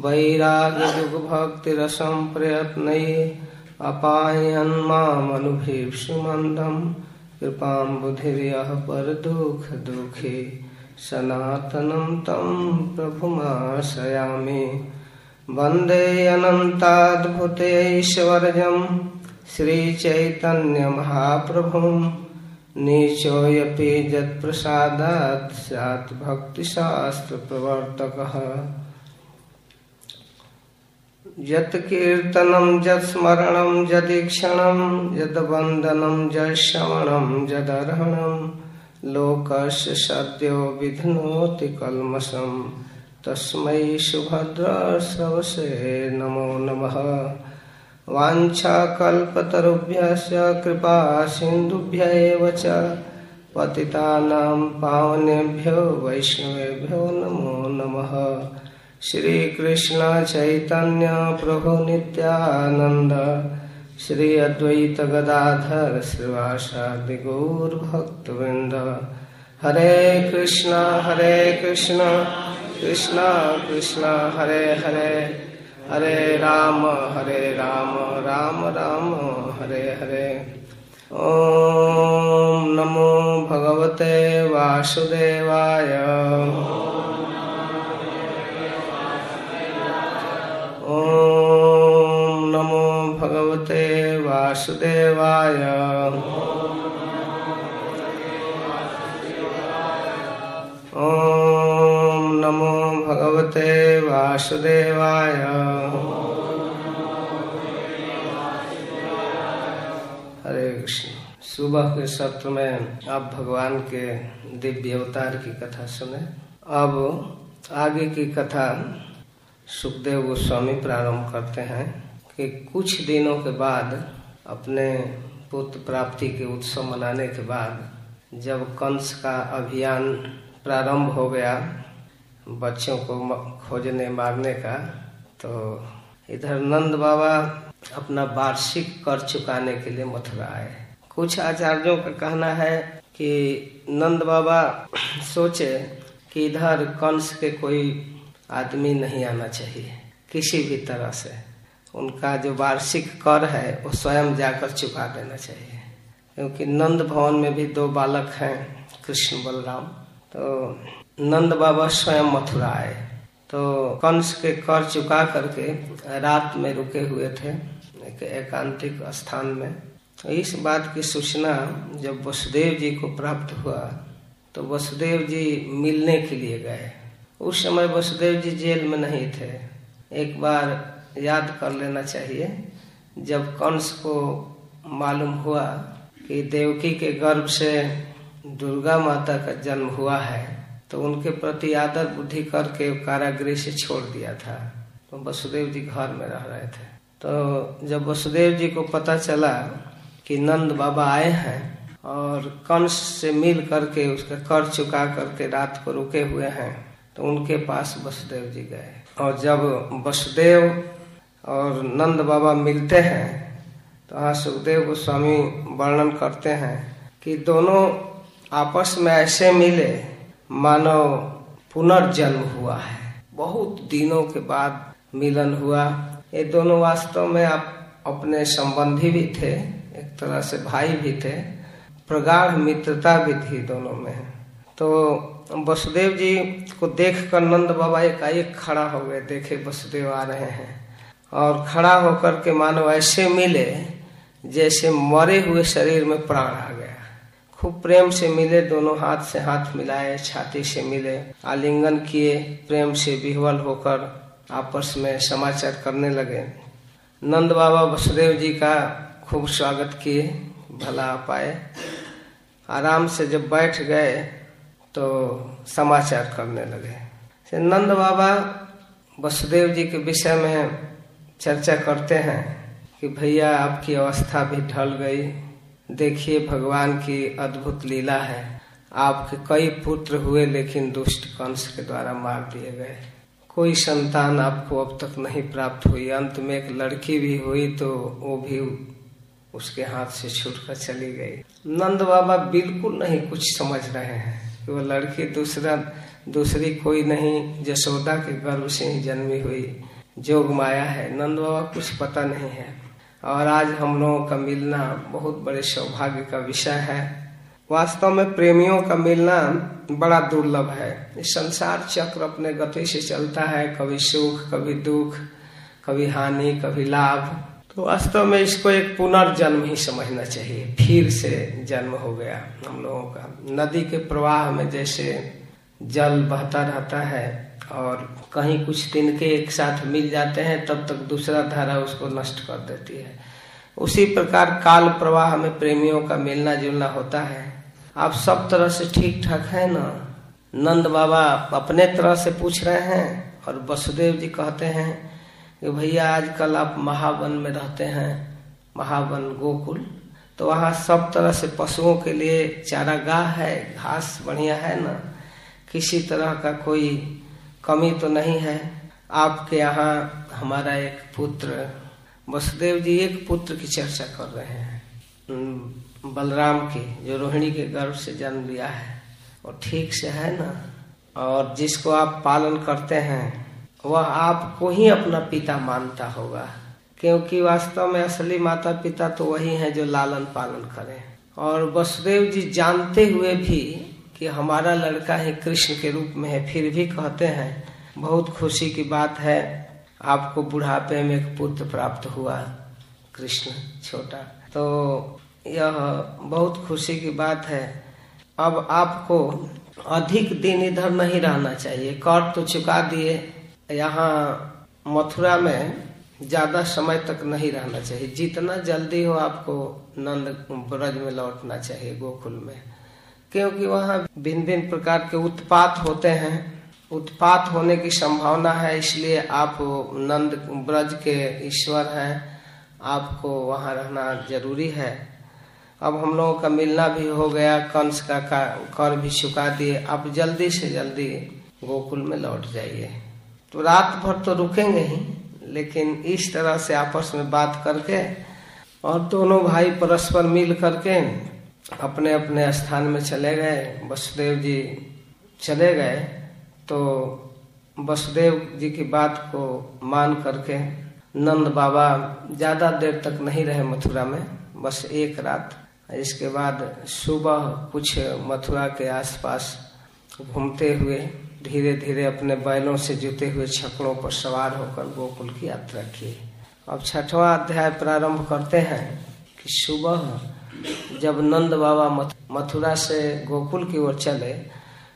वैराग्य भक्ति रसम प्रयत्न अपायन मामनुभीप्सु मंदम कृपा दुख दुखे सनातनं तं प्रभुमाश्रयामि। वंदे अनन्ताद्भुतेश्वर्यं श्रीचैतन्यमहाप्रभुं। नीचोऽपि यत्प्रसादात् स्यात् भक्तिशास्त्रप्रवर्तकः। यत्कीर्तनं यत्स्मरणं यदीक्षणं यद्वन्दनं यश्रवणं यदर्हणम् लोकस्य सद्यो विध्नोति कल्मषम् तस्मै सुभद्राश्रवसे नमो नमः। वाञ्छाकल्पतरुभ्यश्च कृपा सिन्धुभ्य एव च पतितानां पावनेभ्यो वैष्णवेभ्यो नमो नमः। श्रीकृष्ण चैतन्य प्रभु नित्यानन्द श्री अद्वैत गदाधर श्रीवासादि गौर भक्त वृंद हरे कृष्णा हरे कृष्णा कृष्णा कृष्णा, हरे हरे। हरे राम हरे राम राम राम, हरे हरे। ओम नमो भगवते वासुदेवाय। ओम नमो भगवते वासुदेवाय। ओम नमो भगवते वासुदेवाय। हरे कृष्ण। सुबह के सत्र में आप भगवान के दिव्य अवतार की कथा सुने। अब आगे की कथा सुखदेव गोस्वामी प्रारंभ करते हैं कि कुछ दिनों के बाद अपने पुत्र प्राप्ति के उत्सव मनाने के बाद जब कंस का अभियान प्रारंभ हो गया बच्चों को खोजने मारने का तो इधर नंद बाबा अपना वार्षिक कर चुकाने के लिए मथुरा आए। कुछ आचार्यों का कहना है कि नंद बाबा सोचे कि इधर कंस के कोई आदमी नहीं आना चाहिए। किसी भी तरह से। उनका जो वार्षिक कर है, वो स्वयं जाकर चुका देना चाहिए। क्योंकि नंद भवन में भी दो बालक हैं, कृष्ण बलराम। तो नंद बाबा स्वयं मथुरा आए। तो कंस के कर चुका करके रात में रुके हुए थे, एक एकांतिक स्थान में। तो इस बात की सूचना जब वसुदेव जी को प्राप्त हुआ तो वसुदेव जी मिलने के लिए गए। उस समय वसुदेव जी जेल में नहीं थे। एक बार याद कर लेना चाहिए, जब कंस को मालूम हुआ कि देवकी के गर्भ से दुर्गा माता का जन्म हुआ है तो उनके प्रति आदर बुद्धि करके कारागृह से छोड़ दिया था। तो वसुदेव जी घर में रह रहे थे। तो जब वसुदेव जी को पता चला कि नंद बाबा आए हैं और कंस से मिल करके उसका कर चुका करके रात को रुके हुए हैं तो उनके पास वसुदेव जी गए। और जब वसुदेव और नंद बाबा मिलते हैं तो हाँ सुखदेव गोस्वामी वर्णन करते हैं कि दोनों आपस में ऐसे मिले मानव पुनर्जन्म हुआ है। बहुत दिनों के बाद मिलन हुआ। ये दोनों वास्तव में आप अपने संबंधी भी थे, एक तरह से भाई भी थे, प्रगाढ़ मित्रता भी थी दोनों में। तो वसुदेव जी को देख कर नंद बाबा एक खड़ा हो गए। देखे वसुदेव आ रहे हैं। और खड़ा होकर के मानो ऐसे मिले जैसे मरे हुए शरीर में प्राण आ गया। खूब प्रेम से मिले, दोनों हाथ से हाथ मिलाए, छाती से मिले, आलिंगन किए, प्रेम से विह्वल होकर आपस में समाचार करने लगे। नंद बाबा वसुदेव जी का खूब स्वागत किए, भला पाए। आराम से जब बैठ गए तो समाचार करने लगे। नंद बाबा वसुदेव जी के विषय में चर्चा करते हैं कि भैया आपकी अवस्था भी ढल गई। देखिए भगवान की अद्भुत लीला है। आपके कई पुत्र हुए लेकिन दुष्ट कंस के द्वारा मार दिए गए। कोई संतान आपको अब तक नहीं प्राप्त हुई। अंत में एक लड़की भी हुई तो वो भी उसके हाथ से छूट कर चली गई। नंद बाबा बिल्कुल नहीं कुछ समझ रहे हैं। वो लड़की दूसरा, दूसरी कोई नहीं जसोदा के गर्भ से ही जन्मी हुई, जोग माया है। नंद बाबा कुछ पता नहीं है। और आज हम लोगों का मिलना बहुत बड़े सौभाग्य का विषय है। वास्तव में प्रेमियों का मिलना बड़ा दुर्लभ है। संसार चक्र अपने गति से चलता है। कभी सुख, कभी दुख, कभी हानि, कभी लाभ। तो वास्तव में इसको एक पुनर्जन्म ही समझना चाहिए। फिर से जन्म हो गया हम लोगों का। नदी के प्रवाह में जैसे जल बहता रहता है और कहीं कुछ दिन के एक साथ मिल जाते हैं, तब तक दूसरा धारा उसको नष्ट कर देती है। उसी प्रकार काल प्रवाह में प्रेमियों का मिलना जुलना होता है। आप सब तरह से ठीक ठाक है ना? नंद बाबा अपने तरह से पूछ रहे हैं और वसुदेव जी कहते हैं कि भैया आजकल आप महावन में रहते हैं, महावन गोकुल। तो वहाँ सब तरह से पशुओं के लिए चारागाह है, घास बढ़िया है ना? किसी तरह का कोई कमी तो नहीं है। आपके यहाँ हमारा एक पुत्र, वसुदेव जी एक पुत्र की चर्चा कर रहे हैं। बलराम की, जो रोहिणी के गर्भ से जन्म लिया है। और ठीक से है ना? और जिसको आप पालन करते हैं वह आपको ही अपना पिता मानता होगा। क्योंकि वास्तव में असली माता पिता तो वही हैं जो लालन पालन करें। और वसुदेव जी जानते हुए भी कि हमारा लड़का ही कृष्ण के रूप में है, फिर भी कहते हैं, बहुत खुशी की बात है, आपको बुढ़ापे में एक पुत्र प्राप्त हुआ, कृष्ण, छोटा। तो यह बहुत खुशी की बात है। अब आपको अधिक दिन इधर नहीं रहना चाहिए। कर तो चुका दिए यहाँ मथुरा में ज़्यादा समय तक नहीं रहना चाहिए। जितना जल्दी हो आपको नंद ब्रज में लौटना चाहिए गोकुल में। क्योंकि वहाँ भिन्न भिन्न प्रकार के उत्पात होते हैं। उत्पात होने की संभावना है, इसलिए आप नंद ब्रज के ईश्वर हैं। आपको वहाँ रहना ज़रूरी है। अब हम लोगों का मिलना भी हो गया, कंस का कर भी चुका दिए। आप जल्दी से जल्दी गोकुल में लौट जाइए। तो रात भर तो रुकेंगे ही, लेकिन इस तरह से आपस में बात करके और दोनों भाई परस्पर मिल करके अपने अपने स्थान में चले गए। वसुदेव जी चले गए। तो वसुदेव जी की बात को मान करके नंद बाबा ज़्यादा देर तक नहीं रहे मथुरा में, बस एक रात। इसके बाद सुबह कुछ मथुरा के आसपास घूमते हुए धीरे धीरे अपने बैलों से जुते हुए छकड़ों पर सवार होकर गोकुल की यात्रा की। अब छठवां अध्याय प्रारंभ करते हैं कि सुबह जब नंद बाबा मथुरा से गोकुल की ओर चले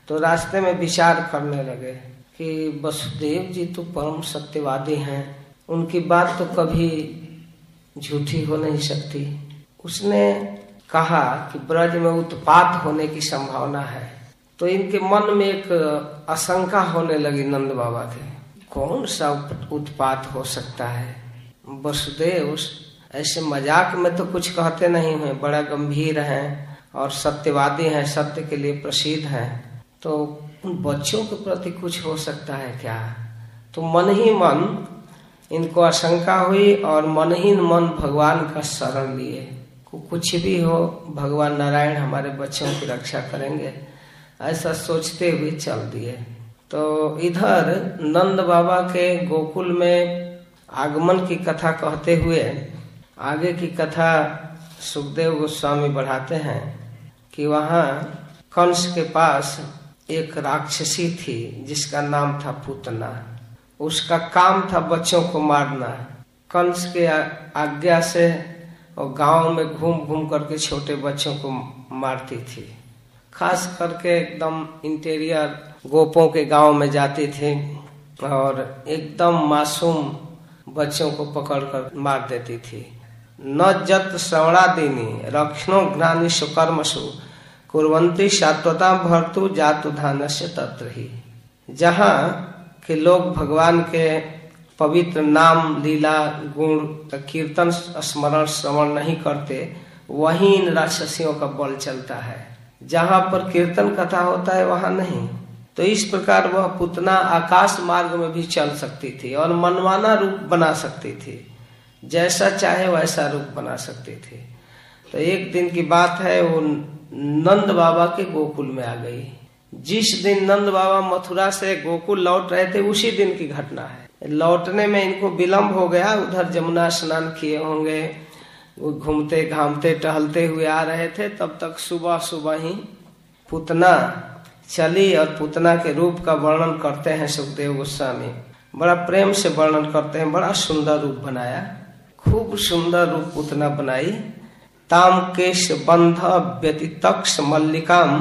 तो रास्ते में विचार करने लगे कि वसुदेव जी तो परम सत्यवादी हैं, उनकी बात तो कभी झूठी हो नहीं सकती। उसने कहा कि ब्रज में उत्पात होने की संभावना है। तो इनके मन में एक आशंका होने लगी, नंद बाबा के। कौन सा उत्पात हो सकता है? वसुदेव, ऐसे मज़ाक में तो कुछ कहते नहीं हुए बड़ा गंभीर हैं और सत्यवादी हैं, सत्य के लिए प्रसिद्ध हैं। तो उन बच्चों के प्रति कुछ हो सकता है क्या? तो मन ही मन, इनको आशंका हुई और मन ही मन भगवान का शरण लिए। कुछ भी हो, भगवान नारायण हमारे बच्चों की रक्षा करेंगे। ऐसा सोचते हुए चल दिए। तो इधर नंद बाबा के गोकुल में आगमन की कथा कहते हुए आगे की कथा सुखदेव गोस्वामी बढ़ाते हैं कि वहाँ कंस के पास एक राक्षसी थी, जिसका नाम था पुतना। उसका काम था बच्चों को मारना। कंस के आज्ञा से और गाँव में घूम घूम करके छोटे बच्चों को मारती थी। खास करके एकदम इंटीरियर गोपों के गाँव में जाती थी और एकदम मासूम बच्चों को पकड़कर मार देती थी। न जत श्रवणा दीनी रक्षणो ज्ञानी सुकर्मसु कुरंती सात्वता भरतु जातु धान से तत्र ही जहाँ के लोग भगवान के पवित्र नाम, लीला, गुण, कीर्तन, स्मरण, श्रवण नहीं करते, वहीं इन राक्षसियों का बल चलता है। जहाँ पर कीर्तन कथा होता है, वहाँ नहीं। तो इस प्रकार वह पुतना आकाश मार्ग में भी चल सकती थी और मनमाना रूप बना सकती थी। जैसा चाहे वैसा रूप बना सकती थी। तो एक दिन की बात है, वो नंद बाबा के गोकुल में आ गई। जिस दिन नंद बाबा मथुरा से गोकुल लौट रहे थे, उसी दिन की घटना है। लौटने में इनको विलम्ब हो गया, उधर जमुना स्नान किए होंगे घूमते घामते टहलते हुए आ रहे थे, तब तक सुबह सुबह ही पुतना चली और पुतना के रूप का वर्णन करते हैं सुखदेव गोस्वामी। बड़ा प्रेम से वर्णन करते हैं, बड़ा सुंदर रूप बनाया। खूब सुंदर रूप पुतना बनाई। ताम केश बंध व्यतितक्ष मल्लिकाम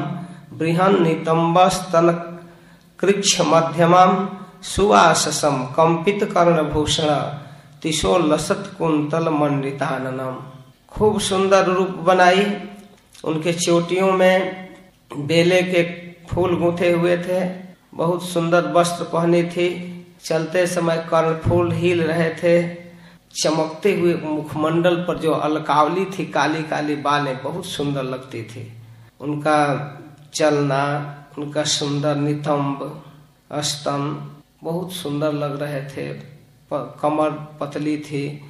बृहन नितंब स्तन कृक्ष मध्यमाम सुवासम कंपित कर्ण भूषण तिशो लसत कुंतल मंडिताननम। खूब सुंदर रूप बनाई। उनके चोटियों में बेले के फूल गूंथे हुए थे। बहुत सुंदर वस्त्र पहनी थी। चलते समय कर्ण फूल हिल रहे थे। चमकते हुए मुखमंडल पर जो अलकावली थी काली काली बालें बहुत सुंदर लगती थी। उनका चलना, उनका सुंदर नितंब, स्तन बहुत सुंदर लग रहे थे। कमर पतली थी,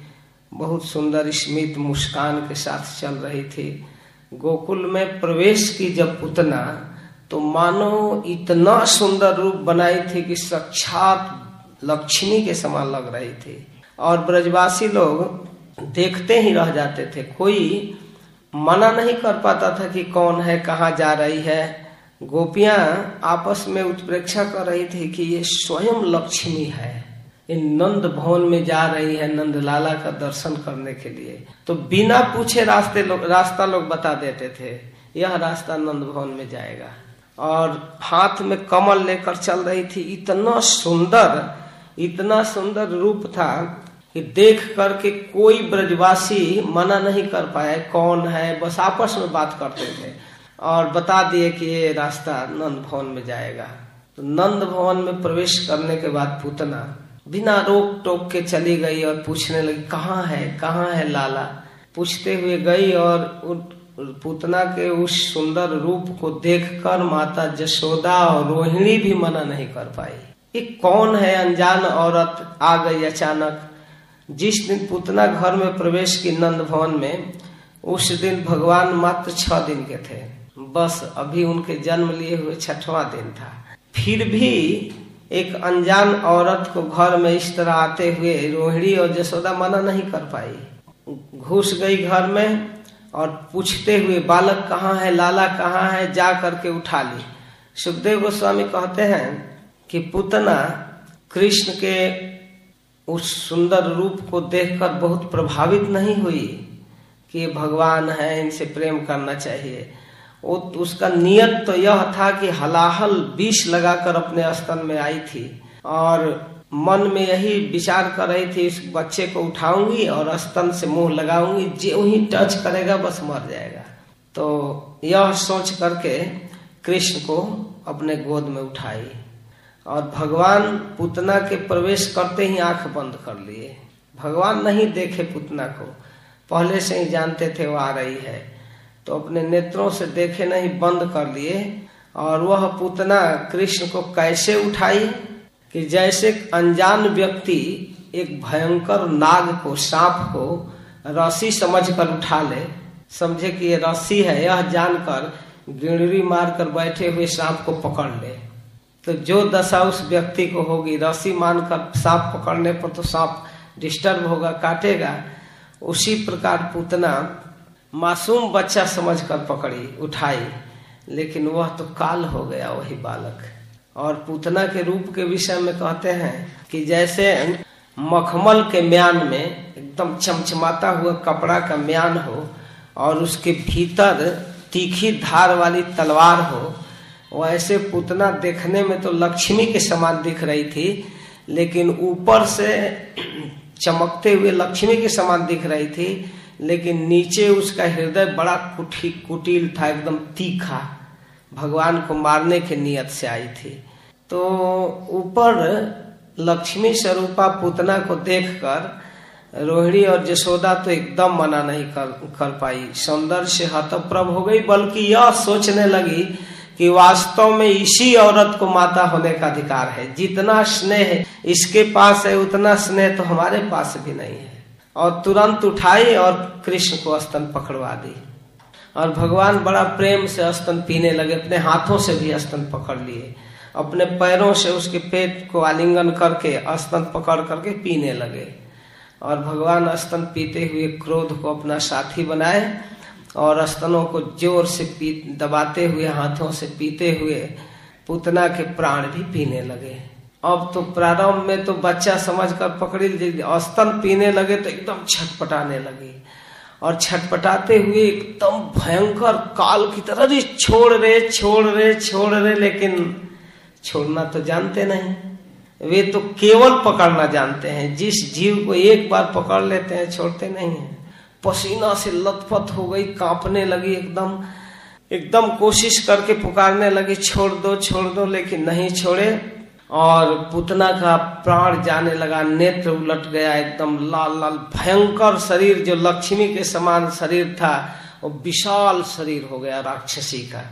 बहुत सुंदर स्मित मुस्कान के साथ चल रही थी। गोकुल में प्रवेश की जब पुतना तो मानो इतना सुंदर रूप बनाई थी कि साक्षात लक्ष्मी के समान लग रही थी। और ब्रजवासी लोग देखते ही रह जाते थे। कोई मना नहीं कर पाता था कि कौन है, कहाँ जा रही है। गोपियाँ आपस में उत्प्रेक्षा कर रही थी कि ये स्वयं लक्ष्मी है। ये नंद भवन में जा रही है नंद लाला का दर्शन करने के लिए। तो बिना पूछे रास्ते लोग, रास्ता लोग बता देते थे, यह रास्ता नंद भवन में जाएगा। और हाथ में कमल लेकर चल रही थी। इतना सुंदर इतना सुंदर रूप था कि देख करके कोई ब्रजवासी मना नहीं कर पाए, कौन है, बस आपस में बात करते थे और बता दिए कि ये रास्ता नंद भवन में जाएगा। तो नंद भवन में प्रवेश करने के बाद पूतना बिना रोक टोक के चली गई और पूछने लगी, कहाँ है? कहाँ है लाला? पूछते हुए गई और पूतना के उस सुंदर रूप को देखकर माता जशोदा और रोहिणी भी मना नहीं कर पाई। ये कौन है अनजान औरत? आ गई अचानक। जिस दिन पुतना घर में प्रवेश की नंद भवन में, उस दिन भगवान मात्र छह दिन के थे। बस अभी उनके जन्म लिए हुए छठवां दिन था। फिर भी एक अनजान औरत को घर में इस तरह आते हुए रोहिणी और जसोदा मना नहीं कर पाई। घुस गई घर में और पूछते हुए, बालक कहाँ है? लाला कहाँ है? जा करके उठा ली। सुखदेव गोस्वामी कहते हैं कि पुतना कृष्ण के उस सुंदर रूप को देखकर बहुत प्रभावित नहीं हुई कि भगवान है, इनसे प्रेम करना चाहिए। वो उसका नियत तो यह था कि हलाहल विष लगाकर अपने स्तन में आई थी और मन में यही विचार कर रही थी, इस बच्चे को उठाऊँगी और स्तन से मुँह लगाऊँगी, जो ही टच करेगा बस मर जाएगा। तो यह सोच करके कृष्ण को अपने गोद में उठाई और भगवान पुतना के प्रवेश करते ही आँख बंद कर लिए। भगवान नहीं देखे पुतना को, पहले से ही जानते थे वो आ रही है। तो अपने नेत्रों से देखे नहीं, बंद कर लिए। और वह पुतना कृष्ण को कैसे उठाई कि जैसे अनजान व्यक्ति एक भयंकर नाग को, सांप को रस्सी समझकर उठा ले। समझे कि ये रस्सी है, यह जानकर गिणरी मारकर बैठे हुए सांप को पकड़ ले। तो जो दशा उस व्यक्ति को होगी, रस्सी मानकर सांप पकड़ने पर तो सांप डिस्टर्ब होगा, काटेगा। उसी प्रकार पूतना मासूम बच्चा समझकर पकड़ी, उठाई, लेकिन वह तो काल हो गया वही बालक। और पूतना के रूप के विषय में कहते हैं कि जैसे मखमल के म्यान में एकदम चमचमाता हुआ कपड़ा का म्यान हो और उसके भीतर तीखी धार वाली तलवार हो वैसे पूतना देखने में तो लक्ष्मी के समान दिख रही थी, लेकिन ऊपर से चमकते हुए लक्ष्मी के समान दिख रही थी लेकिन नीचे उसका हृदय बड़ा कुठी कुटिल था एकदम तीखा। भगवान को मारने के नियत से आई थी। तो ऊपर लक्ष्मी स्वरूपा पुतना को देखकर रोहिणी और जसोदा तो एकदम मना नहीं कर, कर पाई। सौंदर्य से हतप्रभ हो गई बल्कि यह सोचने लगी कि वास्तव में इसी औरत को माता होने का अधिकार है। जितना स्नेह इसके पास है उतना स्नेह तो हमारे पास भी नहीं है। और तुरंत उठाई और कृष्ण को स्तन पकड़वा दी। और भगवान बड़ा प्रेम से स्तन पीने लगे, अपने हाथों से भी स्तन पकड़ लिए। अपने पैरों से उसके पेट को आलिंगन करके स्तन पकड़ करके पीने लगे। और भगवान स्तन पीते हुए क्रोध को अपना साथी बनाए और स्तनों को ज़ोर से पी, दबाते हुए, हाथों से पीते हुए पुतना के प्राण भी पीने लगे। अब तो प्रारंभ में तो बच्चा समझकर पकड़ी स्तन पीने लगे तो एकदम छटपटाने लगे। और छटपटाते हुए एकदम भयंकर काल की तरह छोड़ रहे छोड़ रहे छोड़ रहे लेकिन छोड़ना तो जानते नहीं। वे तो केवल पकड़ना जानते हैं। जिस जीव को एक बार पकड़ लेते हैं, छोड़ते नहीं है। पसीना से लथपथ हो गई, कांपने लगी एकदम। एकदम कोशिश करके पुकारने लगी, छोड़ दो छोड़ दो, लेकिन नहीं छोड़े। और पुतना का प्राण जाने लगा, नेत्र उलट गया एकदम, लाल लाल, भयंकर शरीर जो लक्ष्मी के समान शरीर था, वो विशाल शरीर हो गया राक्षसी का।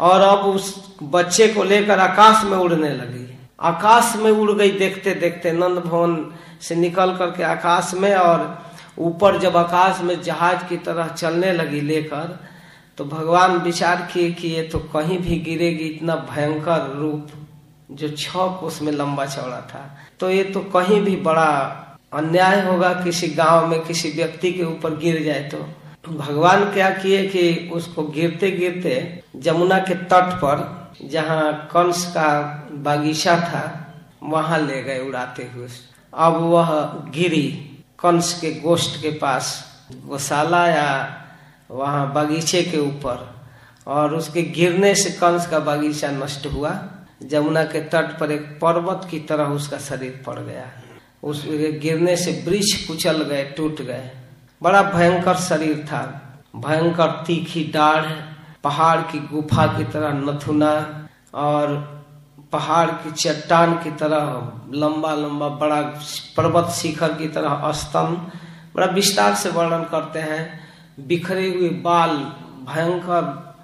और अब उस बच्चे को लेकर आकाश में उड़ने लगी। आकाश में उड़ गई देखते देखते नंद भवन से निकल करके आकाश में और ऊपर जब आकाश में जहाज़ की तरह चलने लगी लेकर तो भगवान विचार किए कि ये तो कहीं भी गिरेगी, इतना भयंकर रूप। जो छ कोस में लंबा चौड़ा था। तो ये तो कहीं भी बड़ा अन्याय होगा, किसी गाँव में किसी व्यक्ति के ऊपर गिर जाए तो। भगवान क्या किए कि उसको गिरते गिरते जमुना के तट पर, जहाँ कंस का बागीचा था, वहाँ ले गए उड़ाते हुए। अब वह गिरी कंस के गोष्ठ के पास, गौशाला या वहाँ बगीचे के ऊपर, और उसके गिरने से कंस का बगीचा नष्ट हुआ। जमुना के तट पर एक पर्वत की तरह उसका शरीर पड़ गया। उस गिरने से वृक्ष कुचल गए, टूट गए। बड़ा भयंकर शरीर था। भयंकर तीखी डाढ़, पहाड़ की गुफा की तरह नथुना और पहाड़ की चट्टान की तरह लंबा लंबा बड़ा पर्वत शिखर की तरह स्तंभ बड़ा विस्तार से वर्णन करते हैं। बिखरे हुए बाल भयंकर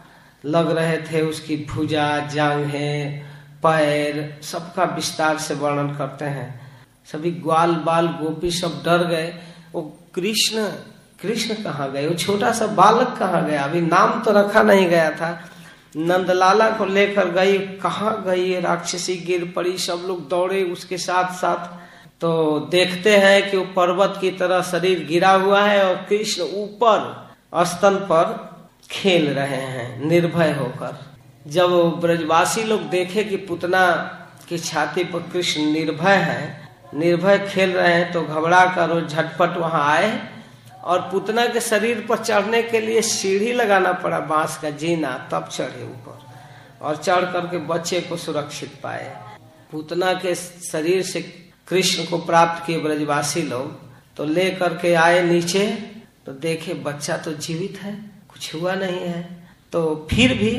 लग रहे थे। उसकी भुजा, जांघे पैर सबका विस्तार से वर्णन करते हैं। सभी ग्वाल बाल गोपी सब डर गए। वो कृष्ण कृष्ण कहाँ गए? वो छोटा सा बालक कहाँ गया? अभी नाम तो रखा नहीं गया था। नंदलाला को लेकर गई, कहाँ गई राक्षसी? गिर पड़ी, सब लोग दौड़े उसके साथ साथ। तो देखते हैं कि वो पर्वत की तरह शरीर गिरा हुआ है और कृष्ण ऊपर स्तन पर खेल रहे हैं, निर्भय होकर। जब ब्रजवासी लोग देखे कि पुतना की छाती पर कृष्ण निर्भय है, निर्भय खेल रहे हैं तो घबरा कर झटपट वहाँ आए और पुतना के शरीर पर चढ़ने के लिए सीढ़ी लगाना पड़ा, बाँस का जीना, तब चढ़े ऊपर और चढ़ करके बच्चे को सुरक्षित पाए। पुतना के शरीर से कृष्ण को प्राप्त किए ब्रजवासी लोग तो ले करके आए नीचे तो देखे बच्चा तो जीवित है, कुछ हुआ नहीं है। तो फिर भी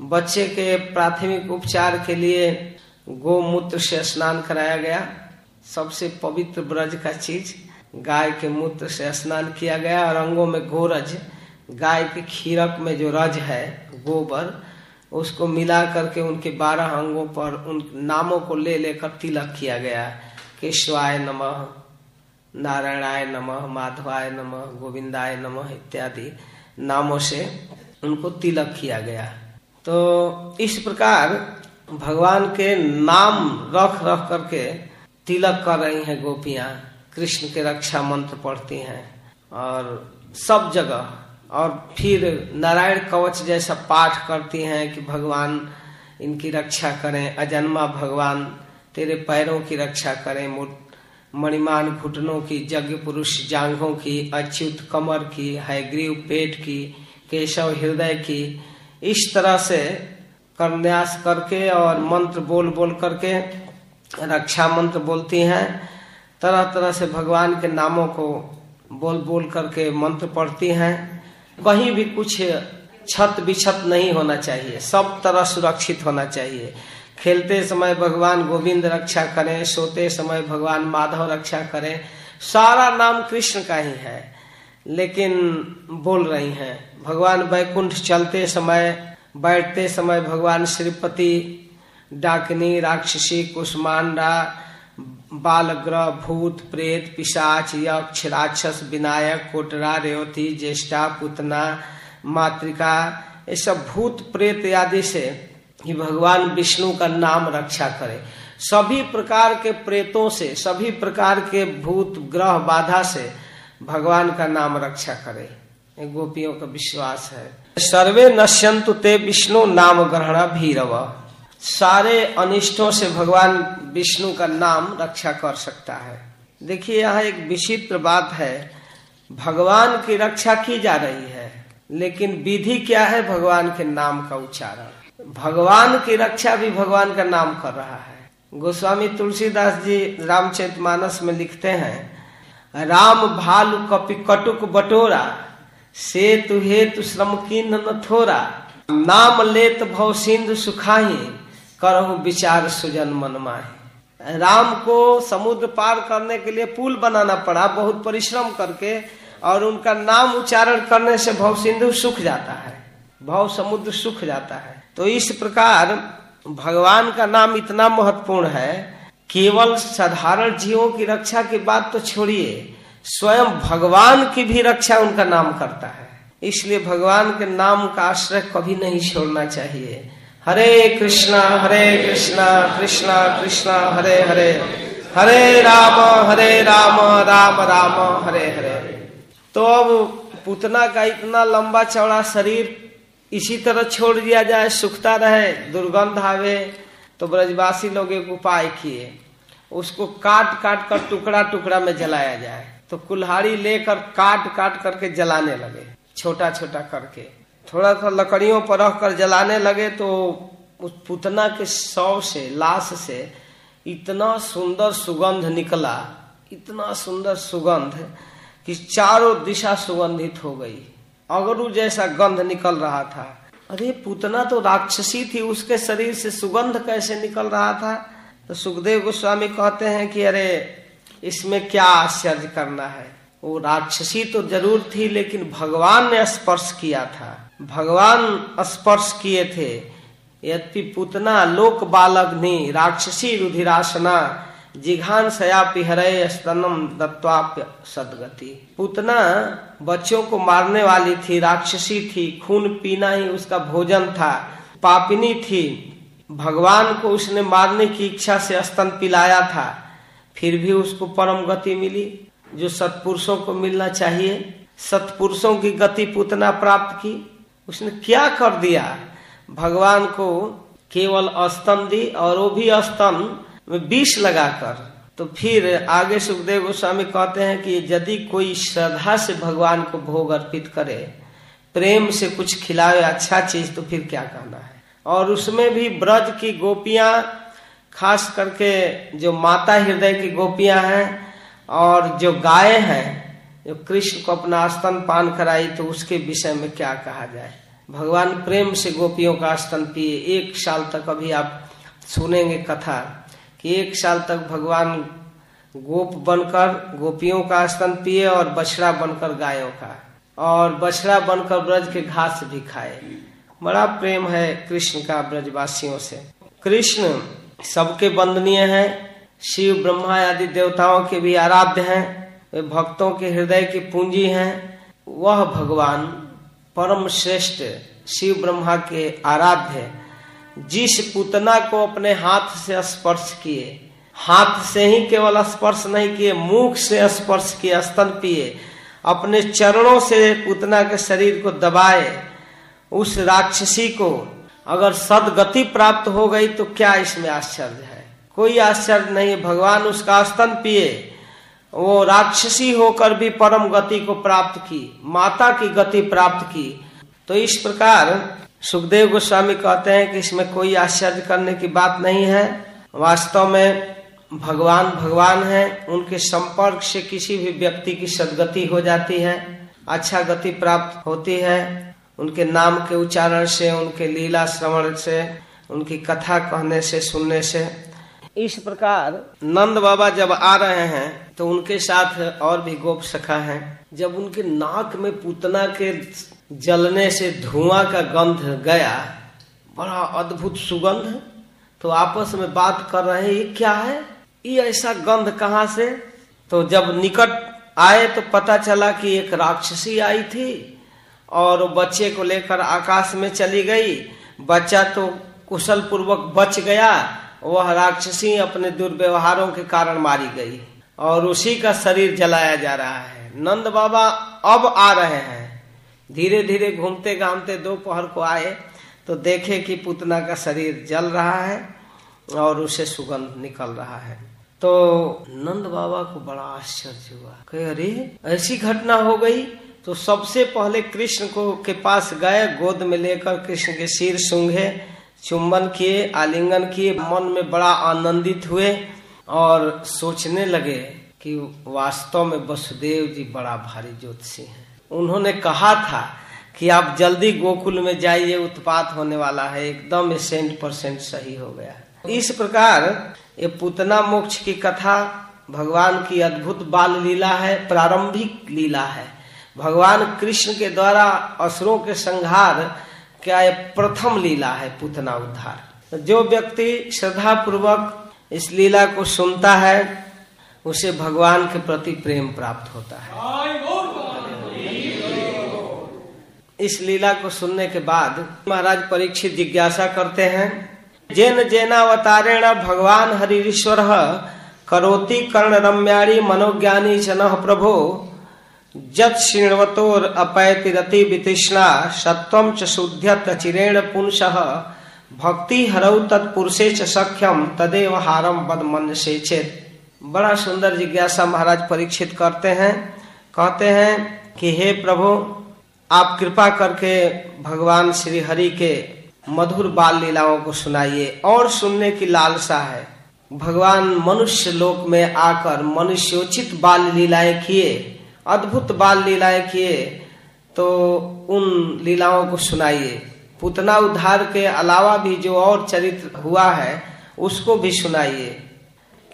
बच्चे के प्राथमिक उपचार के लिए गोमूत्र से स्नान कराया गया। सबसे पवित्र ब्रज का चीज़, गाय के मूत्र से स्नान किया गया और अंगों में गोरज, गाय के खीरक में जो रज है, गोबर, उसको मिला करके उनके बारह अंगों पर उन नामों को ले लेकर तिलक किया गया। केशवाय नमः, नारायणाय नमः, माधवाय नमः, गोविंदाय नमः इत्यादि नामों से उनको तिलक किया गया। तो इस प्रकार भगवान के नाम रख रख करके तिलक कर रही हैं गोपियाँ, कृष्ण के रक्षा मंत्र पढ़ती हैं और सब जगह, और फिर नारायण कवच जैसा पाठ करती हैं कि भगवान इनकी रक्षा करें, अजन्मा भगवान तेरे पैरों की रक्षा करें मणिमान घुटनों की, यज्ञ पुरुष जांघों की, अच्युत कमर की हैग्रीव पेट की, केशव हृदय की इस तरह से करन्यास करके और मंत्र बोल बोल करके रक्षा मंत्र बोलती हैं। तरह तरह से भगवान के नामों को बोल बोल करके मंत्र पढ़ती हैं। कहीं भी कुछ छत बिछत नहीं होना चाहिए, सब तरह सुरक्षित होना चाहिए। खेलते समय भगवान गोविंद रक्षा करें, सोते समय भगवान माधव रक्षा करें। सारा नाम कृष्ण का ही है। लेकिन बोल रही हैं, भगवान वैकुंठ चलते समय, बैठते समय भगवान श्रीपति, डाकनी, राक्षसी, कुष्मांडा, बालग्रह, भूत, प्रेत, पिशाच, यक्ष, राक्षस, विनायक, कोटरा, रेवती, ज्येष्ठा, पुतना, मातृका, ये सब भूत, प्रेत आदि से ही भगवान विष्णु का नाम रक्षा करे। सभी प्रकार के प्रेतों से, सभी प्रकार के भूत, ग्रह, बाधा से भगवान का नाम रक्षा करे। गोपियों का विश्वास है। सर्वे नश्यंतु ते विष्णु नाम ग्रहण भीरव। सारे अनिष्टों से भगवान विष्णु का नाम रक्षा कर सकता है। देखिए, यहाँ एक विचित्र बात है। भगवान की रक्षा की जा रही है, लेकिन विधि क्या है भगवान के नाम का उच्चारण? भगवान की रक्षा भी भगवान का नाम कर रहा है। गोस्वामी तुलसीदास जी रामचरित मानस में लिखते हैं राम भालु कपि कटुक बटोरा, से तु हेतु श्रम किन न थोरा। नाम लेत भव सिंधु सुखाही, करहु विचार सुजन मन माही। राम को समुद्र पार करने के लिए पुल बनाना पड़ा, बहुत परिश्रम करके, और उनका नाम उच्चारण करने से भव सिंधु सुख जाता है, भव समुद्र सुख जाता है। तो इस प्रकार भगवान का नाम इतना महत्वपूर्ण है केवल साधारण जीवों की रक्षा की बात तो छोड़िए, स्वयं भगवान की भी रक्षा उनका नाम करता है। इसलिए भगवान के नाम का आश्रय कभी नहीं छोड़ना चाहिए। हरे कृष्णा हरे कृष्णा कृष्णा कृष्णा, हरे हरे। हरे राम हरे राम राम राम, हरे हरे। तो अब पुतना का इतना लंबा चौड़ा शरीर इसी तरह छोड़ दिया जाए, सुखता रहे, दुर्गंध आवे तो ब्रजवासी लोग एक उपाय किए। उसको काट काट कर टुकड़ा टुकड़ा में जलाया जाए। तो कुल्हाड़ी लेकर काट काट करके जलाने लगे। छोटा छोटा करके। थोड़ा सा लकड़ियों पर रख कर जलाने लगे तो उस पुतना के शव से, लाश से इतना सुंदर सुगंध निकला। इतना सुंदर सुगंध कि चारों दिशा सुगंधित हो गई। अगरू जैसा गंध निकल रहा था। अरे, पुतना तो राक्षसी थी, उसके शरीर से सुगंध कैसे निकल रहा था? तो सुखदेव गोस्वामी कहते हैं कि, अरे, इसमें क्या आश्चर्य करना है? वो राक्षसी तो ज़रूर थी, लेकिन भगवान ने स्पर्श किया था। भगवान स्पर्श किए थे। यद्यपि पुतना लोक बालग्नि, राक्षसी रुधिरासना जिघान सया पिहरे स्तनम दत्वाप्य सदगति। पुतना बच्चों को मारने वाली थी, राक्षसी थी, खून पीना ही उसका भोजन था, पापिनी थी। भगवान को उसने मारने की इच्छा से स्तन पिलाया था, फिर भी उसको परम गति मिली, जो सत्पुरुषों को मिलना चाहिए। सत्पुरुषों की गति पुतना प्राप्त की, उसने क्या कर दिया? भगवान को केवल स्तन दी और वो भी स्तन विष लगाकर तो फिर आगे सुखदेव गोस्वामी कहते हैं कि यदि कोई श्रद्धा से भगवान को भोग अर्पित करे, प्रेम से कुछ खिलाए अच्छा चीज़ तो फिर क्या कहना है? और उसमें भी ब्रज की गोपियाँ, खास करके जो माता हृदय की गोपियाँ हैं और जो गाय हैं, जो कृष्ण को अपना स्तन पान कराई तो उसके विषय में क्या कहा जाए? भगवान प्रेम से गोपियों का स्तन पिए। एक साल तक अभी आप सुनेंगे कथा। कि एक साल तक भगवान गोप बनकर, गोपियों का स्तन पिए और बछड़ा बनकर गायों का। और बछड़ा बनकर ब्रज के घास भी खाए। बड़ा प्रेम है कृष्ण का ब्रजवासियों से। कृष्ण सबके वंदनीय हैं। शिव, ब्रह्मा आदि देवताओं के भी आराध्य हैं। वे भक्तों के हृदय की पूंजी हैं। वह भगवान परम श्रेष्ठ शिव, ब्रह्मा के आराध्य जिस पुतना को अपने हाथ से स्पर्श किए, हाथ से ही केवल स्पर्श नहीं किए, मुख से स्पर्श किए, स्तन पिए, अपने चरणों से पुतना के शरीर को दबाए, उस राक्षसी को अगर सदगति प्राप्त हो गई तो क्या इसमें आश्चर्य है? कोई आश्चर्य नहीं, भगवान उसका स्तन पिए, वो राक्षसी होकर भी परम गति को प्राप्त की, माता की गति प्राप्त की। तो इस प्रकार सुखदेव गोस्वामी कहते हैं कि इसमें कोई आश्चर्य करने की बात नहीं है। वास्तव में भगवान भगवान है। उनके संपर्क से किसी भी व्यक्ति की सदगति हो जाती है अच्छा गति प्राप्त होती है। उनके नाम के उच्चारण से, उनके लीला श्रवण से, उनकी कथा कहने से, सुनने से। इस प्रकार नंद बाबा जब आ रहे हैं तो उनके साथ और भी गोप सखा हैं। जब उनके नाक में पूतना के जलने से धुआँ का गंध गया। बड़ा अद्भुत सुगंध तो आपस में बात कर रहे हैं, ये क्या है? ये ऐसा गंध कहाँ से? तो जब निकट आए तो पता चला कि एक राक्षसी आई थी और बच्चे को लेकर आकाश में चली गई। बच्चा तो कुशल पूर्वक बच गया। वह राक्षसी अपने दुर्व्यवहारों के कारण मारी गई और उसी का शरीर जलाया जा रहा है। नंद बाबा अब आ रहे हैं। धीरे धीरे घूमते घामते दोपहर को आए तो देखे कि पुतना का शरीर जल रहा है और उसे सुगंध निकल रहा है। तो नंद बाबा को बड़ा आश्चर्य हुआ। कहे, अरे, ऐसी घटना हो गई? तो सबसे पहले कृष्ण को के पास गए, गोद में लेकर कृष्ण के सिर सूंघे, चुंबन किए, आलिंगन किए, मन में बड़ा आनंदित हुए और सोचने लगे कि वास्तव में वसुदेव जी बड़ा भारी ज्योतिषी हैं। उन्होंने कहा था कि आप जल्दी गोकुल में जाइए, उत्पात होने वाला है, एकदम सेंट परसेंट सही हो गया। इस प्रकार ये पुतना मोक्ष की कथा भगवान की अद्भुत बाल लीला है, प्रारंभिक लीला है। भगवान कृष्ण के द्वारा असुरों के संहार क्या ये प्रथम लीला है, पुतना उद्धार। जो व्यक्ति श्रद्धा पूर्वक इस लीला को सुनता है, उसे भगवान के प्रति प्रेम प्राप्त होता है। इस लीला को सुनने के बाद महाराज परीक्षित जिज्ञासा करते हैं, जेन जेनावतारेण भगवान हरिश्वर करोति कर्ण रम्याणी मनोज्ञानी च प्रभो, जत श्रृणवतोर अपैति रति वितृष्णा सत्वम च शुद्ध्यत चिरेण पुंस, भक्ति हरऊ तत्पुरुषे च सख्यम तदेव हारम बद मन से चेत। बड़ा सुंदर जिज्ञासा महाराज परीक्षित करते हैं, कहते हैं कि, हे प्रभु आप कृपा करके भगवान श्री हरि के मधुर बाल लीलाओं को सुनाइए और सुनने की लालसा है। भगवान मनुष्य लोक में आकर मनुष्योचित बाल लीलाएँ किए, अद्भुत बाल लीलाएँ किए तो उन लीलाओं को सुनाइए। पुतना उद्धार के अलावा भी जो और चरित्र हुआ है, उसको भी सुनाइए।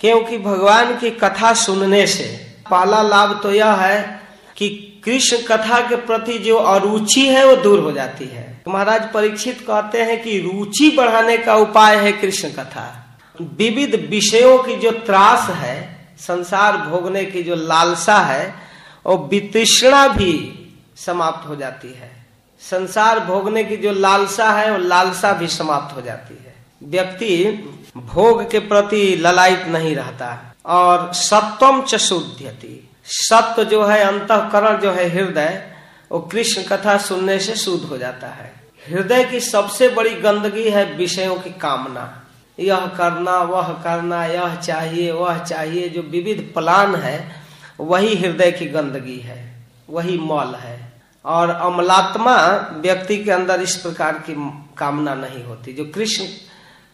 क्योंकि भगवान की कथा सुनने से पहला लाभ तो यह है कि कृष्ण कथा के प्रति जो अरुचि है, वो दूर हो जाती है। महाराज परीक्षित कहते हैं कि रुचि बढ़ाने का उपाय है कृष्ण कथा। विविध विषयों की जो त्रास है, संसार भोगने की जो लालसा है, और वितृष्णा भी समाप्त हो जाती है। संसार भोगने की जो लालसा है, वो लालसा भी समाप्त हो जाती है। व्यक्ति भोग के प्रति ललायत नहीं रहता, और सत्वम च सत्व जो है, अंतकरण जो है हृदय, वो कृष्ण कथा सुनने से शुद्ध हो जाता है। हृदय की सबसे बड़ी गंदगी है विषयों की कामना। यह करना, वह करना, यह चाहिए, वह चाहिए, जो विविध प्लान है, वही हृदय की गंदगी है, वही मल है। और अमलात्मा व्यक्ति के अंदर इस प्रकार की कामना नहीं होती। जो कृष्ण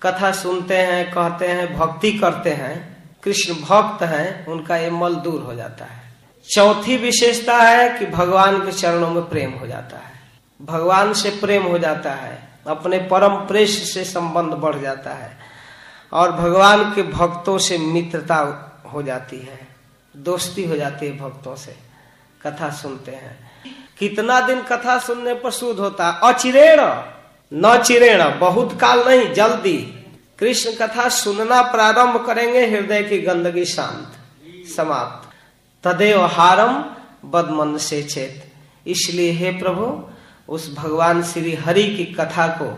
कथा सुनते हैं, कहते हैं, भक्ति करते हैं, कृष्ण भक्त हैं, उनका ये मल दूर हो जाता है। चौथी विशेषता है कि भगवान के चरणों में प्रेम हो जाता है। भगवान से प्रेम हो जाता है, अपने परम प्रेष से संबंध बढ़ जाता है और भगवान के भक्तों से मित्रता हो जाती है, दोस्ती हो जाती है भक्तों से। कथा सुनते हैं। कितना दिन कथा सुनने पर शुद्ध होता है? अचिरेण न चिरेण बहुत काल नहीं, जल्दी। कृष्ण कथा सुनना प्रारंभ करेंगे, हृदय की गंदगी शांत, समाप्त। तदेव हारम बदमन से चेत। इसलिए हे प्रभु, उस भगवान श्री हरि की कथा को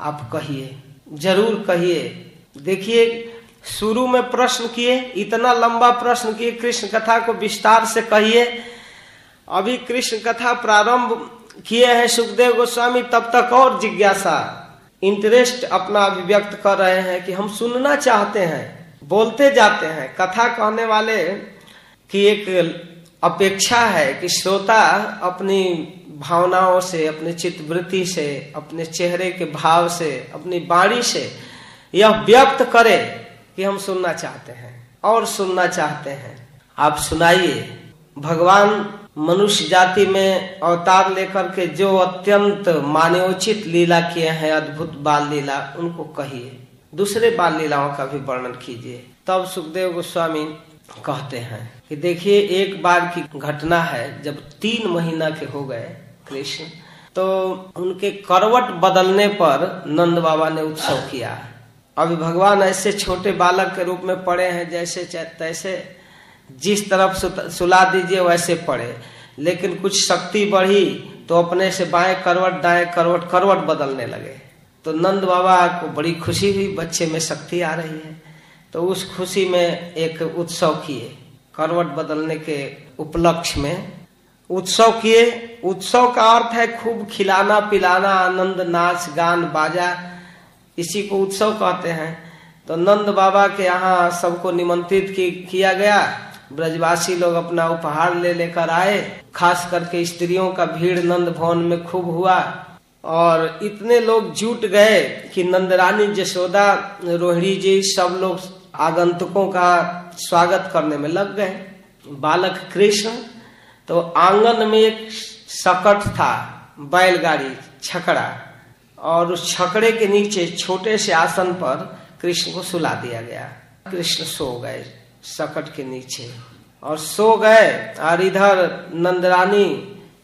आप कहिए, ज़रूर कहिए। देखिए, शुरू में प्रश्न किए, इतना लंबा प्रश्न किए, कृष्ण कथा को विस्तार से कहिए। अभी कृष्ण कथा प्रारंभ किए हैं सुखदेव गोस्वामी, तब तक और जिज्ञासा इंटरेस्ट अपना अभिव्यक्त कर रहे हैं कि हम सुनना चाहते हैं, बोलते जाते हैं, कथा कहने वाले की एक अपेक्षा है कि श्रोता अपनी भावनाओं से, अपने चित्तवृत्ति से, अपने चेहरे के भाव से, अपनी बाणी से यह व्यक्त करे कि हम सुनना चाहते हैं और सुनना चाहते हैं। आप सुनाइए। भगवान मनुष्य जाति में अवतार लेकर के जो अत्यंत मान्योचित लीला किए हैं, अद्भुत बाल लीला उनको कहिए। दूसरे बाल लीलाओं का भी वर्णन कीजिए। तब सुखदेव गोस्वामी कहते हैं कि देखिए, एक बार की घटना है, जब तीन महीना के हो गए कृष्ण तो उनके करवट बदलने पर नंद बाबा ने उत्सव किया। अभी भगवान ऐसे छोटे बालक के रूप में पड़े हैं, जैसे तैसे जिस तरफ़ सुला दीजिए, वैसे पड़े। लेकिन कुछ शक्ति बढ़ी तो अपने से बाएँ करवट, दाएँ करवट करवट बदलने लगे। तो नंद बाबा को बड़ी खुशी हुई, बच्चे में शक्ति आ रही है। तो उस खुशी में एक उत्सव किए करवट बदलने के उपलक्ष्य में। उत्सव किए उत्सव का अर्थ है खूब खिलाना पिलाना आनंद नाच गान बाजा इसी को उत्सव कहते हैं। तो नंद बाबा के यहाँ सबको निमंत्रित की, किया गया। ब्रजवासी लोग अपना उपहार ले लेकर आए। खास करके स्त्रियों का भीड़ नंद भवन में खूब हुआ। और इतने लोग जुट गए कि नंदरानी जशोदा रोहिणी जी सब लोग आगंतुकों का स्वागत करने में लग गए। बालक कृष्ण तो आँगन में एक सकट था, बैलगाड़ी छकड़ा, और उस छकड़े के नीचे छोटे से आसन पर कृष्ण को सुला दिया गया। कृष्ण सो गए सकट के नीचे, और सो गए, और इधर नंदरानी,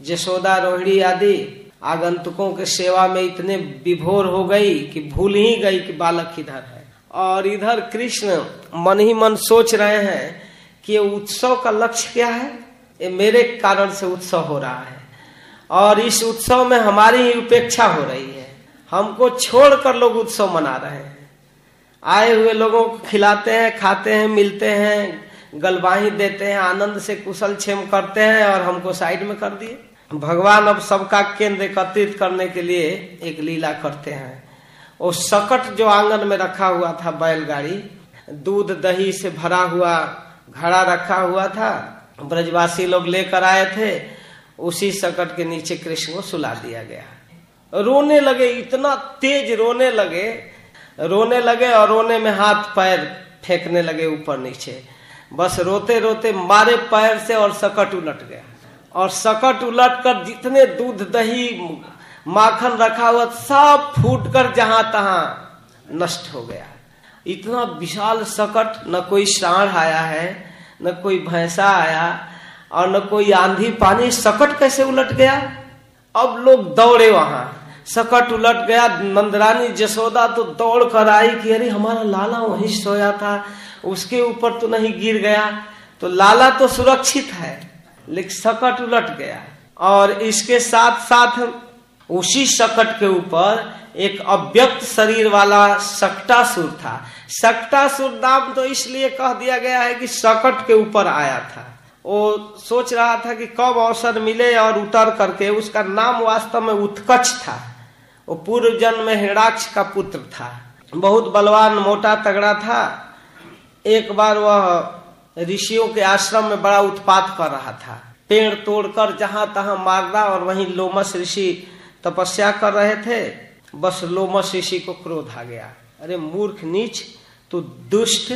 जसोदा रोहिणी आदि आगंतुकों के सेवा में इतने विभोर हो गई कि भूल ही गई कि बालक इधर है। और इधर कृष्ण मन ही मन सोच रहे हैं कि ये उत्सव का लक्ष्य क्या है? ये मेरे कारण से उत्सव हो रहा है। और इस उत्सव में हमारी ही उपेक्षा हो रही है। हमको छोड़कर लोग उत्सव मना रहे हैं। आए हुए लोगों को खिलाते हैं, खाते हैं, मिलते हैं, गलबाही देते हैं, आनंद से कुशल क्षेम करते हैं और हमको साइड में कर दिए। भगवान अब सबका केंद्र एकत्रित करने के लिए एक लीला करते हैं। वो सकट जो आँगन में रखा हुआ था बैलगाड़ी, दूध दही से भरा हुआ घड़ा रखा हुआ था, ब्रजवासी लोग लेकर आए थे, उसी सकट के नीचे कृष्ण को सुला दिया गया। रोने लगे, इतना तेज रोने लगे रोने लगे और रोने में हाथ पैर फेंकने लगे ऊपर नीचे। बस रोते रोते मारे पैर से और सकट उलट गया। और सकट उलट कर जितने दूध दही माखन रखा हुआ सब फूट कर जहाँ तहा नष्ट हो गया। इतना विशाल सकट, न कोई साढ़ आया है, न कोई भैंसा आया, और न कोई आंधी पानी, सकट कैसे उलट गया? अब लोग दौड़े वहाँ। सकट उलट गया, नंदरानी जसोदा तो दौड़ कर आई कि अरे हमारा लाला वहीं सोया था, उसके ऊपर तो नहीं गिर गया। तो लाला तो सुरक्षित है, लेकिन सकट उलट गया। और इसके साथ साथ उसी सकट के ऊपर एक अव्यक्त शरीर वाला सक्टासुर था। सक्टासुर नाम तो इसलिए कह दिया गया है कि सकट के ऊपर आया था। वो सोच रहा था कि कब अवसर मिले और उतर करके उसका नाम वास्तव में उत्कच था। वो पूर्व जन्म में हिराक्ष का पुत्र था। बहुत बलवान, मोटा, तगड़ा था। एक बार वह ऋषियों के आश्रम में बड़ा उत्पात कर रहा था। पेड़ तोड़कर जहाँ तहां मारना और वहीं लोमस ऋषि तपस्या कर रहे थे, बस लोमस ऋषि को क्रोध आ गया। अरे मूर्ख नीच, तू दुष्ट,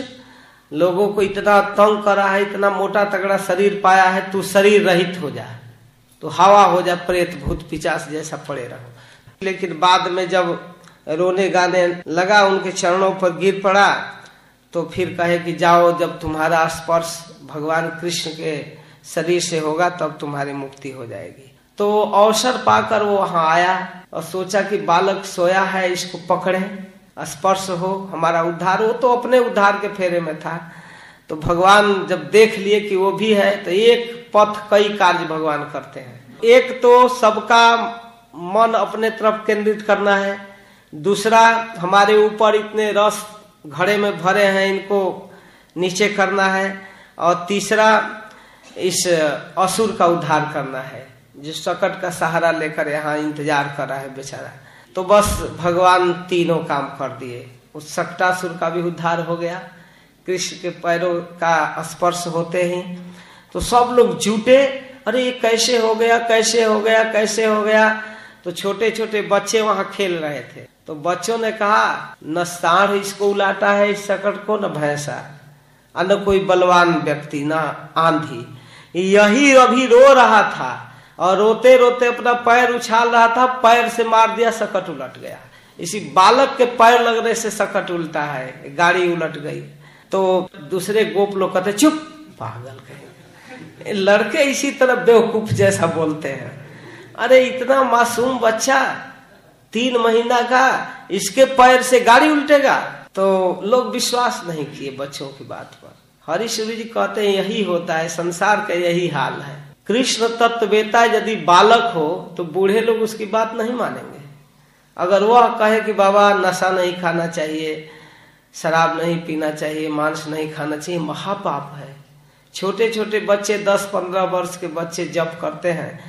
लोगों को इतना तंग करा है, इतना मोटा तगड़ा शरीर पाया है, तू शरीर रहित हो जा। तो हवा हो जा, प्रेत भूत पिचास जैसा पड़े रहो। लेकिन बाद में जब रोने गाने लगा, उनके चरणों पर गिर पड़ा तो फिर कहे कि जाओ, जब तुम्हारा स्पर्श भगवान कृष्ण के शरीर से होगा, तब तुम्हारी मुक्ति हो जाएगी। तो अवसर पाकर वो वहाँ आया और सोचा कि बालक सोया है, इसको पकड़े, स्पर्श हो, हमारा उद्धार हो। तो अपने उद्धार के फेरे में था। तो भगवान जब देख लिए कि वो भी है तो एक पथ कई कार्य भगवान करते हैं। एक तो सबका मन अपने तरफ़ केंद्रित करना है। दूसरा, हमारे ऊपर इतने रस घड़े में भरे हैं, इनको नीचे करना है। और तीसरा, इस असुर का उद्धार करना है। जो सकट का सहारा लेकर यहाँ इंतज़ार कर रहा है बेचारा। तो बस भगवान तीनों काम कर दिए। उस सक्टासुर का भी उद्धार हो गया। कृष्ण के पैरों का स्पर्श होते ही तो सब लोग जुटे अरे, ये कैसे हो गया, कैसे हो गया, कैसे हो गया? तो छोटे छोटे बच्चे वहाँ खेल रहे थे। तो बच्चों ने कहा, न साढ़ इसको उलाटा है इस सकट को, न भैंसा। और न कोई बलवान व्यक्ति, न आंधी। यही अभी रो रहा था। और रोते रोते अपना पैर उछाल रहा था, पैर से मार दिया, सकट उलट गया। इसी बालक के पैर लगने से सकट उल्टा है, गाड़ी उलट गई। तो दूसरे गोप लोग कहते, चुप, पागल कहे। लड़के इसी तरह बेवकूफ़ जैसा बोलते हैं। अरे, इतना मासूम बच्चा, तीन महीना का, इसके पैर से गाड़ी उल्टेगा? तो लोग विश्वास नहीं किए बच्चों की बात पर। हरीश्वरी जी कहते हैं, यही होता है, संसार का यही हाल है। कृष्ण तत्ववेता यदि बालक हो तो बूढ़े लोग उसकी बात नहीं मानेंगे। अगर वह कहे कि बाबा, नशा नहीं खाना चाहिए, शराब नहीं पीना चाहिए, मांस नहीं खाना चाहिए, महापाप है। छोटे छोटे बच्चे दस पंद्रह वर्ष के बच्चे जप करते हैं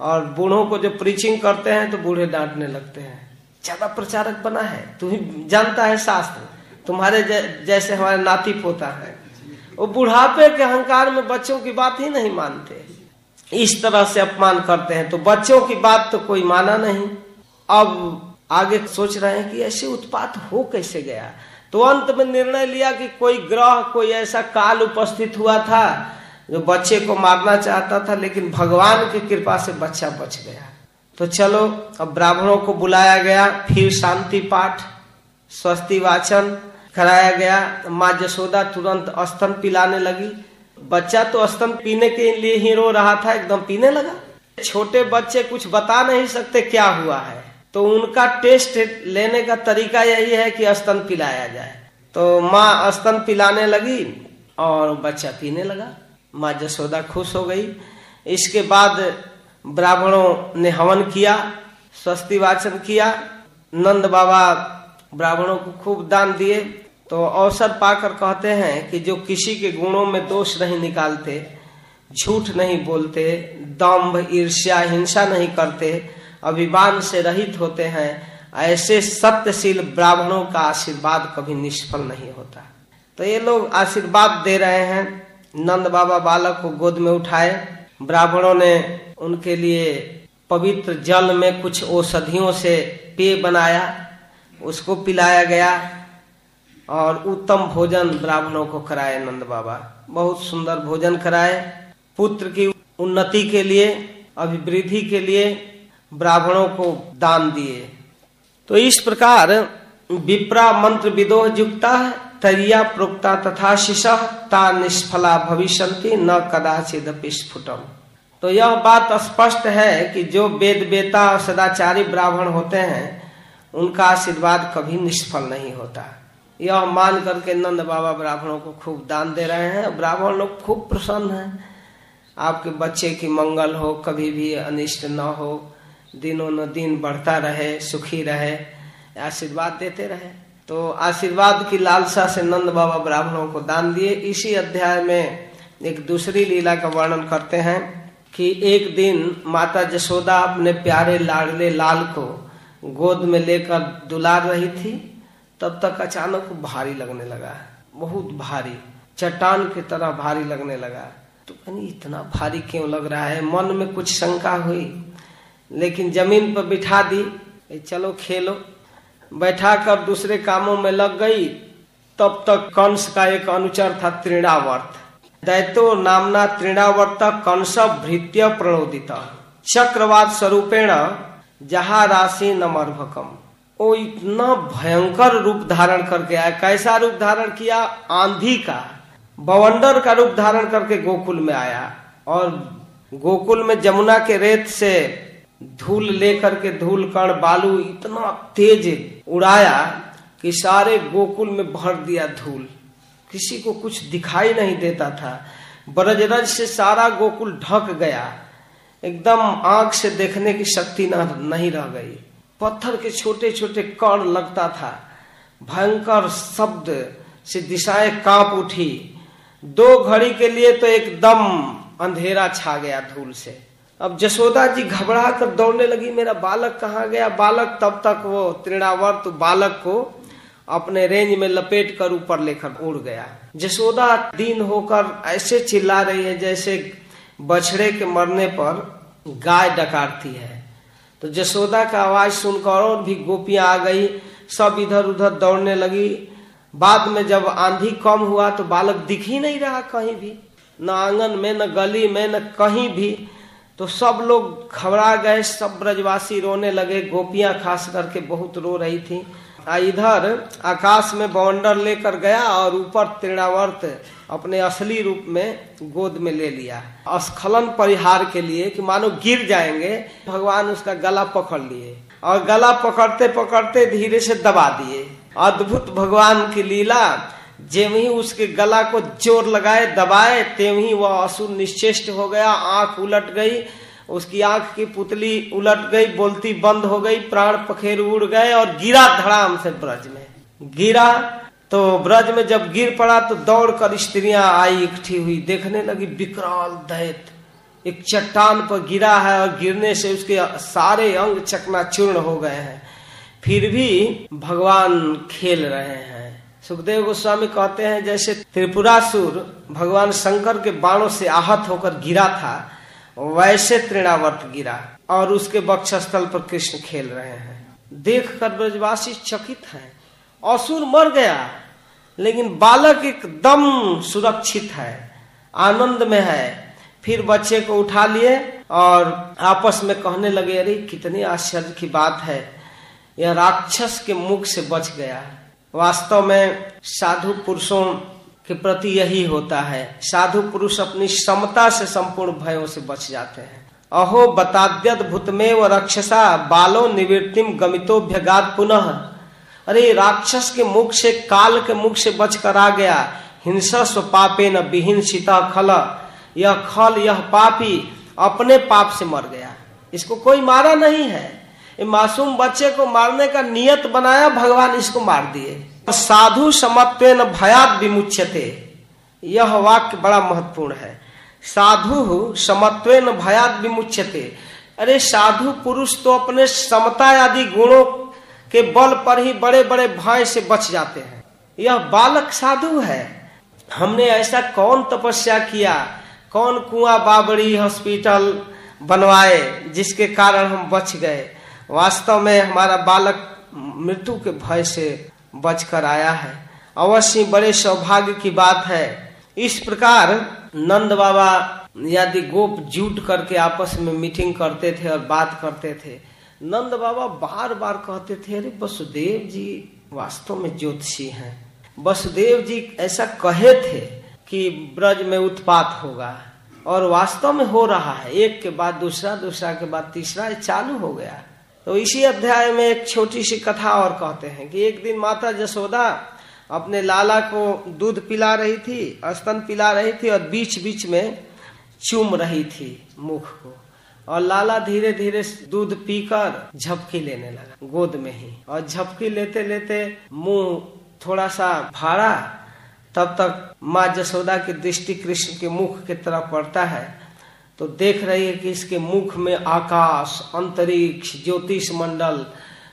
और बूढ़ों को जो प्रीचिंग करते हैं तो बूढ़े डांटने लगते हैं। ज़्यादा प्रचारक बना है। तुम्हें जानता है शास्त्र। तुम्हारे जैसे हमारे नाती पोता है। वो बुढ़ापे के अहंकार में बच्चों की बात ही नहीं मानते। इस तरह से अपमान करते हैं। तो बच्चों की बात तो कोई माना नहीं। अब आगे सोच रहे हैं कि ऐसे उत्पात हो कैसे गया? तो अंत में निर्णय लिया कि कोई ग्रह, कोई ऐसा काल उपस्थित हुआ था जो बच्चे को मारना चाहता था, लेकिन भगवान की कृपा से बच्चा बच गया। तो चलो, अब ब्राह्मणों को बुलाया गया, फिर शांति पाठ, स्वस्ति वाचन कराया गया। माँ जसोदा तुरंत स्तन पिलाने लगी। बच्चा तो स्तन पीने के लिए ही रो रहा था, एकदम पीने लगा। छोटे बच्चे कुछ बता नहीं सकते क्या हुआ है। तो उनका टेस्ट लेने का तरीका यही है कि स्तन पिलाया जाए। तो माँ स्तन पिलाने लगी और बच्चा पीने लगा। माँ जसोदा खुश हो गई। इसके बाद ब्राह्मणों ने हवन किया स्वस्ति वाचन किया। नंद बाबा ब्राह्मणों को खूब दान दिए। तो अवसर पाकर कहते हैं कि जो किसी के गुणों में दोष नहीं निकालते, झूठ नहीं बोलते, दम्भ, ईर्ष्या, हिंसा नहीं करते, अभिमान से रहित होते हैं, ऐसे सत्यशील ब्राह्मणों का आशीर्वाद कभी निष्फल नहीं होता। तो ये लोग आशीर्वाद दे रहे हैं। नंद बाबा बालक को गोद में उठाए। ब्राह्मणों ने उनके लिए पवित्र जल में कुछ औषधियों से पेय बनाया। उसको पिलाया गया। और उत्तम भोजन ब्राह्मणों को कराए नंद बाबा। बहुत सुंदर भोजन कराए। पुत्र की उन्नति के लिए, अभिवृद्धि के लिए ब्राह्मणों को दान दिए। तो इस प्रकार विप्रा मंत्र विदोह युक्ता तरिया प्रोक्ता तथा शिश ता निष्फला भविष्य न कदाचित स्फुटम तो यह बात स्पष्ट है कि जो वेद बेता और सदाचारी ब्राह्मण होते हैं, उनका आशीर्वाद कभी निष्फल नहीं होता। यह मान करके नंद बाबा ब्राह्मणों को खूब दान दे रहे हैं। ब्राह्मण लोग खूब प्रसन्न हैं। आपके बच्चे की मंगल हो, कभी भी अनिष्ट न हो, दिनों न दिन बढ़ता रहे, सुखी रहे, आशीर्वाद देते रहे। तो आशीर्वाद की लालसा से नंद बाबा ब्राह्मणों को दान दिए। इसी अध्याय में एक दूसरी लीला का वर्णन करते हैं कि एक दिन माता जसोदा अपने प्यारे लाडले लाल को गोद में लेकर दुलार रही थी। तब तक अचानक भारी लगने लगा। बहुत भारी। चट्टान की तरह भारी लगने लगा। तो कहीं इतना भारी क्यों लग रहा है? मन में कुछ शंका हुई। लेकिन ज़मीन पर बिठा दी। चलो खेलो। बैठा कर दूसरे कामों में लग गई। तब तक कंस का एक अनुचर था त्रिणावर्त दैतो नामना त्रिणावर्त कंस भृत्य प्रणोदित। चक्रवात स्वरूपेण जहा राशि नमर्भकम। वो इतना भयंकर रूप धारण करके आया। कैसा रूप धारण किया? आंधी का। बवंडर का रूप धारण करके गोकुल में आया और गोकुल में जमुना के रेत से धूल लेकर के धूल कण बालू इतना तेज उड़ाया कि सारे गोकुल में भर दिया धूल। किसी को कुछ दिखाई नहीं देता था। ब्रजरज से सारा गोकुल ढक गया। एकदम आँख से देखने की शक्ति नहीं रह गई। पत्थर के छोटे छोटे कण लगता था। भयंकर शब्द से दिशाएँ काँप उठी। दो घड़ी के लिए तो एकदम अंधेरा छा गया धूल से। अब जसोदा जी घबरा कर दौड़ने लगी, मेरा बालक कहाँ गया? बालक तब तक वो तृणावर्त बालक को अपने रेंज में लपेट कर ऊपर लेकर उड़ गया। जसोदा दीन होकर ऐसे चिल्ला रही है जैसे बछड़े के मरने पर गाय डकारती है। तो जसोदा का आवाज़ सुनकर और भी गोपियाँ आ गई। सब इधर उधर दौड़ने लगी। बाद में जब आंधी कम हुआ तो बालक दिख ही नहीं रहा कहीं भी। न आँगन में, न गली में, न कहीं भी। तो सब लोग घबरा गए, सब ब्रजवासी रोने लगे। गोपियाँ खास करके बहुत रो रही थी। इधर आकाश में बाउंडर लेकर गया और ऊपर तृणावर्त अपने असली रूप में गोद में ले लिया। स्खलन परिहार के लिए कि मानो गिर जाएँगे, भगवान उसका गला पकड़ लिए और गला पकड़ते पकड़ते धीरे से दबा दिए। अद्भुत भगवान की लीला, जेव ही उसके गला को ज़ोर लगाए, दबाए तेम ही वह असुर निश्चेष्ट हो गया, आँख उलट गई उसकी आँख की पुतली उलट गई, बोलती बंद हो गई, प्राण पखेर उड़ गए और गिरा धड़ाम से ब्रज में। गिरा तो ब्रज में जब गिर पड़ा तो दौड़ कर स्त्रियाँ आई, इकट्ठी हुई। देखने लगी विकराल दैत एक चट्टान पर गिरा है और गिरने से उसके सारे अंग चकना चूर्ण हो गए हैं। फिर भी भगवान खेल रहे हैं। सुखदेव गोस्वामी कहते हैं, जैसे त्रिपुरासुर भगवान शंकर के बाणों से आहत होकर गिरा था वैसे तृणावर्त गिरा और उसके बक्षस्थल पर कृष्ण खेल रहे हैं। देख कर ब्रजवासी चकित हैं। असुर मर गया, लेकिन बालक एकदम सुरक्षित है, आनंद में है। फिर बच्चे को उठा लिए और आपस में कहने लगे, अरे, कितनी आश्चर्य की बात है, यह राक्षस के मुख से बच गया। वास्तव में साधु पुरुषों के प्रति यही होता है। साधु पुरुष अपनी समता से संपूर्ण भयों से बच जाते हैं। अहो, बताद्यत भूतमेव व रक्षसा, बालो निवृत्तिम गमितोभ्यगात पुनः। अरे, राक्षस के मुख से, काल के मुख से बच कर आ गया। हिंसा स्व पापे न विहीन सीता खल। यह खल, यह पापी अपने पाप से मर गया। इसको कोई मारा नहीं है। मासूम बच्चे को मारने का नियत बनाया भगवान इसको मार दिए। साधु समत्व भयात विमुच्यते। यह वाक्य बड़ा महत्वपूर्ण है। साधु समत्व भयात विमुच्यते। अरे साधु पुरुष तो अपने समता आदि गुणों के बल पर ही बड़े बड़े भय से बच जाते हैं। यह बालक साधु है। हमने ऐसा कौन तपस्या किया? कौन कुआ बाबड़ी हॉस्पिटल बनवाए जिसके कारण हम बच गए? वास्तव में हमारा बालक मृत्यु के भय से बचकर आया है। अवश्य बड़े सौभाग्य की बात है। इस प्रकार नंद बाबा यदि गोप जुट करके आपस में मीटिंग करते थे और बात करते थे। नंद बाबा बार बार कहते थे, अरे वसुदेव जी, वास्तव में ज्योतिषी हैं। वसुदेव जी ऐसा कहे थे कि ब्रज में उत्पात होगा और वास्तव में हो रहा है। एक के बाद दूसरा दूसरा के बाद तीसरा चालू हो गया। तो इसी अध्याय में एक छोटी सी कथा और कहते हैं कि एक दिन माता जसोदा अपने लाला को दूध पिला रही थी स्तन पिला रही थी और बीच बीच में चूम रही थी मुख को। और लाला धीरे धीरे दूध पीकर झपकी लेने लगा, गोद में ही। और झपकी लेते लेते मुँह थोड़ा सा भाड़ा तब तक माँ जसोदा की दृष्टि कृष्ण के मुख की तरफ़ पड़ता है। तो देख रही है कि इसके मुख में आकाश, अंतरिक्ष, ज्योतिष मंडल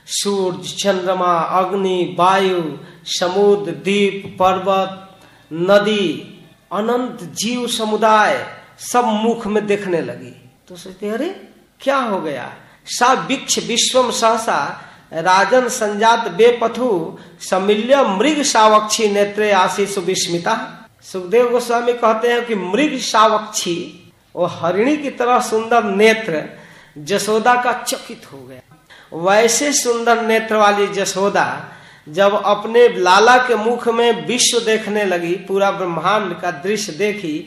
सूर्य चंद्रमा, अग्नि, वायु, समुद्र, द्वीप, पर्वत, नदी, अनंत जीव समुदाय सब मुख में देखने लगी। तो सोचते अरे, क्या हो गया? सा विक्ष विश्वम सहसा, राजन संजात बेपथु, समिल्य मृग सावक्षी नेत्रे आशीष विस्मिता। सुखदेव गोस्वामी कहते हैं कि मृग सावक्षी वो हरिणी की तरह सुंदर नेत्र जसोदा का चकित हो गया। वैसे सुंदर नेत्र वाली जसोदा जब अपने लाला के मुख में विश्व देखने लगी, पूरा ब्रह्मांड का दृश्य देखी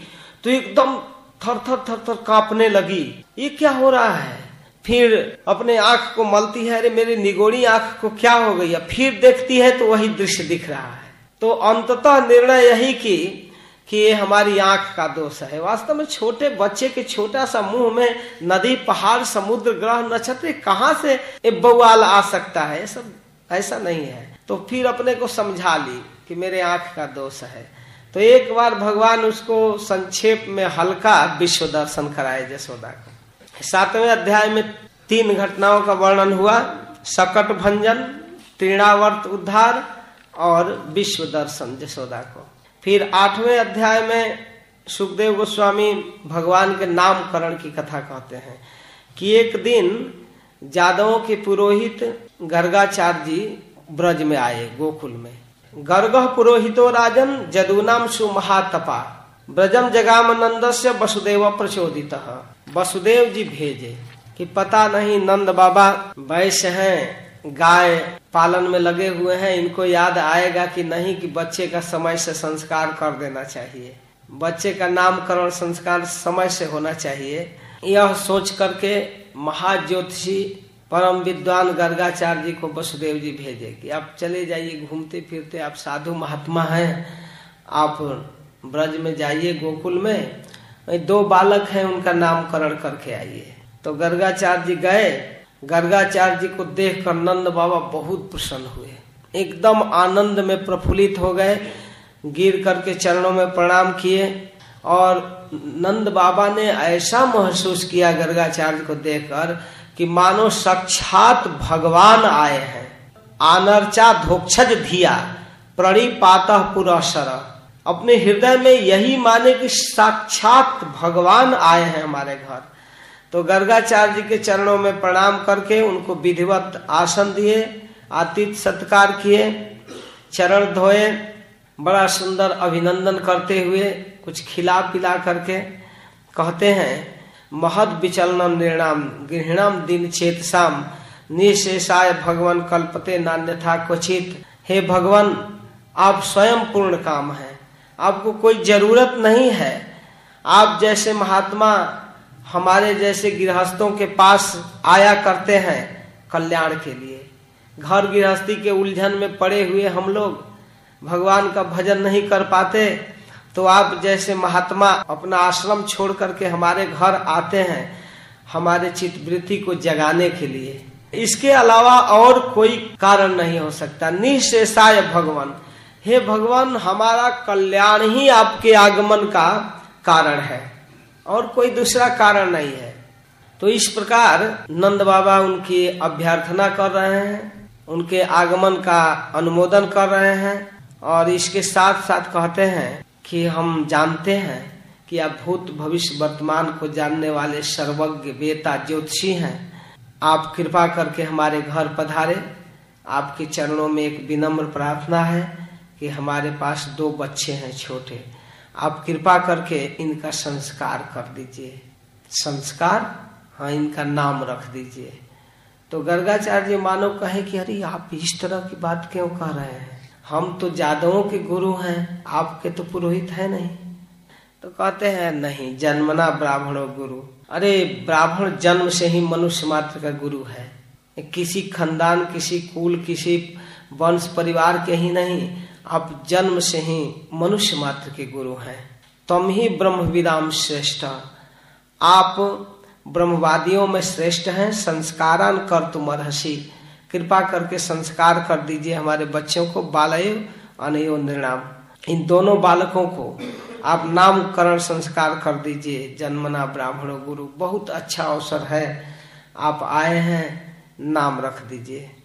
तो एकदम थर थर थर थर कांपने लगी, ये क्या हो रहा है? फिर अपने आँख को मलती है, अरे मेरी निगोड़ी आँख को क्या हो गई फिर देखती है तो वही दृश्य दिख रहा है। तो अंततः निर्णय यही की कि ये हमारी आँख का दोष है। वास्तव में छोटे बच्चे के छोटा सा मुँह में नदी, पहाड़, समुद्र, ग्रह, नक्षत्र कहाँ से बवाल आ सकता है? सब ऐसा नहीं है। तो फिर अपने को समझा ली कि मेरे आँख का दोष है। तो एक बार भगवान उसको संक्षेप में हल्का विश्व दर्शन कराए जसोदा को। सातवें अध्याय में तीन घटनाओं का वर्णन हुआ। सकट भंजन, तृणावर्त उद्धार और विश्व दर्शन जसोदा को। फिर आठवें अध्याय में सुखदेव गोस्वामी भगवान के नामकरण की कथा कहते हैं कि एक दिन जादवों के पुरोहित गर्गाचार्य जी ब्रज में आए गोकुल में। गर्ग पुरोहितो राजन जदुनाम सुमहातपा ब्रजम जगाम नंद से वसुदेव प्रचोदित। वसुदेव जी भेजे कि पता नहीं नंद बाबा वैश्य हैं। गाय पालन में लगे हुए हैं, इनको याद आएगा कि नहीं कि बच्चे का समय से संस्कार कर देना चाहिए। बच्चे का नामकरण संस्कार समय से होना चाहिए। यह सोच करके महाज्योतिषी परम विद्वान गर्गाचार्य जी को वसुदेव जी भेजे कि आप चले जाइए घूमते फिरते, आप साधु महात्मा हैं, आप ब्रज में जाइए गोकुल में। दो बालक हैं, उनका नामकरण करके आइए। तो गर्गाचार्य जी गए गर्गाचार्य जी को देख कर नंद बाबा बहुत प्रसन्न हुए। एकदम आनंद में प्रफुल्लित हो गए, गिर करके चरणों में प्रणाम किए और नंद बाबा ने ऐसा महसूस किया गर्गाचार्य को देखकर कि मानो साक्षात भगवान आए हैं। आनर्चा धोक्षज धिया, प्रणिपात पुरसर। अपने हृदय में यही माने कि साक्षात भगवान आए हैं हमारे घर। तो गर्गाचार्य जी के चरणों में प्रणाम करके उनको विधिवत आसन दिए आतिथ्य सत्कार किए, चरण धोए, बड़ा सुंदर अभिनंदन करते हुए कुछ खिला पिला करके कहते हैं, महद विचलन निर्णाम, गृहणाम दिन चेत शाम निशेषाय भगवान कल्पते नान्यथा क्वचित। हे भगवान, आप स्वयं पूर्ण काम है, आपको कोई ज़रूरत नहीं है। आप जैसे महात्मा हमारे जैसे गृहस्थों के पास आया करते हैं कल्याण के लिए। घर गृहस्थी के उलझन में पड़े हुए हम लोग भगवान का भजन नहीं कर पाते तो आप जैसे महात्मा अपना आश्रम छोड़ करके हमारे घर आते हैं हमारे चित्तवृत्ति को जगाने के लिए। इसके अलावा और कोई कारण नहीं हो सकता। निशेषाय भगवान। हे भगवान, हमारा कल्याण ही आपके आगमन का कारण है। और कोई दूसरा कारण नहीं है। तो इस प्रकार नंद बाबा उनकी अभ्यर्थना कर रहे हैं, उनके आगमन का अनुमोदन कर रहे हैं और इसके साथ साथ कहते हैं कि हम जानते हैं कि आप भूत भविष्य वर्तमान को जानने वाले सर्वज्ञ वेता ज्योतिषी हैं। आप कृपा करके हमारे घर पधारे। आपके चरणों में एक विनम्र प्रार्थना है कि हमारे पास दो बच्चे हैं छोटे। आप कृपा करके इनका संस्कार कर दीजिए। संस्कार? हाँ इनका नाम रख दीजिए। तो गर्गाचार्य जी मानो कहे कि, अरे, आप इस तरह की बात क्यों कह रहे हैं? हम तो जादवों के गुरु हैं, आपके तो पुरोहित है नहीं। तो कहते हैं, नहीं, जन्मना ब्राह्मणों गुरु। अरे, ब्राह्मण जन्म से ही मनुष्य मात्र का गुरु है। किसी खानदान, किसी कुल, किसी वंश परिवार के ही नहीं। आप जन्म से ही मनुष्य मात्र के गुरु हैं। तुम ही ब्रह्म विदाम श्रेष्ठ। आप ब्रह्मवादियों में श्रेष्ठ हैं, संस्कारान कर तुम अर्सी कृपा करके संस्कार कर दीजिए हमारे बच्चों को, बालय अनयो निर्णाम। इन दोनों बालकों को आप नामकरण संस्कार कर दीजिए। जन्मना ब्राह्मण गुरु, बहुत अच्छा अवसर है। आप आए हैं, नाम रख दीजिए।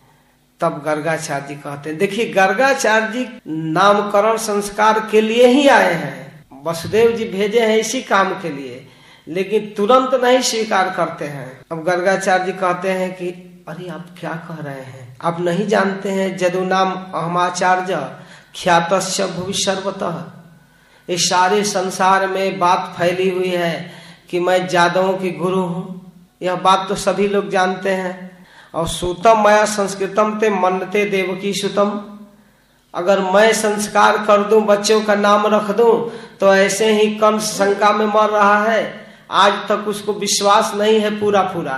तब गर्गाचार्य जी कहते हैं, देखिए, गर्गाचार्य जी नामकरण संस्कार के लिए ही आए हैं। वसुदेव जी भेजे हैं इसी काम के लिए, लेकिन तुरंत नहीं स्वीकार करते हैं। अब गर्गाचार्य जी कहते हैं कि, अरे, आप क्या कह रहे हैं? आप नहीं जानते हैं जदु नाम अहमाचार्य ख्यात भविष्यतः इस सारे संसार में बात फैली हुई है कि मैं जादवों की गुरु हूँ। यह बात तो सभी लोग जानते हैं। और सूतम माया संस्कृतम ते मनते देवकी सुतम। अगर मैं संस्कार कर दूँ, बच्चों का नाम रख दूँ तो ऐसे ही कम शंका में मर रहा है। आज तक उसको विश्वास नहीं है पूरा पूरा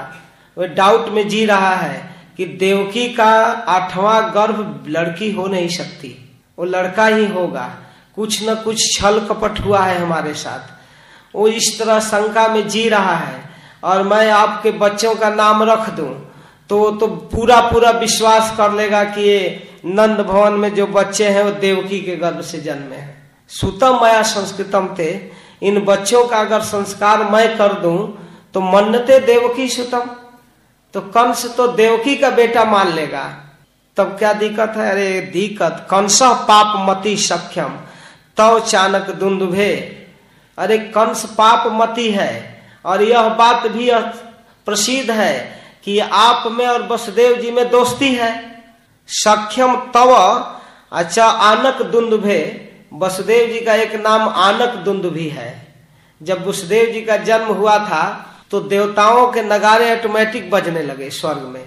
वह डाउट में जी रहा है कि देवकी का आठवां गर्भ लड़की हो नहीं सकती। वो लड़का ही होगा। कुछ न कुछ छल कपट हुआ है हमारे साथ। वो इस तरह शंका में जी रहा है। और मैं आपके बच्चों का नाम रख दूँ। तो वो तो पूरा पूरा विश्वास कर लेगा कि ये नंद भवन में जो बच्चे हैं वो देवकी के गर्भ से जन्मे हैं। सुतम माया संस्कृतम थे इन बच्चों का अगर संस्कार मैं कर दूँ तो मन्नते देवकी सुतम। तो कंस तो देवकी का बेटा मान लेगा। तब क्या दिक्कत है? अरे, दिक्कत। कंस पाप मती सक्षम तव तो चानक दुंदुभे। अरे, कंस पाप मती है। और यह बात भी प्रसिद्ध है कि आप में और वसुदेव जी में दोस्ती है। सक्षम तव अच्छा आनक दुंदुभे वसुदेव जी का एक नाम आनक दुंदुभी है। जब वसुदेव जी का जन्म हुआ था तो देवताओं के नगारे ऑटोमेटिक बजने लगे स्वर्ग में।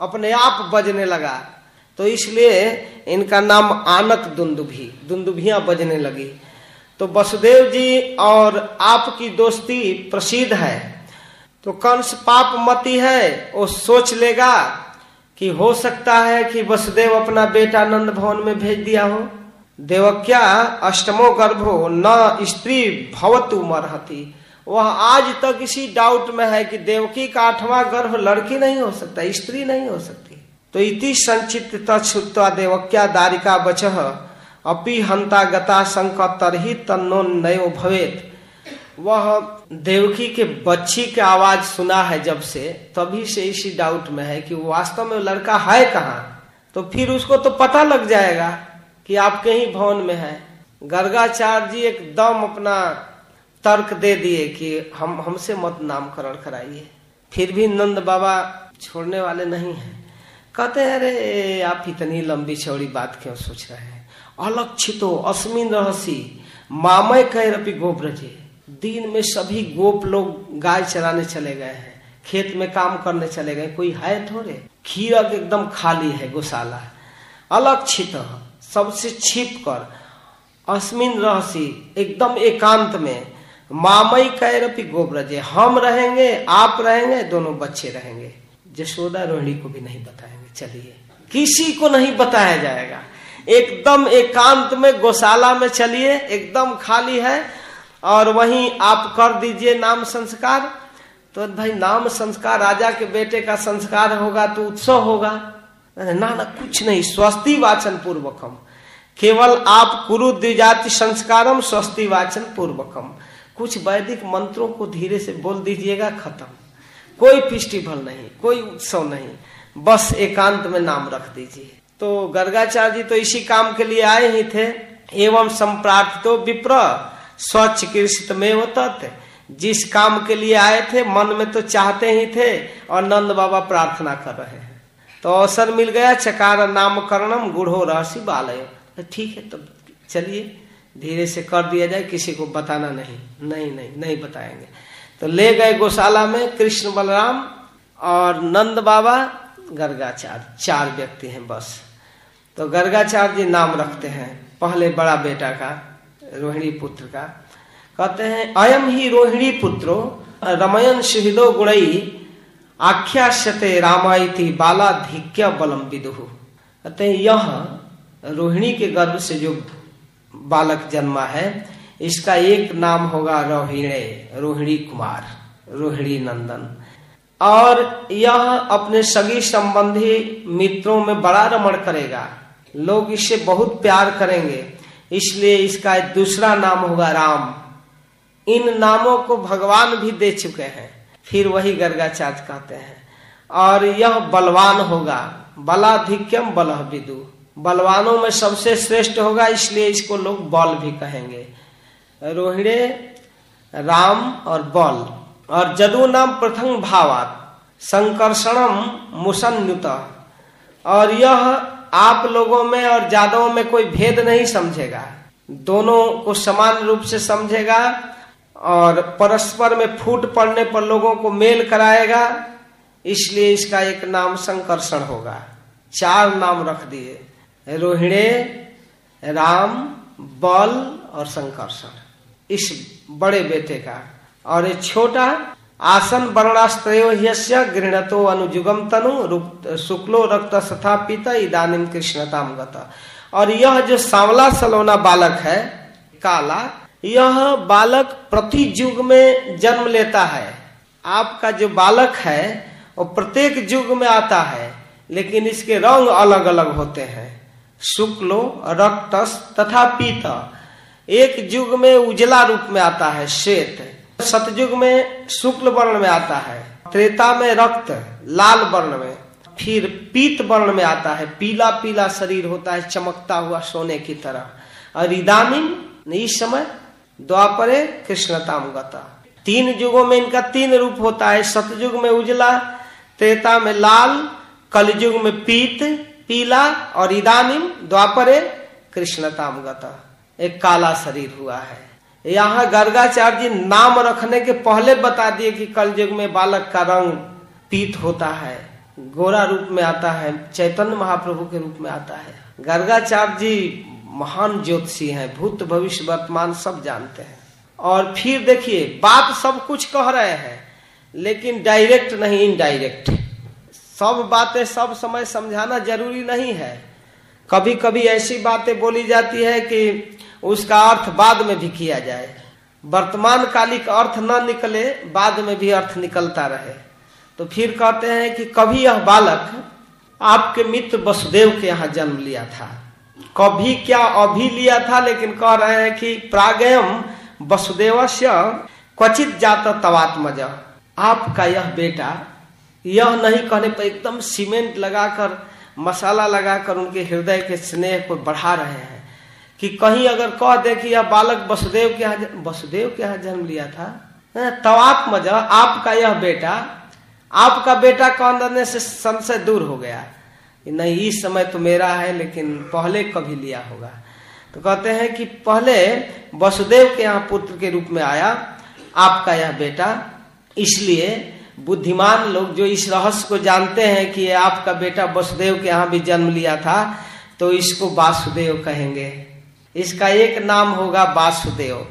अपने आप बजने लगा। तो इसलिए इनका नाम आनक दुंदुभी दुंदुभियाँ बजने लगी। तो वसुदेव जी और आपकी दोस्ती प्रसिद्ध है। तो कंस पाप मती है, वो सोच लेगा कि हो सकता है कि वसुदेव अपना बेटा नंद भवन में भेज दिया हो। देवक्या अष्टमो गर्भो न स्त्री भवतु मरहती। वह आज तक इसी डाउट में है कि देवकी का आठवां गर्भ लड़की नहीं हो सकता, स्त्री नहीं हो सकती। तो इति संचित तत्वा देवक्या दारिका बच अपि हंता गता संकर तरही तन्नो नयो भवेत। वह देवकी के बच्ची की आवाज़ सुना है जब से, तभी से इसी डाउट में है कि वास्तव में लड़का है कहाँ? तो फिर उसको तो पता लग जाएगा कि आपके ही भवन में है। गर्गाचार्य जी एकदम अपना तर्क दे दिए कि हम, हमसे मत नामकरण कराइए। फिर भी नंद बाबा छोड़ने वाले नहीं है। कहते हैं, अरे, आप इतनी लंबी चौड़ी बात क्यों सोच रहे हैं? अलक्षितो, अस्मिन रहसी, मामय कह रपी गोब्रजे। दिन में सभी गोप लोग गाय चराने चले गए हैं। खेत में काम करने चले गए। कोई है थोड़े? खीरक एकदम खाली है, गौशाला अलक्षित सबसे छिप कर अस्मिन रहसी एकदम एकांत में, मामई कैरपी गोब्रजे हम रहेंगे, आप रहेंगे, दोनों बच्चे रहेंगे। जशोदा रोहिणी को भी नहीं बताएँगे। चलिए। किसी को नहीं बताया जाएगा। एकदम एकांत में गौशाला में चलिए। एकदम खाली है। और वहीं आप कर दीजिए नाम संस्कार। तो भाई नाम संस्कार, राजा के बेटे का संस्कार होगा तो उत्सव होगा। ना ना, कुछ नहीं, स्वस्ति वाचन पूर्वकम। केवल आप कुरु द्विजाति संस्कारम स्वस्ति वाचन पूर्वकम। कुछ वैदिक मंत्रों को धीरे से बोल दीजिएगा, खत्म। कोई फेस्टिवल नहीं, कोई उत्सव नहीं। बस एकांत में नाम रख दीजिए। तो गर्गाचार्य जी तो इसी काम के लिए आए ही थे। एवं संप्रार्थितो विप्र। स्वचिकित्सित में होता थे जिस काम के लिए आए थे, मन में तो चाहते ही थे और नंद बाबा प्रार्थना कर रहे हैं। तो अवसर मिल गया, चकार नामकरणम गुढ़ो रहसी बालय। ठीक है तो चलिए, धीरे से कर दिया जाए, किसी को बताना नहीं। नहीं नहीं नहीं बताएँगे। तो ले गए गौशाला में कृष्ण बलराम और नंद बाबा, गर्गाचार्य, चार व्यक्ति हैं बस। तो गर्गाचार्य जी नाम रखते हैं, पहले बड़ा बेटा का। रोहिणी पुत्र का। कहते हैं अयम ही रोहिणी पुत्रो, रमयन सुहृदो गुणई आख्याश्यते रामायती बालाधिक्य बलम विदुहु कहते हैं, यह रोहिणी के गर्भ से जो बालक जन्मा है, इसका एक नाम होगा रोहिणी रोहिणी कुमार, रोहिणी नंदन। और यह अपने सगी संबंधी मित्रों में बड़ा रमण करेगा। लोग इससे बहुत प्यार करेंगे। इसलिए इसका दूसरा नाम होगा राम। इन नामों को भगवान भी दे चुके हैं। फिर वही गर्गाचार्य कहते हैं। और यह बलवान होगा। बलाधिक्यम बल विदु। बलवानों में सबसे श्रेष्ठ होगा, इसलिए इसको लोग बल भी कहेंगे। रोहिणे, राम और बल। और जदु नाम प्रथम भावात। संकर्षणम मुसन्युत और यह आप लोगों में और जादवों में कोई भेद नहीं समझेगा। दोनों को समान रूप से समझेगा और परस्पर में फूट पड़ने पर लोगों को मेल कराएगा, इसलिए इसका एक नाम संकर्षण होगा। चार नाम रख दिए। रोहिणे, राम, बल और संकर्षण। इस बड़े बेटे का। और एक छोटा आसन वर्णास्त्रो गृहतो अनुजुगम तनु शुक्लो रक्त सथा पीता इदानिम कृष्णताम और यह जो सांवला सलोना बालक है, काला, यह बालक प्रति युग में जन्म लेता है। आपका जो बालक है, वो प्रत्येक युग में आता है, लेकिन इसके रंग अलग अलग होते हैं। शुक्लो, रक्तस तथा पीता, एक युग में उजला रूप में आता है, श्वेत। सतयुग में शुक्ल वर्ण में आता है, त्रेता में रक्त, लाल वर्ण में, फिर पीत वर्ण में आता है, पीला पीला शरीर होता है, चमकता हुआ सोने की तरह। और इदानीम इस समय द्वापरे कृष्णताम गता तीन युगों में इनका तीन रूप होता है, सतयुग में उजला, त्रेता में लाल, कलयुग में पीत, पीला और इदानीम द्वापरे कृष्णताम गता एक काला शरीर हुआ है। यहाँ गर्गाचार्य जी नाम रखने के पहले बता दिए कि कल युग में बालक का रंग पीत होता है, गोरा रूप में आता है, चैतन्य महाप्रभु के रूप में आता है। गर्गाचार्य जी महान ज्योतिषी हैं, भूत भविष्य वर्तमान सब जानते हैं। और फिर देखिए, बात सब कुछ कह रहे हैं, लेकिन डायरेक्ट नहीं इनडायरेक्ट सब बातें सब समय समझाना ज़रूरी नहीं है। कभी कभी ऐसी बातें बोली जाती है कि उसका अर्थ बाद में भी किया जाए। वर्तमान कालिक अर्थ न निकले, बाद में भी अर्थ निकलता रहे। तो फिर कहते हैं कि कभी यह बालक आपके मित्र वसुदेव के यहाँ जन्म लिया था। कभी क्या अभी लिया था, लेकिन कह रहे हैं कि प्रागयम वसुदेव से क्वचित जाता तवात्मज। आपका यह बेटा यह नहीं कहने पर एकदम सीमेंट लगाकर, मसाला लगाकर उनके हृदय के स्नेह को बढ़ा रहे हैं। कि कहीं अगर कह दे कि यह बालक वसुदेव के यहाँ वसुदेव के यहाँ जन्म लिया था तो आप मज़ा, आपका यह बेटा, आपका बेटा कहने से संशय दूर हो गया। नहीं, इस समय तो मेरा है, लेकिन पहले कभी लिया होगा। तो कहते हैं कि पहले वसुदेव के यहाँ पुत्र के रूप में आया, आपका यह बेटा। इसलिए बुद्धिमान लोग जो इस रहस्य को जानते हैं कि आपका बेटा वसुदेव के यहाँ भी जन्म लिया था तो इसको वासुदेव कहेंगे। इसका एक नाम होगा वासुदेव।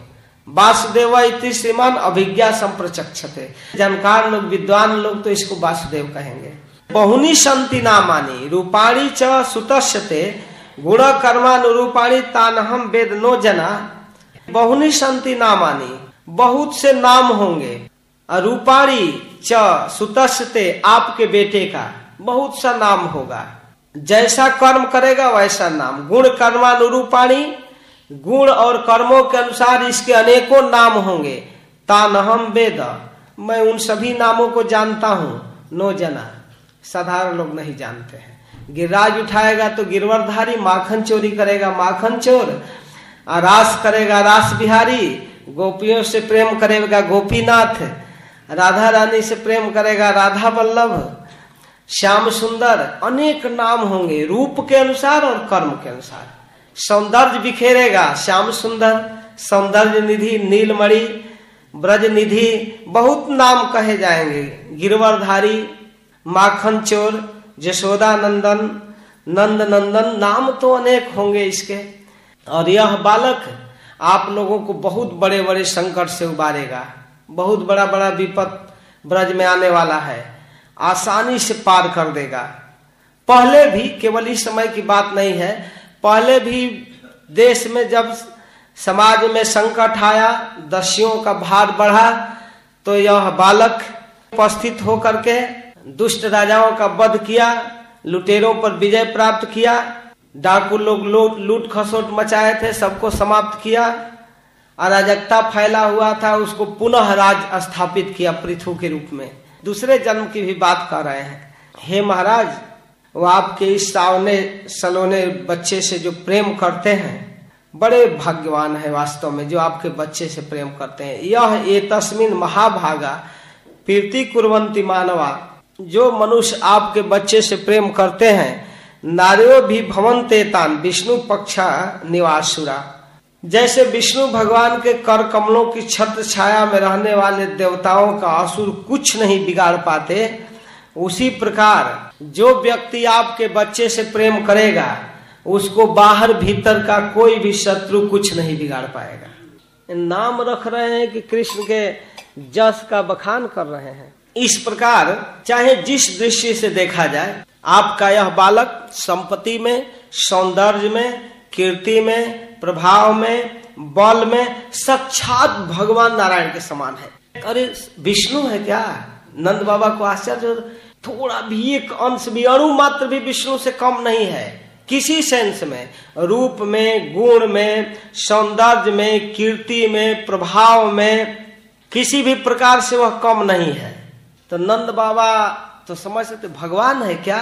वासुदेव इति श्रीमान अभिज्ञा संप्रचक्षते। जानकार लोग, विद्वान लोग तो इसको वासुदेव कहेंगे। बहुनी संति नामानी रूपाणी च सुतस्यते, गुण कर्मानुरूपाणी तान हम वेद नो जना। बहुनी शांति संति नामानी बहुत से नाम होंगे। रूपाणी च सुतस्यते आपके बेटे का, बहुत सा नाम होगा। जैसा कर्म करेगा वैसा नाम। गुण कर्मानुरूपाणी गुण और कर्मों के अनुसार इसके अनेकों नाम होंगे। तान हम वेद। मैं उन सभी नामों को जानता हूँ। नो जना। साधारण लोग नहीं जानते हैं। गिरराज उठाएगा तो गिरवरधारी माखन चोरी करेगा। माखन चोर। रास करेगा, रास बिहारी। गोपियों से प्रेम करेगा गोपीनाथ। राधा रानी से प्रेम करेगा राधा वल्लभ। श्याम सुंदर। अनेक नाम होंगे। रूप के अनुसार और कर्म के अनुसार। सौंदर्य बिखेरेगा, श्याम सुंदर, सौंदर्य निधि, नीलमणि ब्रज निधि बहुत नाम कहे जाएँगे। गिरवरधारी माखन चोर जशोदा नंदन नंद नंदन नाम तो अनेक होंगे इसके। और यह बालक आप लोगों को बहुत बड़े बड़े संकट से उबारेगा। बहुत बड़ा बड़ा विपत ब्रज में आने वाला है। आसानी से पार कर देगा। पहले भी केवल इस समय की बात नहीं है पहले भी देश में जब समाज में संकट आया दस्युओं का भार बढ़ा तो यह बालक उपस्थित होकर के दुष्ट राजाओं का वध किया, लुटेरों पर विजय प्राप्त किया, डाकू लोग लूट खसोट मचाए थे, सबको समाप्त किया, अराजकता फैला हुआ था, उसको पुनः राज स्थापित किया पृथ्वी के रूप में। दूसरे जन्म की भी बात कर रहे हैं। हे महाराज वो आपके इस सावने सलोने बच्चे से जो प्रेम करते हैं, बड़े भाग्यवान है वास्तव में, जो आपके बच्चे से प्रेम करते हैं। यह ए तस्मिन महाभागा प्रीति कुरवंती मानवा, जो मनुष्य आपके बच्चे से प्रेम करते हैं, नारियो भी भवनते तान, विष्णु पक्षा निवासुरा। जैसे विष्णु भगवान के कर कमलों की छत्र छाया में रहने वाले देवताओं का असुर कुछ नहीं बिगाड़ पाते उसी प्रकार जो व्यक्ति आपके बच्चे से प्रेम करेगा, उसको बाहर भीतर का कोई भी शत्रु कुछ नहीं बिगाड़ पाएगा। नाम रख रहे हैं कि कृष्ण के जस का बखान कर रहे हैं। इस प्रकार चाहे जिस दृष्टि से देखा जाए, आपका यह बालक संपत्ति में, सौंदर्य में, कीर्ति में, प्रभाव में, बल में साक्षात भगवान नारायण के समान है। अरे, विष्णु है क्या? नंद बाबा को आश्चर्य थोड़ा भी एक अंश भी, अणु मात्र भी विष्णु से कम नहीं है। किसी सेंस में, रूप में, गुण में, सौंदर्य में, कीर्ति में, प्रभाव में, किसी भी प्रकार से वह कम नहीं है। तो नंद बाबा तो समझ सकते भगवान है क्या?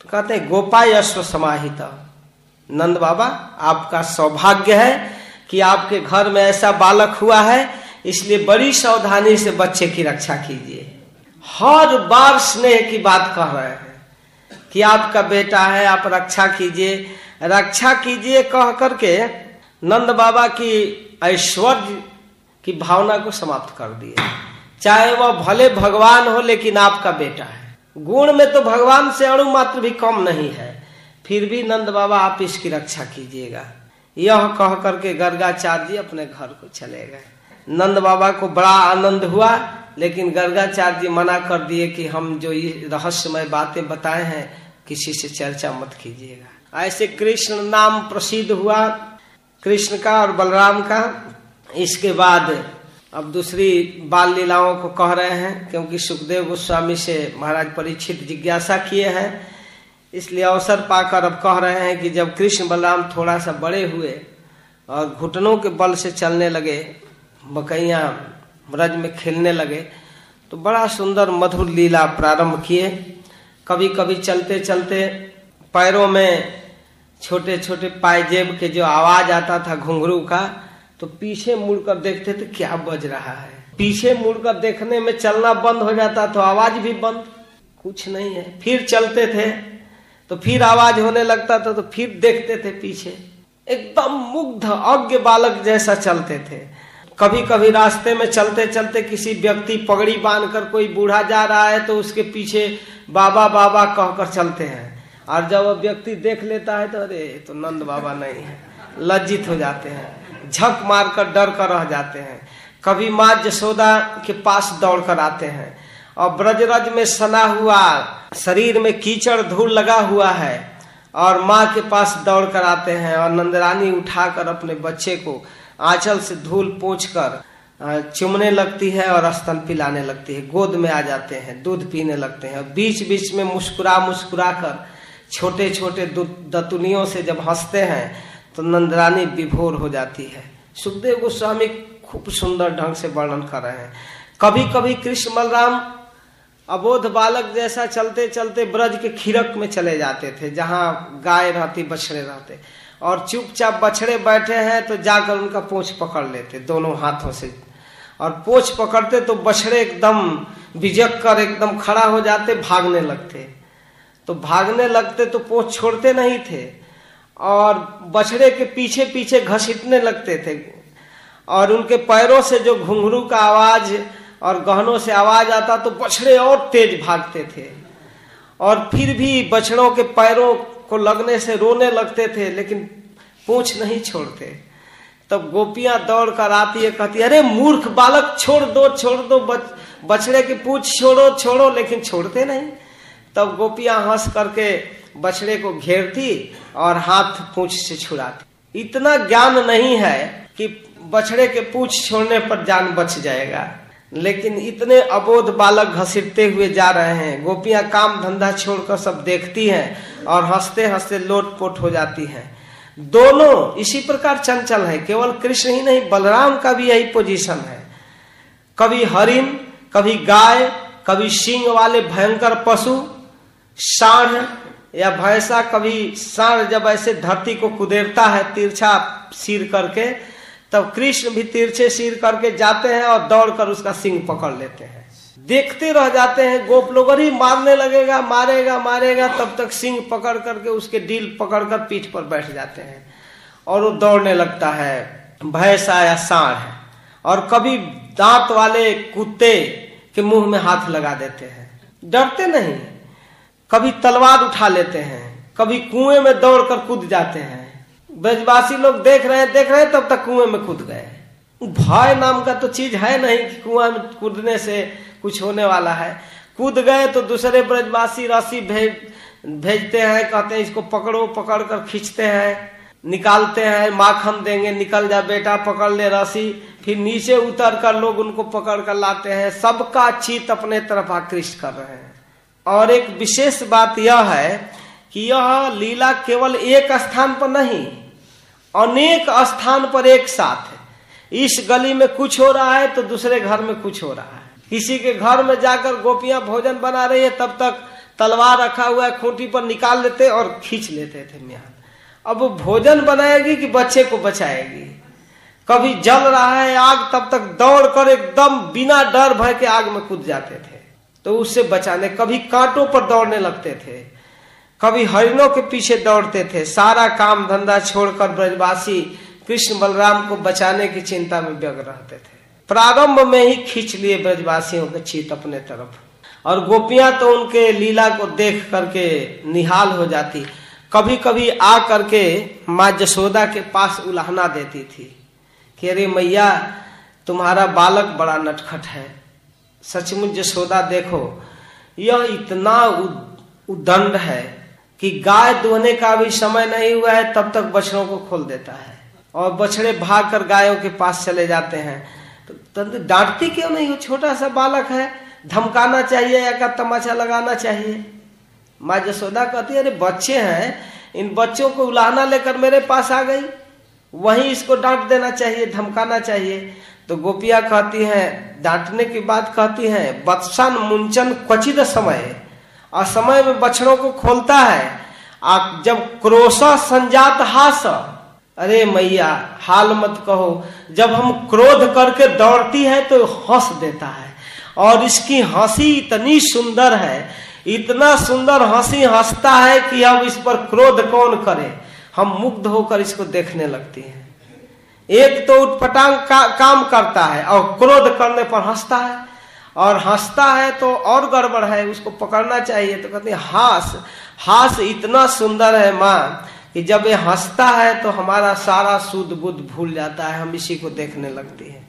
तो कहते हैं गोपा यश्व समाहित। नंद बाबा, आपका सौभाग्य है कि आपके घर में ऐसा बालक हुआ है, इसलिए बड़ी सावधानी से बच्चे की रक्षा कीजिए। हर बार स्नेह की बात कह रहे हैं कि आपका बेटा है, आप रक्षा कीजिए। रक्षा कीजिए कह करके नंद बाबा की ऐश्वर्य की भावना को समाप्त कर दिए। चाहे वह भले भगवान हो, लेकिन आपका बेटा है। गुण में तो भगवान से अणु मात्र भी कम नहीं है। फिर भी नंद बाबा, आप इसकी रक्षा कीजिएगा। यह कह करके गर्गाचार्य जी अपने घर को चले गए। नंद बाबा को बड़ा आनंद हुआ, लेकिन गर्गाचार्य जी मना कर दिए कि हम जो ये रहस्यमय बातें बताए हैं, किसी से चर्चा मत कीजिएगा। ऐसे कृष्ण नाम प्रसिद्ध हुआ, कृष्ण का और बलराम का। इसके बाद अब दूसरी बाल लीलाओं को कह रहे हैं, क्योंकि सुखदेव गोस्वामी से महाराज परीक्षित जिज्ञासा किए हैं। इसलिए अवसर पाकर अब कह रहे हैं कि जब कृष्ण बलराम थोड़ा सा बड़े हुए और घुटनों के बल से चलने लगे मकैया ब्रज में खेलने लगे। तो बड़ा सुंदर मधुर लीला प्रारंभ किए। कभी कभी चलते चलते पैरों में छोटे छोटे पायजेब के जो आवाज़ आता था घुंघरू का तो पीछे मुड़कर देखते थे क्या बज रहा है। पीछे मुड़कर देखने में चलना बंद हो जाता तो आवाज़ भी बंद। कुछ नहीं है। फिर चलते थे तो फिर आवाज़ होने लगता था तो फिर देखते थे पीछे। एकदम मुग्ध, अज्ञ बालक जैसा चलते थे। कभी कभी रास्ते में चलते चलते किसी व्यक्ति पगड़ी बांधकर कोई बूढ़ा जा रहा है तो उसके पीछे बाबा बाबा कहकर चलते हैं। और जब वो व्यक्ति देख लेता है तो अरे तो नंद बाबा नहीं है। लज्जित हो जाते हैं। झक मारकर डर कर रह जाते हैं। कभी माँ जसोदा के पास दौड़ कर आते हैं। और ब्रजरज में सना हुआ, शरीर में कीचड़ धूल लगा हुआ है। और माँ के पास दौड़ कर आते हैं और नंदरानी उठाकर अपने बच्चे को आंचल से धूल पोछ कर चुमने लगती है और स्तन पिलाने लगती है। गोद में आ जाते हैं, दूध पीने लगते हैं। बीच बीच में मुस्कुरा मुस्कुरा कर छोटे छोटे दतुनियों से जब हँसते हैं तो नंदरानी विभोर हो जाती है। सुखदेव गोस्वामी खूब सुंदर ढंग से वर्णन कर रहे हैं। कभी कभी कृष्ण बलराम अबोध बालक जैसा चलते चलते ब्रज के खिरक में चले जाते थे, जहाँ गाय रहती, बछड़े रहते। और चुपचाप बछड़े बैठे हैं तो जाकर उनका पोछ पकड़ लेते, दोनों हाथों से। और पोछ पकड़ते तो बछड़े एकदम बिजक कर एकदम खड़ा हो जाते, भागने लगते। तो भागने लगते तो पोछ छोड़ते नहीं थे और बछड़े के पीछे पीछे घसीटने लगते थे। और उनके पैरों से जो घुंघरू का आवाज़ और गहनों से आवाज़ आता तो बछड़े और तेज भागते थे। और फिर भी बछड़ों के पैरों को लगने से रोने लगते थे लेकिन पूछ नहीं छोड़ते। तब गोपियाँ दौड़ कर आती है कहती अरे मूर्ख बालक छोड़ दो छोड़ दो बच, बछड़े की पूछ छोड़ो छोड़ो लेकिन छोड़ते नहीं। तब गोपियाँ हंस करके बछड़े को घेरती और हाथ पूछ से छुड़ाती। इतना ज्ञान नहीं है कि बछड़े के पूछ छोड़ने पर जान बच जाएगा। लेकिन इतने अबोध बालक घसीटते हुए जा रहे हैं। गोपियाँ काम धंधा छोड़कर सब देखती हैं और हँसते हँसते लोटपोट हो जाती हैं। दोनों इसी प्रकार चंचल है। केवल कृष्ण ही नहीं, बलराम का भी यही पोजीशन है। कभी हरिण, कभी गाय, कभी सिंह वाले भयंकर पशु, साढ़ या भैंसा, कभी साढ़ जब ऐसे धरती को कुदेरता है, तिरछा सिर करके तब कृष्ण भी तिरछे सिर करके जाते हैं और दौड़कर उसका सिंह पकड़ लेते हैं। देखते रह जाते हैं, गोप लोग ही मारने लगेगा, मारेगा मारेगा, तब तक सिंह पकड़ करके उसके डील पकड़कर पीठ पर बैठ जाते हैं। और वो दौड़ने लगता है भैंसा या साढ़ और कभी दांत वाले कुत्ते के मुँह में हाथ लगा देते हैं। डरते नहीं, कभी तलवार उठा लेते हैं, कभी कुएँ में दौड़कर कूद जाते हैं। ब्रजवासी लोग देख रहे हैं, देख रहे हैं, तब तक कुएँ में कूद गए। भय नाम का तो चीज़ है नहीं कि कुआँ में कूदने से कुछ होने वाला है। कूद गए तो दूसरे ब्रजवासी राशि भेज, भेजते हैं, कहते हैं, इसको पकड़ो पकड़ कर खींचते हैं, निकालते हैं माखन देंगे, निकल जा बेटा, पकड़ ले रसी फिर नीचे उतर कर लोग उनको पकड़ कर लाते हैं। सबका चित अपने तरफ़ आकृष्ट कर रहे हैं। और एक विशेष बात यह है कि यह लीला केवल एक स्थान पर नहीं अनेक स्थान पर एक साथ है। इस गली में कुछ हो रहा है तो दूसरे घर में कुछ हो रहा है। किसी के घर में जाकर गोपियाँ भोजन बना रही है, तब तक तलवार रखा हुआ है, खूंटी पर निकाल लेते और खींच लेते थे म्यान अब वो भोजन बनाएगी कि बच्चे को बचाएगी? कभी जल रहा है आग, तब तक दौड़ कर एकदम बिना डर भय के आग में कूद जाते थे। तो उससे बचाने कभी कांटों पर दौड़ने लगते थे। कभी हरिणों के पीछे दौड़ते थे। सारा काम धंधा छोड़कर ब्रजवासी कृष्ण बलराम को बचाने की चिंता में व्यग्र रहते थे। प्रारंभ में ही खींच लिए ब्रजवासियों के चीत अपने तरफ़। और गोपियाँ तो उनके लीला को देख करके निहाल हो जाती। कभी कभी आ करके माँ जसोदा के पास उलाहना देती थी कि, अरे मैया, तुम्हारा बालक बड़ा नटखट है। सचमुच जसोदा देखो, यह इतना उदंड है। कि गाय दुहने का भी समय नहीं हुआ है, तब तक बछड़ों को खोल देता है। और बछड़े भाग कर गायों के पास चले जाते हैं। तो डांटती क्यों नहीं हो? छोटा सा बालक है, धमकाना चाहिए या का तमाचा लगाना चाहिए? माँ जसोदा कहती है, अरे, बच्चे हैं, इन बच्चों को उलाहना लेकर मेरे पास आ गई। वहीं इसको डांट देना चाहिए, धमकाना चाहिए। तो गोपिया कहती हैं, डांटने की बात कहती हैं, बत्सन मुंचन क्वचित समय असमय में बछड़ों को खोलता है। आप जब क्रोशा संजात हास अरे मैया हाल मत कहो जब हम क्रोध करके दौड़ती है तो हंस देता है। और इसकी हँसी इतनी सुंदर है इतना सुंदर हँसी हंसता है कि अब इस पर क्रोध कौन करे? हम मुग्ध होकर इसको देखने लगती हैं। एक तो उठपटांग का, काम करता है और क्रोध करने पर हंसता है। और हंसता है तो और गड़बड़ है, उसको पकड़ना चाहिए। तो कहते हैं, हास हास इतना सुंदर है माँ कि जब ये हंसता है तो हमारा सारा शुद्ध बुद्ध भूल जाता है, हम इसी को देखने लगते हैं।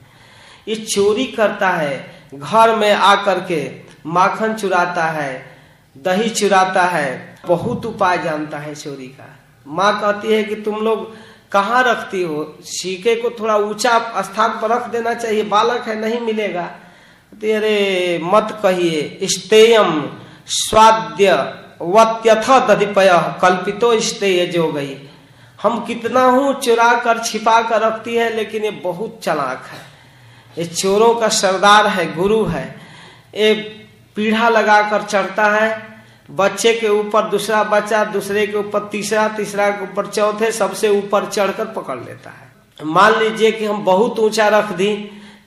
ये चोरी करता है, घर में आकर के माखन चुराता है, दही चुराता है, बहुत उपाय जानता है चोरी का। माँ कहती है कि तुम लोग कहाँ रखती हो? सीके को थोड़ा ऊँचा स्थान पर रख देना चाहिए, बालक है, नहीं मिलेगा। अरे मत कहिए स्तेयम स्वाद्य वत्यथ दधिपय कल्पितो स्तेय जो गई हम कितना हूँ चुरा कर छिपा कर रखती है, लेकिन ये बहुत चलाक है। ये चोरों का सरदार है, गुरु है। ये पीढ़ा लगाकर चढ़ता है। बच्चे के ऊपर दूसरा बच्चा, दूसरे के ऊपर तीसरा तीसरा के ऊपर चौथे, सबसे ऊपर चढ़कर पकड़ लेता है। मान लीजिए कि हम बहुत ऊँचा रख दी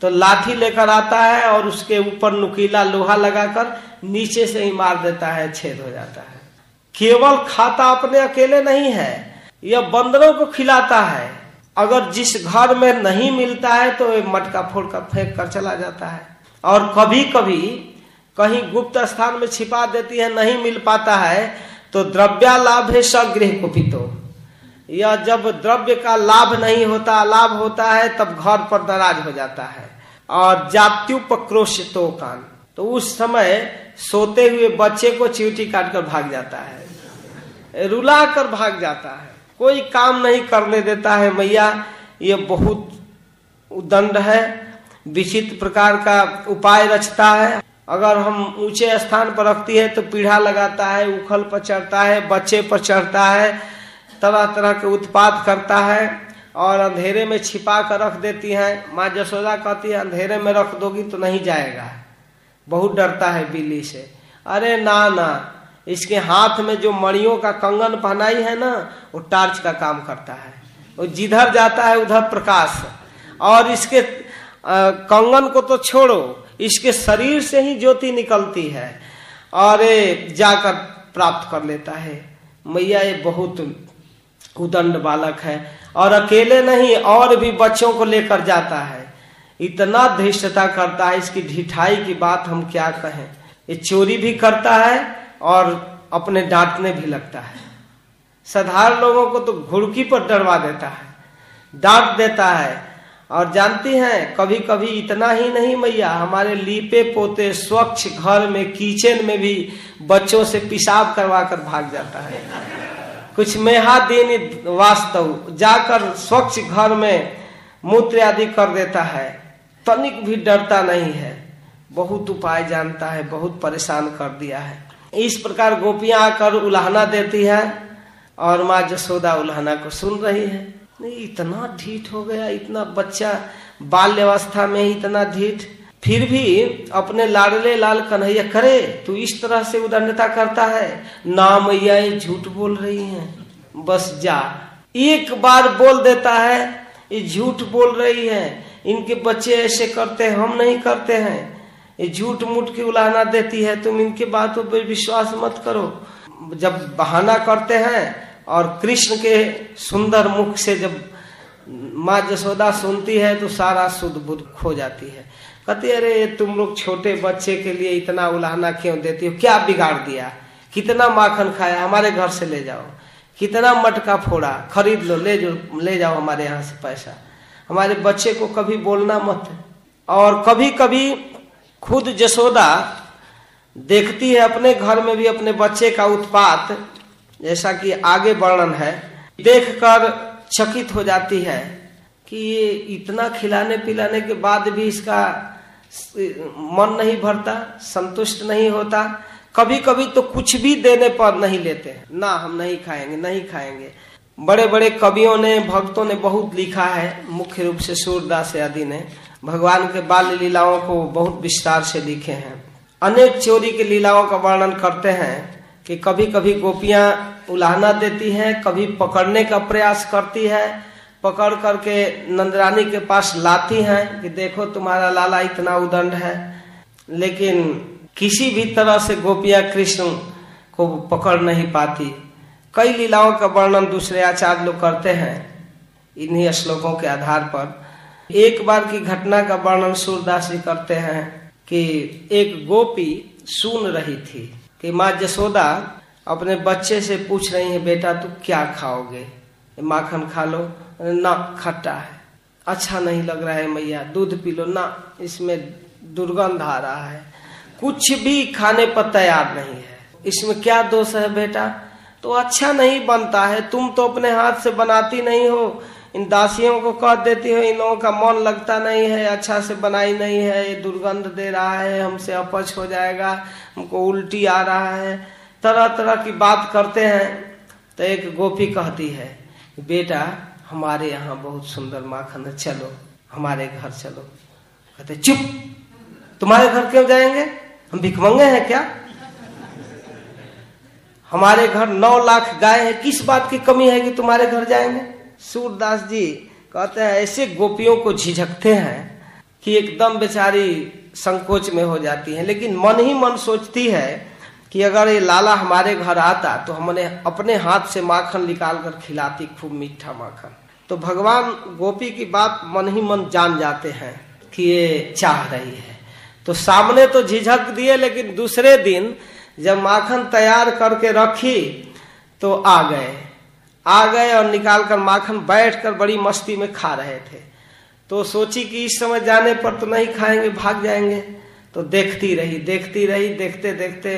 तो लाठी लेकर आता है और उसके ऊपर नुकीला लोहा लगाकर नीचे से ही मार देता है, छेद हो जाता है। केवल खाता अपने अकेले नहीं है, यह बंदरों को खिलाता है। अगर जिस घर में नहीं मिलता है तो ये मटका फोड़ कर फेंक कर चला जाता है। और कभी कभी कहीं गुप्त स्थान में छिपा देती है, नहीं मिल पाता है तो द्रव्या लाभ है सगृह कुपितो। या जब द्रव्य का लाभ नहीं होता, लाभ होता है, तब घर पर नाराज़ हो जाता है। और जात्युपक्रोश तो कान तो उस समय सोते हुए बच्चे को चीटी काट कर भाग जाता है। रुला कर भाग जाता है। कोई काम नहीं करने देता है मैया। ये बहुत दंड है, विचित्र प्रकार का उपाय रचता है। अगर हम ऊँचे स्थान पर रखती है तो पीढ़ा लगाता है, उखल पर चढ़ता है, बच्चे पर चढ़ता है। तरह तरह के उत्पाद करता है और अंधेरे में छिपा कर रख देती है। माँ जसोदा कहती है अंधेरे में रख दोगी तो नहीं जाएगा। बहुत डरता है बिल्ली से। अरे ना ना इसके हाथ में जो मणियों का कंगन पहनाई है ना वो टार्च का काम करता है। वो जिधर जाता है उधर प्रकाश। और इसके आ, कंगन को तो छोड़ो इसके शरीर से ही ज्योति निकलती है और जाकर प्राप्त कर लेता है। मैया ये बहुत उदंड बालक है और अकेले नहीं, और भी बच्चों को लेकर जाता है। इतना धृष्टता करता है, इसकी ढिठाई की बात हम क्या कहें? ये चोरी भी करता है और अपने डांटने भी लगता है। साधारण लोगों को तो घुड़की पर डरवा देता है, डांट देता है। और जानती हैं कभी कभी इतना ही नहीं मैया, हमारे लीपे पोते स्वच्छ घर में, किचन में भी बच्चों से पिशाब करवा कर भाग जाता है। कुछ मेहा दिन वास्तव जाकर स्वच्छ घर में मूत्र आदि कर देता है। तनिक भी डरता नहीं है। बहुत उपाय जानता है, बहुत परेशान कर दिया है। इस प्रकार गोपियाँ आकर उलाहना देती है और माँ जसोदा उलाहना को सुन रही है। नहीं, इतना ढीठ हो गया, इतना बच्चा बाल्यवस्था में इतना ढीठ। फिर भी अपने लाडले लाल कन्हैया करे तो इस तरह से उदंडता करता है। ना मैया झूठ बोल रही है। बस जा। एक बार बोल देता है, ये झूठ बोल रही है। इनके बच्चे ऐसे करते हैं हम नहीं करते हैं। ये झूठ मूठ की उलाहना देती है, तुम इनके बातों पर विश्वास मत करो। जब बहाना करते हैं, और कृष्ण के सुंदर मुख से जब माँ जसोदा सुनती है तो सारा शुद्ध बुद्ध खो जाती है। कहती अरे, तुम लोग छोटे बच्चे के लिए इतना उलाहना क्यों देती हो? क्या बिगाड़ दिया? कितना माखन खाया? हमारे घर से ले जाओ। कितना मटका फोड़ा? खरीद लो, ले जो, ले जाओ हमारे यहाँ से पैसा। हमारे बच्चे को कभी बोलना मत। और कभी कभी खुद जसोदा देखती है अपने घर में भी अपने बच्चे का उत्पात, जैसा कि आगे वर्णन है। देखकर चकित हो जाती है कि ये इतना खिलाने पिलाने के बाद भी इसका मन नहीं भरता, संतुष्ट नहीं होता। कभी कभी तो कुछ भी देने पर नहीं लेते। ना हम नहीं खाएँगे नहीं खाएँगे। बड़े बड़े कवियों ने, भक्तों ने बहुत लिखा है, मुख्य रूप से सूरदास आदि ने। भगवान के बाल लीलाओं को बहुत विस्तार से लिखे हैं। अनेक चोरी के लीलाओं का वर्णन करते हैं कि कभी कभी गोपियाँ उलाहना देती हैं, कभी पकड़ने का प्रयास करती है पकड़ करके नंदरानी के पास लाती हैं कि देखो तुम्हारा लाला इतना उदंड है। लेकिन किसी भी तरह से गोपिया कृष्ण को पकड़ नहीं पाती। कई लीलाओं का वर्णन दूसरे आचार्य लोग करते हैं, इन्हीं श्लोकों के आधार पर। एक बार की घटना का वर्णन सूरदास जी करते हैं कि एक गोपी सुन रही थी कि माँ जसोदा अपने बच्चे से पूछ रही है, बेटा, तू क्या खाओगे? माखन खा लो। ना खट्टा है। अच्छा नहीं लग रहा है मैया, दूध पी लो। ना, इसमें दुर्गंध आ रहा है। कुछ भी खाने पर तैयार नहीं है। इसमें क्या दोष है बेटा? तो अच्छा नहीं बनता है। तुम तो अपने हाथ से बनाती नहीं हो। इन दासियों को कह देती हो, इन लोगों का मन लगता नहीं है। अच्छा से बनाई नहीं है। ये दुर्गंध दे रहा है। हमसे अपच हो जाएगा। हमको उल्टी आ रहा है। तरह तरह की बात करते हैं। तो एक गोपी कहती है, बेटा हमारे यहाँ बहुत सुंदर माखन है चलो, हमारे घर चलो। कहते, चुप! तुम्हारे घर क्यों जाएँगे? हम भिकमंगे हैं क्या? हमारे घर नौ लाख गाय है, किस बात की कमी है कि तुम्हारे घर जाएँगे? सूरदास जी कहते हैं, ऐसे गोपियों को झिझकते हैं कि एकदम बेचारी संकोच में हो जाती है, लेकिन मन ही मन सोचती है कि अगर ये लाला हमारे घर आता तो हमने अपने हाथ से माखन निकाल कर खिलाती, खूब मीठा माखन। तो भगवान गोपी की बात मन ही मन जान जाते हैं कि ये चाह रही है। तो सामने तो झिझक दिए, लेकिन दूसरे दिन जब माखन तैयार करके रखी तो आ गए। आ गए और निकाल कर माखन बैठ कर बड़ी मस्ती में खा रहे थे। तो सोची कि इस समय जाने पर तो नहीं खाएँगे, भाग जाएँगे। तो देखती रही देखती रही, देखते देखते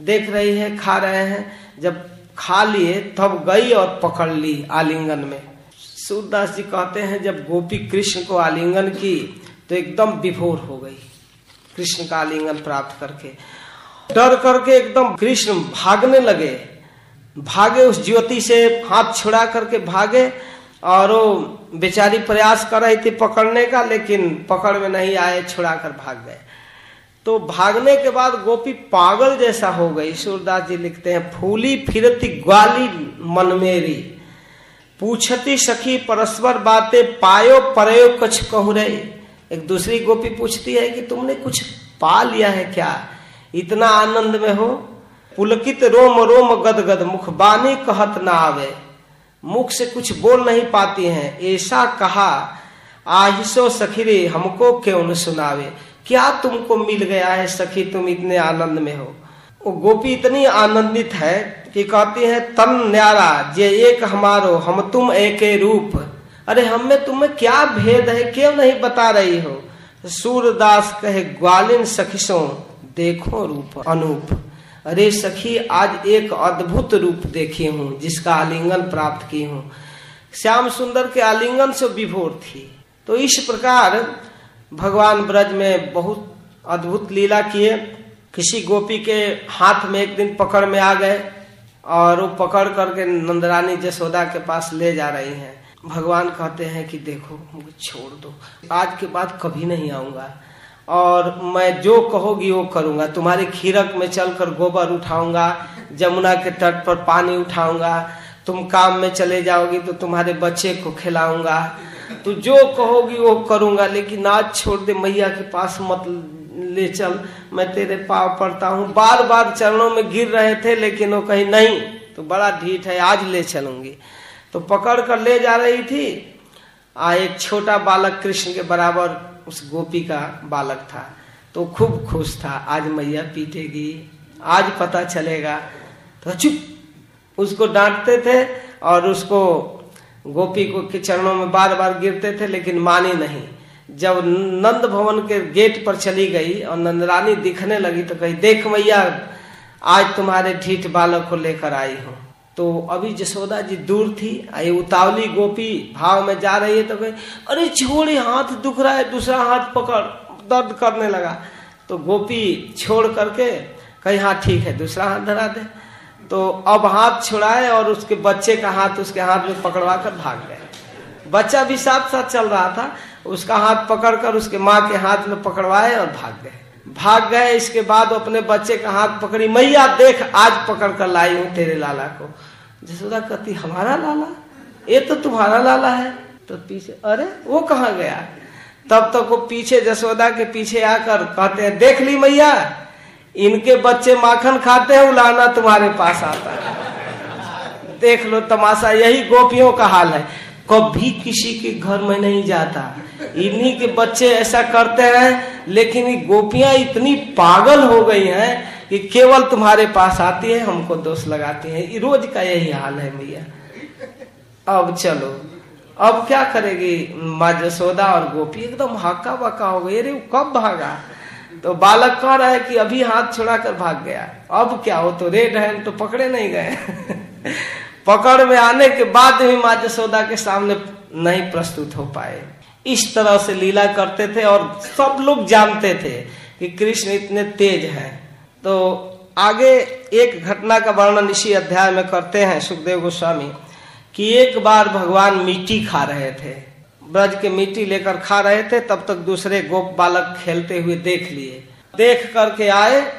देख रही है, खा रहे हैं। जब खा लिए, तब गई और पकड़ ली आलिंगन में। सूरदास जी कहते हैं, जब गोपी कृष्ण को आलिंगन की तो एकदम विभोर हो गई। कृष्ण का आलिंगन प्राप्त करके। डर करके एकदम कृष्ण भागने लगे। भागे उस ज्योति से, हाथ छुड़ा करके भागे और वो बेचारी प्रयास कर रही थी पकड़ने का, लेकिन पकड़ में नहीं आए, छुड़ा कर भाग गए। तो भागने के बाद गोपी पागल जैसा हो गई। सूरदास जी लिखते हैं, फूली फिरती ग्वाली मन मेरी। पूछती सखी परस्पर बातें, पायो परयो कछ कहू रही एक दूसरी गोपी पूछती है कि, तुमने कुछ पा लिया है क्या? इतना आनंद में हो? पुलकित रोम रोम गद गद मुख बानी कहत ना आवे। मुख से कुछ बोल नहीं पाती हैं, ऐसा कहा, आहिसो सखीरे हमको क्यों न सुनावे? क्या तुमको मिल गया है सखी? तुम इतने आनंद में हो। वो गोपी इतनी आनंदित है कि कहती है, तन न्यारा, जे एक हमारो, हम तुम एक रूप। अरे, हम में तुम्हें क्या भेद है? क्यों नहीं बता रही हो? सूरदास कहे, ग्वालिन सखीसो, देखो रूप अनूप। अरे सखी, आज एक अद्भुत रूप देखी हूँ, जिसका आलिंगन प्राप्त की हूँ। श्याम सुंदर के आलिंगन से विभोर थी। तो इस प्रकार भगवान ब्रज में बहुत अद्भुत लीला किए। किसी गोपी के हाथ में एक दिन पकड़ में आ गए और वो पकड़ करके नंदरानी जसोदा के पास ले जा रही हैं। भगवान कहते हैं कि देखो, मुझे छोड़ दो। आज के बाद कभी नहीं आऊँगा। और मैं जो कहोगी वो करूँगा। तुम्हारे खीरक में चलकर गोबर उठाऊँगा, जमुना के तट पर पानी उठाऊँगा। तुम काम में चले जाओगी तो तुम्हारे बच्चे को खिलाऊँगा। तो जो कहोगी वो करूँगा, लेकिन आज छोड़ दे, मैया के पास मत ले चल। मैं तेरे पाव पड़ता हूँ। बार बार चरणों में गिर रहे थे, लेकिन वो कहीं नहीं। तो बड़ा ढीठ है, आज ले चलूँगी। तो पकड़ कर ले जा रही थी। आ, एक छोटा बालक कृष्ण के बराबर, उस गोपी का बालक था। तो खूब खुश था। आज मैया पीटेगी। आज पता चलेगा। तो चुप, उसको डांटते थे और उसको गोपी को के चरणों में बार बार गिरते थे, लेकिन मानी नहीं। जब नंद भवन के गेट पर चली गई और नंदरानी दिखने लगी तो कही, देख मैया, आज तुम्हारे ढीठ बालक को लेकर आई हूँ। तो अभी जसोदा जी दूर थी ये उतावली गोपी भाव में जा रही है तो कही, अरे, छोड़े, हाथ दुख रहा है, दूसरा हाथ पकड़, दर्द करने लगा। तो गोपी छोड़ करके कही हाँ ठीक है, दूसरा हाथ धरा दे। तो अब हाथ छुड़ाए और उसके बच्चे का हाथ उसके हाथ में पकड़वा कर भाग गए। बच्चा भी साथ साथ चल रहा था, उसका हाथ पकड़कर उसके माँ के हाथ में पकड़वाए और भाग गए। भाग गए, इसके बाद अपने बच्चे का हाथ पकड़ी, मैया, देख, आज पकड़ कर लाई हूँ तेरे लाला को। जसोदा कहती, हमारा लाला? ये तो तुम्हारा लाला है। तो पीछे, अरे, वो कहा गया? तब तक तो वो पीछे, जसोदा के पीछे आकर कहते हैं देख ली मैया इनके बच्चे माखन खाते हैं उलाना तुम्हारे पास आता है। देख लो, तमाशा, यही गोपियों का हाल है। कभी किसी के घर में नहीं जाता। इन्हीं के बच्चे ऐसा करते हैं, लेकिन गोपियाँ इतनी पागल हो गई हैं कि केवल तुम्हारे पास आती है, हमको दोष लगाती है। रोज का यही हाल है भैया। अब चलो। अब क्या करेगी? माँ जसोदा और गोपी एकदम हक्का बक्का हो गई। अरे कब भागा? तो बालक कह रहा है कि अभी हाथ छुड़ा कर भाग गया। अब क्या हो तो रेड है तो पकड़े नहीं गए। पकड़ में आने के बाद भी माँ जसोदा के सामने नहीं प्रस्तुत हो पाए। इस तरह से लीला करते थे और सब लोग जानते थे कि कृष्ण इतने तेज हैं। तो आगे एक घटना का वर्णन इसी अध्याय में करते हैं, सुखदेव गोस्वामी, कि एक बार भगवान मिट्टी खा रहे थे। ब्रज के मिट्टी लेकर खा रहे थे, तब तक दूसरे गोप बालक खेलते हुए देख लिए। देख करके आए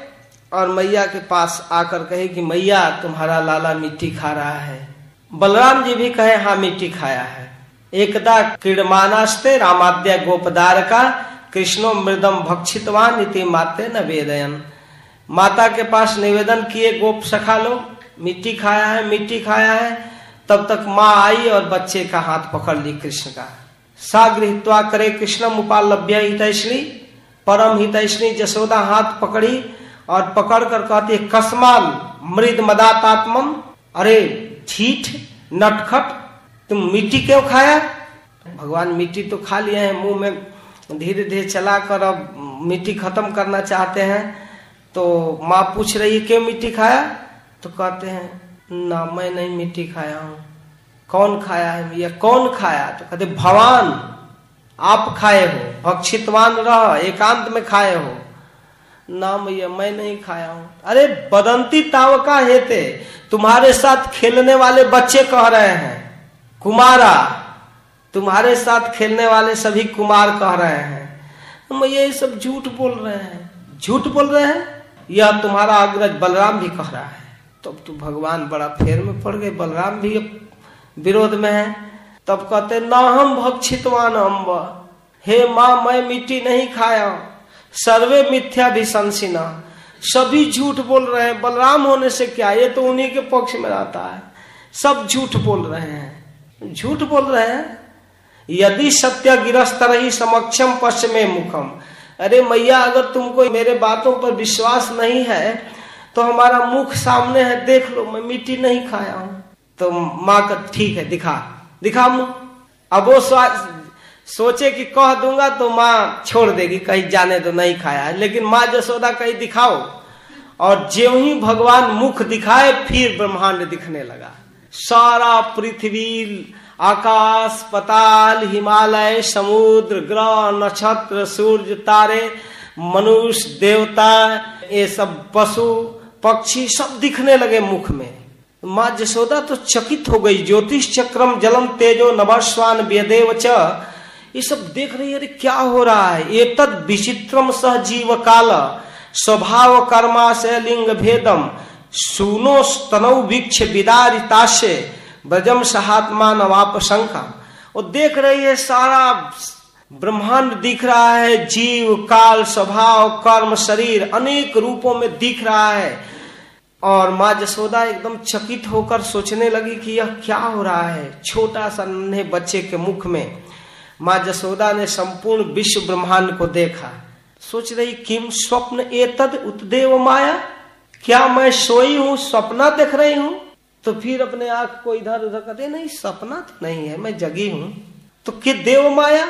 और मैया के पास आकर कहे कि, मैया, तुम्हारा लाला मिट्टी खा रहा है। बलराम जी भी कहे हाँ मिट्टी खाया है। एकदा क्रीडमानास्ते रामाद्य गोपदार का कृष्णो मृदम भक्षितवान इति माते नवेदयन। माता के पास निवेदन किए, गोप, सखा लोग मिट्टी खाया है, मिट्टी खाया है। तब तक माँ आई और बच्चे का हाथ पकड़ ली कृष्ण का। सा गृहत्वा करे कृष्णम उपालभ्य हितैषणी, परम हितैषणी जसोदा हाथ पकड़ी और पकड़ कर कहती है, कसमान मृद मदातात्मम अरे झीठ, नटखट, तुम मिट्टी क्यों खाया? भगवान मिट्टी तो खा लिए हैं, मुँह में धीरे धीरे चला कर अब मिट्टी खत्म करना चाहते हैं। तो माँ पूछ रही है, क्यों मिट्टी खाया? तो कहते हैं, ना, मैं नहीं मिट्टी खाया हूँ। कौन खाया है, या कौन खाया? तो कहते, भवान, आप खाए हो, भक्षितवान रह, एकांत में खाए हो। ना मैया, मैं नहीं खाया हूँ। अरे, बदंती तावका हेते, तुम्हारे साथ खेलने वाले बच्चे कह रहे हैं, कुमारा। तुम्हारे साथ खेलने वाले सभी कुमार कह रहे हैं। तो ये सब झूठ बोल रहे हैं। झूठ बोल रहे हैं? यह तुम्हारा अग्रज बलराम भी कह रहा है? तब तो भगवान बड़ा फेर में पड़ गए। बलराम भी विरोध में है। तब कहते, न हम भक्षितवान अम्ब। हे माँ, मैं मिट्टी नहीं खाया। सर्वे मिथ्या भी संसिना सभी झूठ बोल रहे हैं। बलराम होने से क्या? ये तो उन्हीं के पक्ष में रहता है। सब झूठ बोल रहे हैं। झूठ बोल रहे हैं? यदि सत्य गिरस्त रही समक्षम पश्चिमे मुखम। अरे मैया, अगर तुमको मेरे बातों पर विश्वास नहीं है तो हमारा मुख सामने है। देख लो, मैं मिट्टी नहीं खाया हूँ। तो माँ का ठीक है, दिखा। दिखा मुँह अब वो सोचे कि कह दूँगा तो माँ छोड़ देगी, कहीं जाने तो नहीं खाया है। लेकिन माँ जसोदा कहीं, दिखाओ। और ज्यो ही भगवान मुख दिखाए, फिर ब्रह्मांड दिखने लगा। सारा पृथ्वी, आकाश, पताल, हिमालय, समुद्र, ग्रह, नक्षत्र, सूर्य, तारे, मनुष्य, देवता, ये सब पशु, पक्षी सब दिखने लगे मुख में। माँ जसोदा तो चकित हो गई। ज्योतिष चक्रम जलम तेजो नवस्वान व्यदेव च। ये सब देख रही है, अरे क्या हो रहा है? ये तद विचित्रम सह जीव काल। स्वभाव कर्मा से लिंग भेदम। सुनो स्तनौ वृक्ष विदारिताशे ब्रजम सहात्मा नवाप शंका। वो देख रही है, सारा ब्रह्मांड दिख रहा है। जीव, काल, स्वभाव, कर्म, शरीर अनेक रूपों में दिख रहा है। और माँ जसोदा एकदम चकित होकर सोचने लगी कि यह क्या हो रहा है। छोटा सा नन्हे बच्चे के मुख में माँ जसोदा ने संपूर्ण विश्व ब्रह्मांड को देखा। सोच रही, किम स्वप्न एतद उत्देव माया? क्या मैं सोई हूँ, सपना देख रही हूँ? तो फिर अपने आँख को इधर उधर करते नहीं, सपना तो नहीं है, मैं जगी हूँ। तो कि देव माया?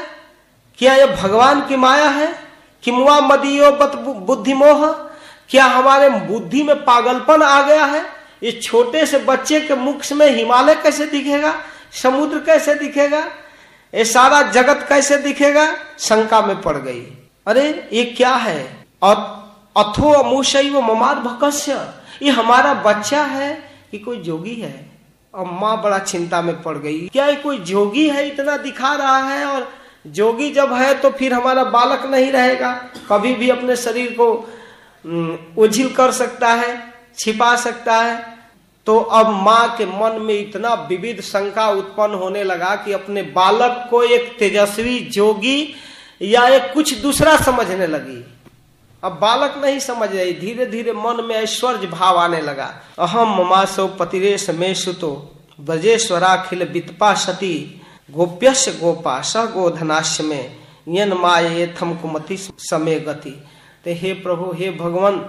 क्या यह भगवान की माया है? कि मदियो बत बुद्धि मोह क्या हमारे बुद्धि में पागलपन आ गया है? ये छोटे से बच्चे के मुख में हिमालय कैसे दिखेगा? समुद्र कैसे दिखेगा? ये सारा जगत कैसे दिखेगा? शंका में पड़ गई। अरे, ये क्या है? अथो अमुशई व ममाद भकस्य ये हमारा बच्चा है कि कोई जोगी है। और माँ बड़ा चिंता में पड़ गई। क्या ये कोई जोगी है? इतना दिखा रहा है और जोगी जब है तो फिर हमारा बालक नहीं रहेगा। कभी भी अपने शरीर को उझिल कर सकता है, छिपा सकता है। तो अब माँ के मन में इतना विविध शंका उत्पन्न होने लगा कि अपने बालक को एक तेजस्वी जोगी या एक कुछ दूसरा समझने लगी। अब बालक नहीं समझ रही धीरे धीरे मन में ऐश्वर्य भाव आने लगा। अहम ममासो पतिरेश में सुतो ब्रजेश्वराखिल वितपा सती गोप्यश गोपा, स गोधनाश में, यन माए थम कुमति समय गति। ते हे प्रभु, हे भगवान,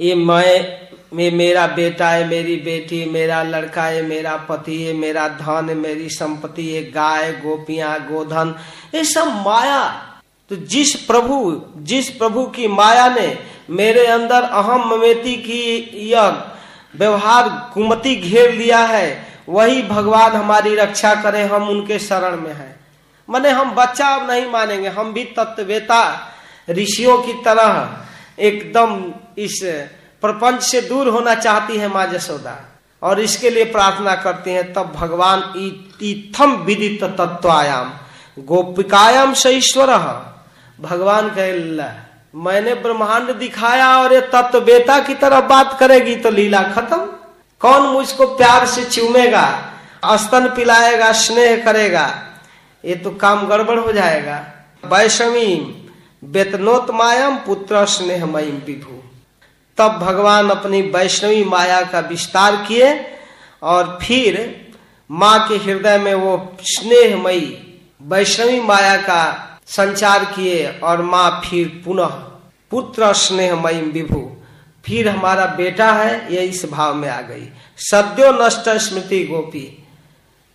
ये मैं में मेरा बेटा है मेरी बेटी मेरा लड़का है मेरा पति है मेरा धन मेरी संपत्ति है गाय, गोपियाँ, गोधन, ये सब माया। तो जिस प्रभु जिस प्रभु की माया ने मेरे अंदर अहम ममेती की यह व्यवहार कुमति घेर लिया है, वही भगवान हमारी रक्षा करे, हम उनके शरण में है। मने हम बच्चा अब नहीं मानेंगे, हम भी तत्वेता ऋषियों की तरह एकदम इस प्रपंच से दूर होना चाहती है माँ जसोदा और इसके लिए प्रार्थना करते हैं, तब भगवान इथम विदित तत्वायाम गोपिकायाम से ईश्वर। भगवान कह मैंने ब्रह्मांड दिखाया और ये तत्व बेटा की तरह बात करेगी तो लीला खत्म। कौन मुझको प्यार से चूमेगा स्तन पिलाएगा, स्नेह करेगा? ये तो काम गड़बड़ हो जाएगा। वैष्णवी वेतनोत मायम पुत्र स्नेहमयी विभु। तब भगवान अपनी वैष्णवी माया का विस्तार किए और फिर माँ के हृदय में वो स्नेहमयी वैष्णवी माया का संचार किए और माँ फिर पुनः पुत्र स्नेह स्नेहमयी विभु। फिर हमारा बेटा है, ये इस भाव में आ गई। सद्यो नष्ट स्मृति गोपी।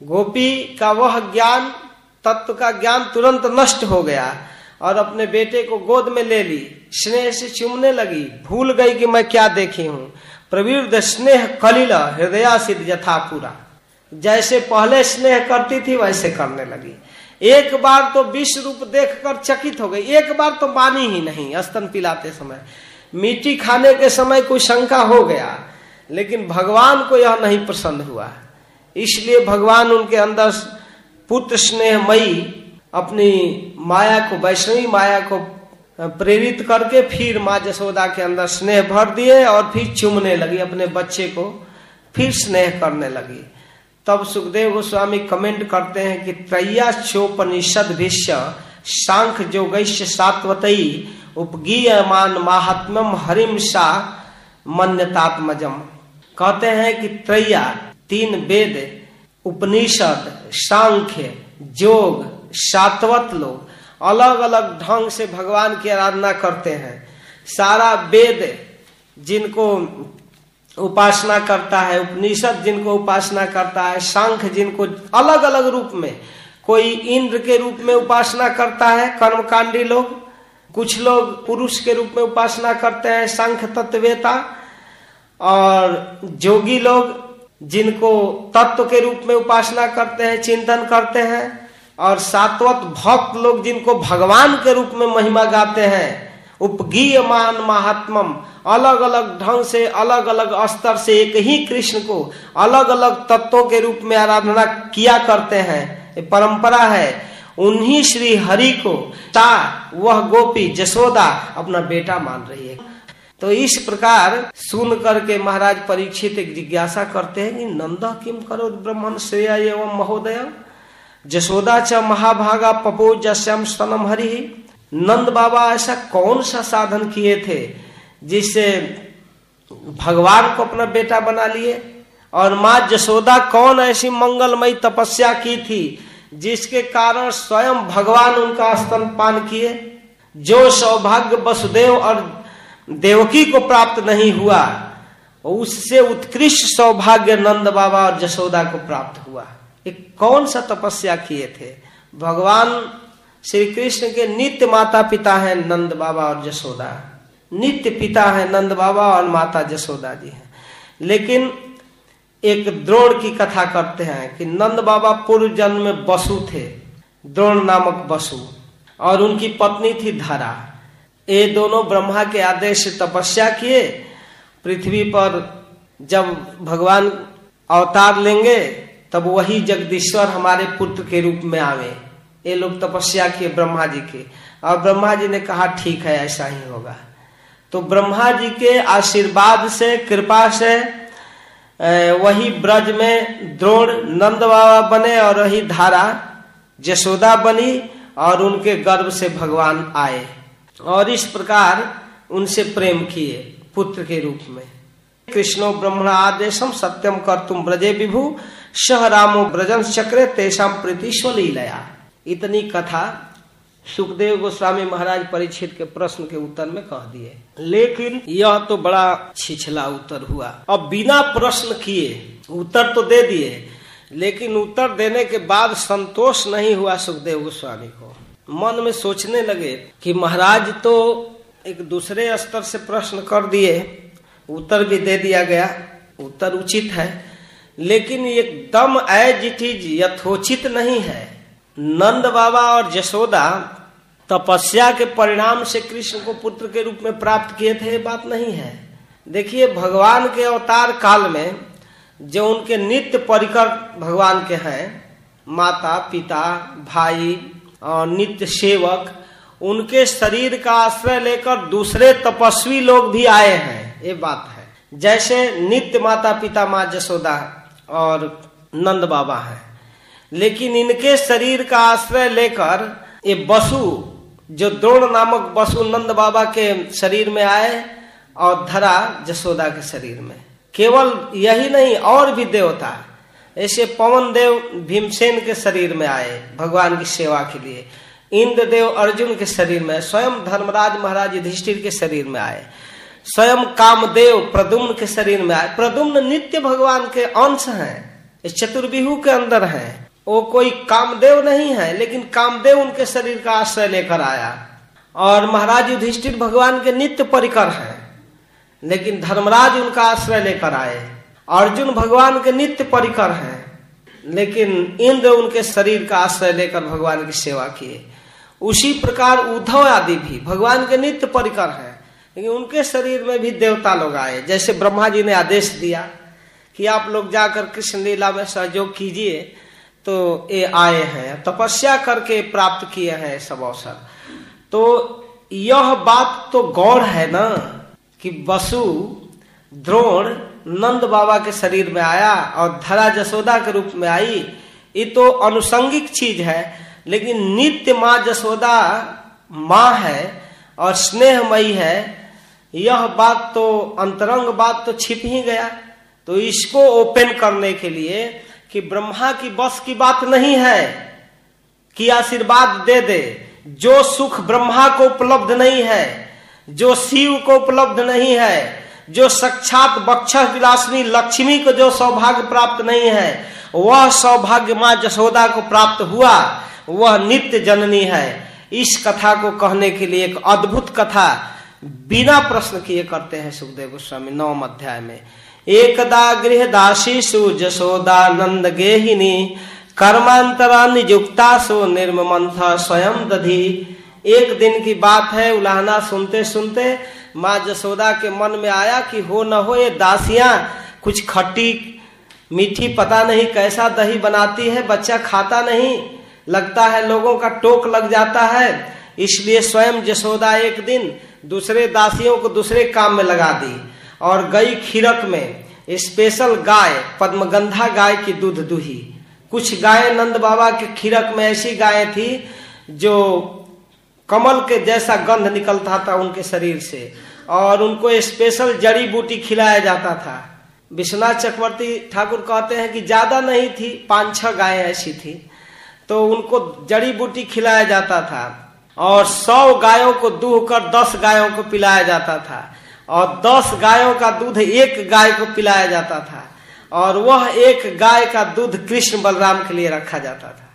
गोपी का वह ज्ञान, तत्व का ज्ञान तुरंत नष्ट हो गया। और अपने बेटे को गोद में ले ली। स्नेह से चुमने लगी। भूल गई कि मैं क्या देखी हूँ। प्रवृद्ध स्नेह कलिल हृदय सिद्ध यथा पूरा जैसे पहले स्नेह करती थी, वैसे करने लगी। एक बार तो विश्व रूप देखकर चकित हो गई। एक बार तो मानी ही नहीं स्तन पिलाते समय। मिट्टी खाने के समय कोई शंका हो गया, लेकिन भगवान को यह नहीं प्रसन्न हुआ। इसलिए भगवान उनके अंदर पुत्र स्नेह मई अपनी माया को वैष्णवी माया को प्रेरित करके फिर माँ जसोदा के अंदर स्नेह भर दिए और फिर चुमने लगी अपने बच्चे को, फिर स्नेह करने लगी। तब सुखदेव गोस्वामी कमेंट करते हैं कि त्रैया चोपनिषद भिष्य, सांख जोगैश्य सात्वतई उपगीयमान महात्म्यम हरिम सा मन्यतात्मजम। कहते हैं कि त्रैया तीन वेद, उपनिषद, सांख्य जोग सातवत लोग अलग अलग ढंग से भगवान की आराधना करते हैं। सारा वेद जिनको उपासना करता है, उपनिषद जिनको उपासना करता है, शंख जिनको अलग अलग रूप में, कोई इंद्र के रूप में उपासना करता है, कर्मकांडी लोग, कुछ लोग पुरुष के रूप में उपासना करते हैं, शंख तत्वेता और जोगी लोग जिनको तत्व के रूप में उपासना करते हैं, चिंतन करते हैं। और सात्वत भक्त लोग जिनको भगवान के रूप में महिमा गाते हैं, उपगीयमान महात्मम अलग अलग ढंग से अलग अलग स्तर से एक ही कृष्ण को अलग अलग तत्वों के रूप में आराधना किया करते हैं। ये परंपरा है। उन्हीं श्री हरि को ता, वह गोपी जसोदा अपना बेटा मान रही है। तो इस प्रकार सुन करके महाराज परीक्षित एक जिज्ञासा करते हैं कि नंदा किम करो ब्रह्मण श्रेय एवं महोदय? जसोदा च महाभागा पपो जस्यम स्तनम हरि। नंद बाबा, ऐसा कौन सा साधन किए थे जिससे भगवान को अपना बेटा बना लिए? और माँ जसोदा कौन ऐसी मंगलमयी तपस्या की थी जिसके कारण स्वयं भगवान उनका स्तन पान किए? जो सौभाग्य वसुदेव और देवकी को प्राप्त नहीं हुआ, उससे उत्कृष्ट सौभाग्य नंद बाबा और जसोदा को प्राप्त हुआ। एक कौन सा तपस्या किए थे? भगवान श्री कृष्ण के नित्य माता पिता हैं नंद बाबा और जसोदा। नित्य पिता है नंद बाबा और माता जसोदा जी हैं। लेकिन एक द्रोण की कथा करते हैं कि नंद बाबा पूर्व जन्म में बसु थे, द्रोण नामक बसु, और उनकी पत्नी थी धरा। ये दोनों ब्रह्मा के आदेश से तपस्या किए। पृथ्वी पर जब भगवान अवतार लेंगे तब वही जगदीश्वर हमारे पुत्र के रूप में आवे। ये लोग तपस्या किए ब्रह्मा जी के। और ब्रह्मा जी ने कहा, ठीक है, ऐसा ही होगा। तो ब्रह्मा जी के आशीर्वाद से, कृपा से वही ब्रज में द्रोण नंद बाबा बने और वही धारा जशोदा बनी और उनके गर्भ से भगवान आए और इस प्रकार उनसे प्रेम किए पुत्र के रूप में। कृष्णो ब्रह्मणा आदेशम सत्यम कर तुम ब्रजे विभु। सह रामो ब्रजन चक्रे तेषाम प्रीतिश्व लीलया इतनी कथा सुखदेव गोस्वामी महाराज परीक्षित के प्रश्न के उत्तर में कह दिए। लेकिन यह तो बड़ा छिछला उत्तर हुआ। अब बिना प्रश्न किए उत्तर तो दे दिए, लेकिन उत्तर देने के बाद संतोष नहीं हुआ सुखदेव गोस्वामी को। मन में सोचने लगे कि महाराज तो एक दूसरे स्तर से प्रश्न कर दिए, उत्तर भी दे दिया गया। उत्तर उचित है। लेकिन एकदम एज इट यथोचित नहीं है। नंद बाबा और जसोदा तपस्या के परिणाम से कृष्ण को पुत्र के रूप में प्राप्त किए थे, ये बात नहीं है। देखिए, भगवान के अवतार काल में जो उनके नित्य परिकर भगवान के हैं, माता, पिता, भाई और नित्य सेवक, उनके शरीर का आश्रय लेकर दूसरे तपस्वी लोग भी आए हैं, ये बात है। जैसे नित्य माता पिता माँ जसोदा और नंद बाबा है। लेकिन इनके शरीर का आश्रय लेकर ये बसु, जो द्रोण नामक बसु नंद बाबा के शरीर में आए और धरा जसोदा के शरीर में। केवल यही नहीं, और भी देवता ऐसे पवन देव भीमसेन के शरीर में आए, भगवान की सेवा के लिए। इंद्र देव अर्जुन के शरीर में, स्वयं धर्मराज महाराज युधिष्ठिर के शरीर में आए। स्वयं कामदेव प्रदुम्न के शरीर में आए। प्रदुम्न नित्य भगवान के अंश हैं, इस चतुर्विहु के अंदर हैं। वो कोई कामदेव नहीं है, लेकिन कामदेव उनके शरीर का आश्रय लेकर आया। और महाराज युधिष्ठिर भगवान के नित्य परिकर हैं, लेकिन धर्मराज उनका आश्रय लेकर आए। अर्जुन भगवान के नित्य परिकर हैं, लेकिन इंद्र उनके शरीर का आश्रय लेकर भगवान की सेवा किए। उसी प्रकार उद्धव आदि भी भगवान के नित्य परिकर हैं। लेकिन उनके शरीर में भी देवता लोग आए। जैसे ब्रह्मा जी ने आदेश दिया कि आप लोग जाकर कृष्ण लीला में सहयोग कीजिए तो ये आए हैं। तपस्या करके प्राप्त किए हैं सब अवसर। तो यह बात तो गौर है ना कि वसु, द्रोण, नंद बाबा के शरीर में आया और धरा जसोदा के रूप में आई। ये तो अनुसंगिक चीज़ है, लेकिन नित्य माँ जसोदा माँ है और स्नेहमयी है। यह बात तो अंतरंग बात तो छिप ही गया। तो इसको ओपन करने के लिए कि ब्रह्मा की बस की बात नहीं है कि आशीर्वाद दे दे, जो सुख ब्रह्मा को उपलब्ध नहीं है, जो शिव को उपलब्ध नहीं है, जो साक्षात बक्ष विलासनी लक्ष्मी को जो सौभाग्य प्राप्त नहीं है, वह सौभाग्य माँ जसोदा को प्राप्त हुआ, वह नित्य जननी है। इस कथा को कहने के लिए एक अद्भुत कथा बिना प्रश्न किए करते हैं सुखदेव गोस्वामी नवम अध्याय में। एकदा गृह दासीसु जसोदा नंद गेहिनी, कर्मांतरा निजुक्ता सो निर्मंथ स्वयं दधी। एक दिन की बात है, उलाहना सुनते सुनते माँ जसोदा के मन में आया कि हो न हो ये दासियाँ, कुछ खट्टी मीठी पता नहीं कैसा दही बनाती है, बच्चा खाता नहीं। लगता है लोगों का टोक लग जाता है, इसलिए स्वयं जसोदा एक दिन दूसरे दासियों को दूसरे काम में लगा दी और गई खीरक में स्पेशल गाय, पद्मगंधा गाय की दूध दूही। कुछ गाय नंद बाबा के खीरक में ऐसी गाय थी जो कमल के जैसा गंध निकलता था उनके शरीर से और उनको स्पेशल जड़ी बूटी खिलाया जाता था। विश्वनाथ चक्रवर्ती ठाकुर कहते हैं कि ज़्यादा नहीं थी, पाँच छह गाय ऐसी थी तो उनको जड़ी बूटी खिलाया जाता था। और सौ गायों को दूह कर दस गायों को पिलाया जाता था। और दस गायों का दूध एक गाय को पिलाया जाता था। और वह एक गाय का दूध कृष्ण बलराम के लिए रखा जाता था।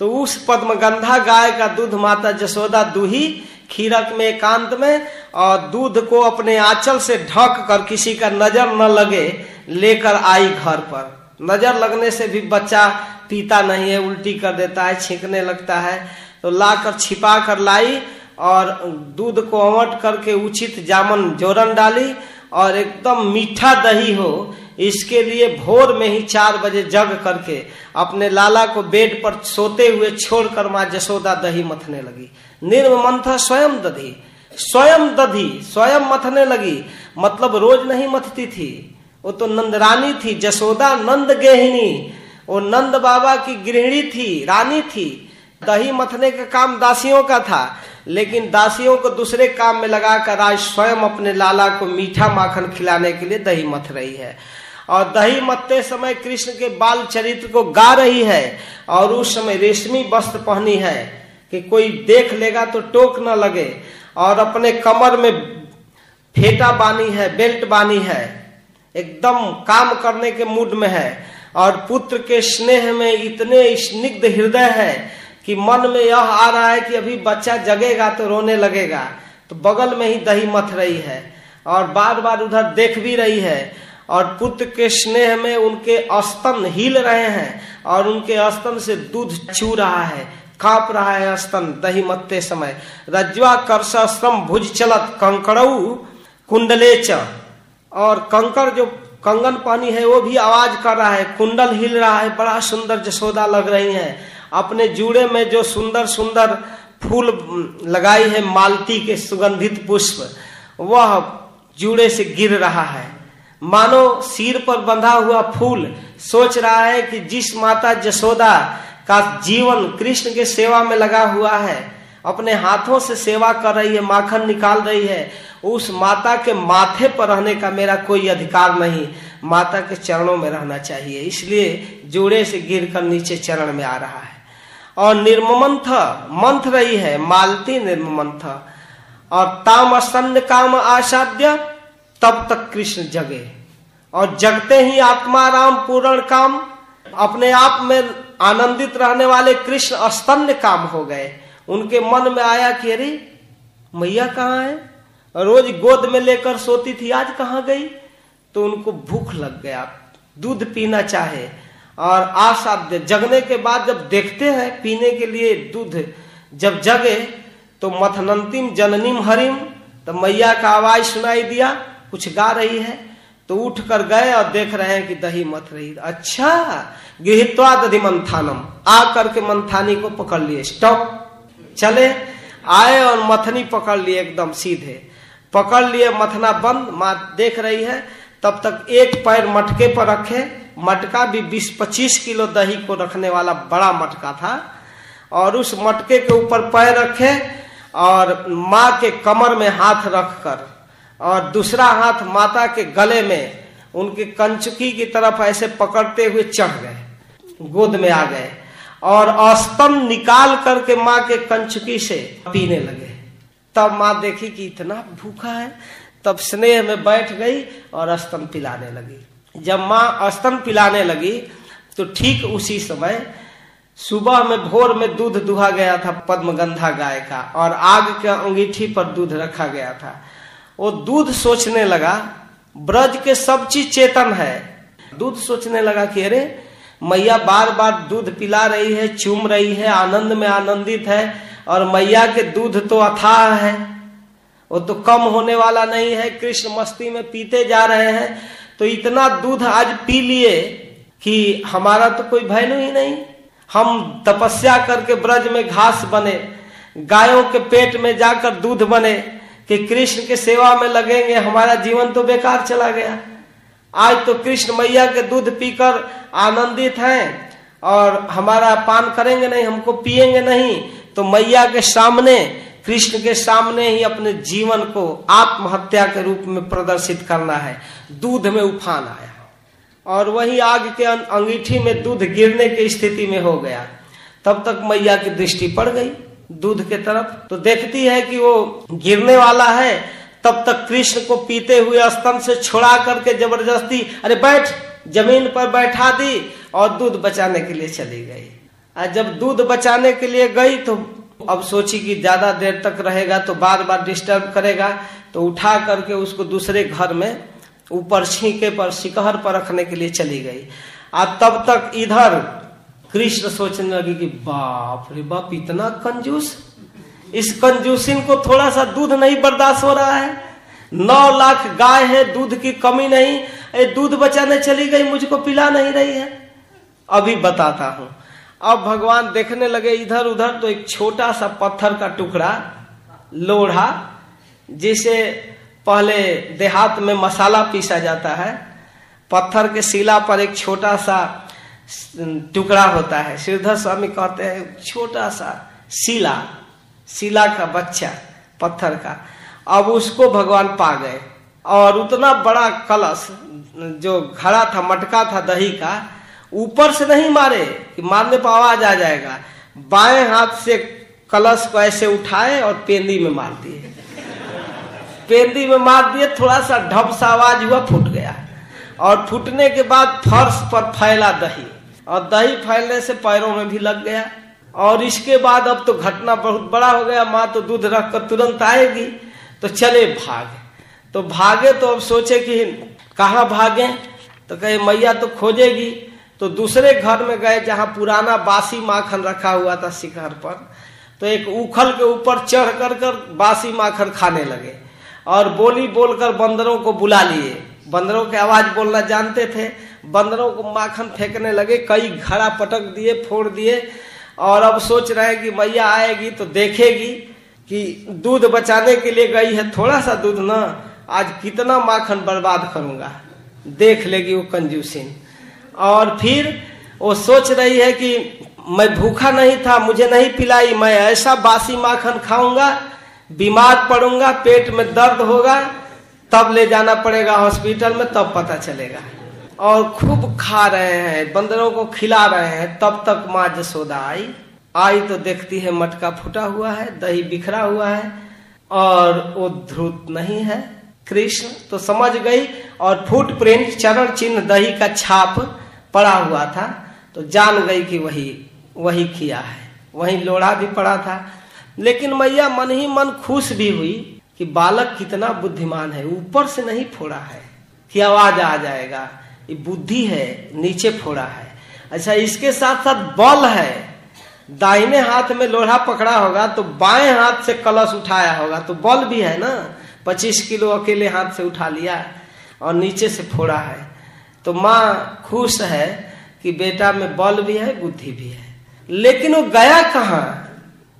तो उस पद्मगंधा गाय का दूध माता जसोदा दूही खीरक में एकांत में और दूध को अपने आंचल से ढक कर किसी का नज़र न लगे लेकर आई घर पर। नज़र लगने से भी बच्चा पीता नहीं है, उल्टी कर देता है, छींकने लगता है। तो लाकर छिपा कर लाई और दूध को अवट करके उचित जामन जोरन डाली और एकदम मीठा दही हो, इसके लिए भोर में ही चार बजे जग करके अपने लाला को बेड पर सोते हुए छोड़कर माँ जसोदा दही मथने लगी। निर्म मंथा स्वयं दधी स्वयं दधी, स्वयं मथने लगी। मतलब रोज नहीं मथती थी, वो तो नंदरानी थी, जसोदा नंद गेहिनी। वो नंद बाबा की गृहिणी थी, रानी थी। दही मथने का काम दासियों का था, लेकिन दासियों को दूसरे काम में लगाकर आज स्वयं अपने लाला को मीठा माखन खिलाने के लिए दही मथ रही है। और दही मथते समय कृष्ण के बाल चरित्र को गा रही है और उस समय रेशमी वस्त्र पहनी है कि कोई देख लेगा तो टोक न लगे और अपने कमर में फेटा बानी है, बेल्ट बानी है, एकदम काम करने के मूड में है। और पुत्र के स्नेह में इतने स्निग्ध हृदय है कि मन में यह आ रहा है कि अभी बच्चा जगेगा तो रोने लगेगा तो बगल में ही दही मथ रही है और बार बार उधर देख भी रही है और पुत्र के स्नेह में उनके अस्तन हिल रहे हैं और उनके अस्तन से दूध छू रहा है, काँप रहा है अस्तन दही मत्ते समय। रज्वा कर्ष श्रम भुज चलत कंकड़ऊ कुंडले और कंकड़ जो कंगन पानी है, वो भी आवाज़ कर रहा है, कुंडल हिल रहा है, बड़ा सुंदर जसोदा लग रही है। अपने जूड़े में जो सुंदर सुंदर फूल लगाई है मालती के सुगंधित पुष्प, वह जूड़े से गिर रहा है। मानो सिर पर बंधा हुआ फूल सोच रहा है कि जिस माता जसोदा का जीवन कृष्ण के सेवा में लगा हुआ है, अपने हाथों से सेवा कर रही है, माखन निकाल रही है, उस माता के माथे पर रहने का मेरा कोई अधिकार नहीं। माता के चरणों में रहना चाहिए, इसलिए जोड़े से गिर कर नीचे चरण में आ रहा है। और निर्ममंथ, मंथ रही है, मालती निर्ममंथ। और ताम स्तन काम आसाध्य तब तक कृष्ण जगे। और जगते ही आत्मा राम पूर्ण काम, अपने आप में आनंदित रहने वाले कृष्ण अस्तन्य काम हो गए। उनके मन में आया कि अरे, मैया कहाँ है? रोज गोद में लेकर सोती थी, आज कहाँ गई? तो उनको भूख लग गया। दूध पीना चाहे और आसाध्य जगने के बाद जब देखते हैं पीने के लिए दूध जब जगे तो मथनंतिम जननीम हरिम तो मैया का आवाज़ सुनाई दिया, कुछ गा रही है। तो उठ कर गए और देख रहे हैं कि दही मथ रही अच्छा गृहित्वा दधि मंथानम। आ करके मंथानी को पकड़ लिए। स्टॉप। चले। आए और मथनी पकड़ लिए एकदम सीधे। पकड़ लिए, मथना बंद। माँ देख रही है तब तक एक पैर मटके पर रखे। मटका भी 20-25 किलो दही को रखने वाला बड़ा मटका था। और उस मटके के ऊपर पैर रखे और माँ के कमर में हाथ रख कर और दूसरा हाथ माता के गले में, उनके कंचुकी की तरफ़ ऐसे पकड़ते हुए चढ़ गए, गोद में आ गए और स्तन निकाल करके माँ के कंचुकी से पीने लगे। तब माँ देखी कि इतना भूखा है तब स्नेह में बैठ गई और स्तन पिलाने लगी। जब माँ स्तन पिलाने लगी तो ठीक उसी समय सुबह में भोर में दूध दुहा गया था पद्मगंधा गाय का और आग के अंगीठी पर दूध रखा गया था। वो दूध सोचने लगा, ब्रज के सब चीज़ चेतन है। दूध सोचने लगा कि अरे, मैया बार बार दूध पिला रही है, चूम रही है, आनंद में आनंदित है और मैया के दूध तो अथाह है। वो तो कम होने वाला नहीं है, कृष्ण मस्ती में पीते जा रहे हैं। तो इतना दूध आज पी लिए कि हमारा तो कोई वैल्यू ही नहीं। हम तपस्या करके ब्रज में घास बने, गायों के पेट में जाकर दूध बने कि कृष्ण के सेवा में लगेंगे, हमारा जीवन तो बेकार चला गया। आज तो कृष्ण मैया के दूध पीकर आनंदित हैं और हमारा पान करेंगे नहीं, हमको पिएँगे नहीं। तो मैया के सामने कृष्ण के सामने ही अपने जीवन को आत्महत्या के रूप में प्रदर्शित करना है, दूध में उफान आया। और वही आग के अंगीठी में दूध गिरने की स्थिति में हो गया। तब तक मैया की दृष्टि पड़ गई दूध के तरफ़। तो देखती है कि वो गिरने वाला है, तब तक कृष्ण को पीते हुए स्तन से छोड़ा करके ज़बरदस्ती, अरे बैठ, ज़मीन पर बैठा दी, और दूध बचाने के लिए चली गई। जब दूध बचाने के लिए गई तो अब सोची कि ज़्यादा देर तक रहेगा तो बार बार डिस्टर्ब करेगा तो उठा करके उसको दूसरे घर में ऊपर छीके पर शिकहर पर रखने के लिए चली गई। और तब तक इधर कृष्ण सोचने लगे कि बाप रे बाप, इतना कंजूस। इस कंजूसिन को थोड़ा सा दूध नहीं बर्दाश्त हो रहा है। नौ लाख गाय है, दूध की कमी नहीं। ये दूध बचाने चली गई, मुझको पिला नहीं रही है। अभी बताता हूँ। अब भगवान देखने लगे इधर उधर तो एक छोटा सा पत्थर का टुकड़ा, लोढ़ा, जिसे पहले देहात में मसाला पीसा जाता है। पत्थर के शिला पर एक छोटा सा टुकड़ा होता है। श्रीधर स्वामी कहते हैं, छोटा सा शिला शिला का बच्चा, पत्थर का। अब उसको भगवान पा गए। और उतना बड़ा कलश, जो घड़ा था, मटका था दही का ऊपर से नहीं मारे कि मारने पर आवाज़ आ जाएगा। बाएँ हाथ से कलश को ऐसे उठाए और पेंदी में मार दिए। पेंदी में मार दिए थोड़ा सा ढप सा आवाज़ हुआ, फूट गया। और फूटने के बाद फर्श पर फैला दही। और दही फैलने से पैरों में भी लग गया। और इसके बाद अब तो घटना बहुत बड़ा हो गया। माँ तो दूध रख कर तुरंत आएगी तो चले भाग। तो भागे तो अब सोचे कि कहा भागे? तो कहे, मैया तो खोजेगी। तो दूसरे घर में गए जहाँ पुराना बासी माखन रखा हुआ था शिखर पर तो एक उखल के ऊपर चढ़ कर कर बासी माखन खाने लगे और बोली बोलकर बंदरों को बुला लिए। बंदरों के आवाज़ बोलना जानते थे। बंदरों को माखन फेंकने लगे, कई घड़ा पटक दिए, फोड़ दिए और अब सोच रहे हैं कि मैया आएगी तो देखेगी कि दूध बचाने के लिए गई है थोड़ा सा दूध ना, आज कितना माखन बर्बाद करूँगा। देख लेगी वो कंजूसिन। और फिर वो सोच रही है कि मैं भूखा नहीं था, मुझे नहीं पिलाई, मैं ऐसा बासी माखन खाऊँगा, बीमार पड़ूँगा, पेट में दर्द होगा, तब ले जाना पड़ेगा हॉस्पिटल में, तब पता चलेगा। और खूब खा रहे हैं, बंदरों को खिला रहे हैं, तब तक माँ जसोदा आई। आई तो देखती है मटका फूटा हुआ है, दही बिखरा हुआ है, और वो ध्रुत नहीं है। कृष्ण तो समझ गई, और फुट प्रिंट चरण चिन्ह दही का छाप पड़ा हुआ था तो जान गई कि वही वही किया है। वही लोढ़ा भी पड़ा था। लेकिन मैया मन ही मन खुश भी हुई कि बालक कितना बुद्धिमान है, ऊपर से नहीं फोड़ा है, कि आवाज़ आ जाएगा, ये बुद्धि है, नीचे फोड़ा है। अच्छा इसके साथ साथ बल है। दाहिने हाथ में लोढ़ा पकड़ा होगा तो बाएँ हाथ से कलश उठाया होगा तो बल भी है ना। पच्चीस किलो अकेले हाथ से उठा लिया और नीचे से फोड़ा है। तो माँ खुश है कि बेटा में बल भी है, बुद्धि भी है। लेकिन वो गया कहा?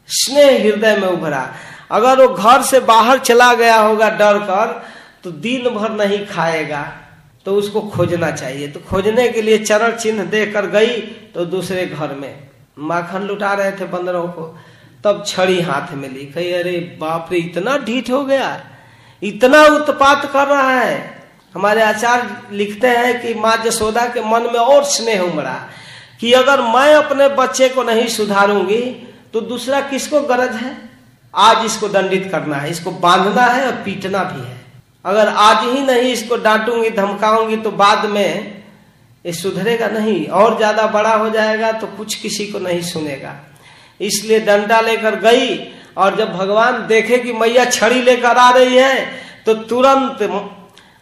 स्नेह हृदय में उभरा। अगर वो घर से बाहर चला गया होगा डर कर तो दिन भर नहीं खाएगा। तो उसको खोजना चाहिए। तो खोजने के लिए चरण चिन्ह देकर गई तो दूसरे घर में। माखन लुटा रहे थे बंदरों को। तब छड़ी हाथ में ली। कही, अरे बाप रे, इतना ढीठ हो गया। इतना उत्पात कर रहा है। हमारे आचार्य लिखते हैं कि माँ जसोदा के मन में और स्नेह उमड़ा कि अगर मैं अपने बच्चे को नहीं सुधारूँगी तो दूसरा किसको गरज है? आज इसको दंडित करना है, इसको बांधना है और पीटना भी है। अगर आज ही नहीं इसको डांटूँगी, धमकाऊँगी तो बाद में ये सुधरेगा नहीं, और ज़्यादा बड़ा हो जाएगा तो कुछ किसी को नहीं सुनेगा। इसलिए डंडा लेकर गई, और जब भगवान देखे कि मैया छड़ी लेकर आ रही है तो तुरंत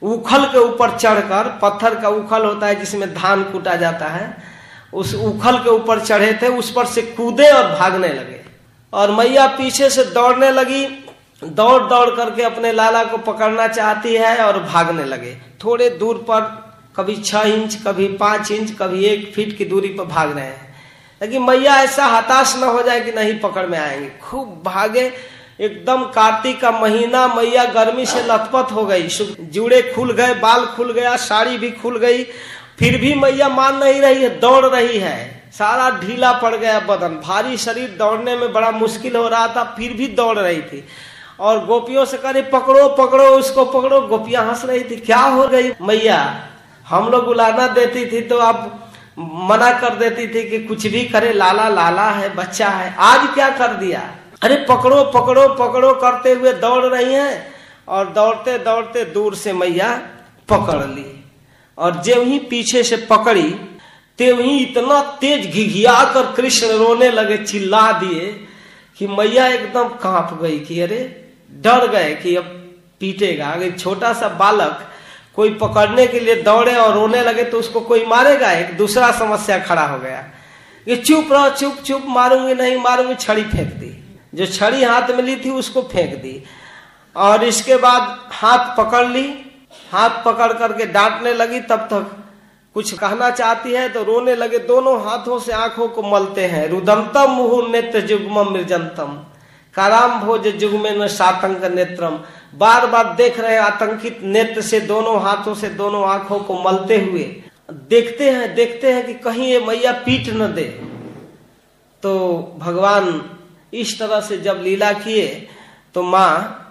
उखल के ऊपर चढ़कर, पत्थर का उखल होता है जिसमें धान कूटा जाता है, उस उखल के ऊपर चढ़े थे, उस पर से कूदे और भागने लगे। और मैया पीछे से दौड़ने लगी, दौड़ दौड़ करके अपने लाला को पकड़ना चाहती है और भागने लगे। थोड़े दूर पर, कभी छह इंच, कभी पाँच इंच, कभी एक फीट की दूरी पर भाग रहे हैं। लेकिन मैया ऐसा हताश न हो जाए कि नहीं पकड़ में आएँगे। खूब भागे एकदम कार्तिक का महीना मैया गर्मी से लथपथ हो गई। जुड़े खुल गए, बाल खुल गया, साड़ी भी खुल गई। फिर भी मैया मान नहीं रही है, दौड़ रही है। सारा ढीला पड़ गया बदन। भारी शरीर दौड़ने में बड़ा मुश्किल हो रहा था, फिर भी दौड़ रही थी। और गोपियों से करे पकड़ो पकड़ो, उसको पकड़ो। गोपियाँ हंस रही थी, क्या हो गई? मैया, हम लोग उलाना देती थी तो आप मना कर देती थी कि कुछ भी करे, लाला लाला है, बच्चा है, आज क्या कर दिया? अरे पकड़ो पकड़ो पकड़ो, करते हुए दौड़ रही हैं, और दौड़ते दौड़ते दूर से मैया पकड़ ली। और जब ही पीछे से पकड़ी तेव ही इतना तेज घिघिया कर कृष्ण रोने लगे, चिल्ला दिए कि मैया एकदम काँप गई कि अरे डर गए कि अब पीटेगा। अगर छोटा सा बालक कोई पकड़ने के लिए दौड़े और रोने लगे तो उसको कोई मारेगा? एक दूसरा समस्या खड़ा हो गया। ये चुप रहो, चुप चुप, मारूँगी, नहीं मारूँगी, छड़ी फेंक दी। जो छड़ी हाथ में ली थी उसको फेंक दी। और इसके बाद हाथ पकड़ ली। हाथ पकड़ करके डांटने लगी, तब तक कुछ कहना चाहती है तो रोने लगे, दोनों हाथों से आँखों को मलते हैं। रुदमतम मुहु नेत्र जुग्म मृजंतम। काराम भोज जुग्मे न सातंक नेत्रम। बार बार देख रहे आतंकित नेत्र से दोनों हाथों से दोनों आँखों को मलते हुए। देखते हैं देखते हैं कि कहीं ये मैया पीट न दे। तो भगवान इस तरह से जब लीला किए तो माँ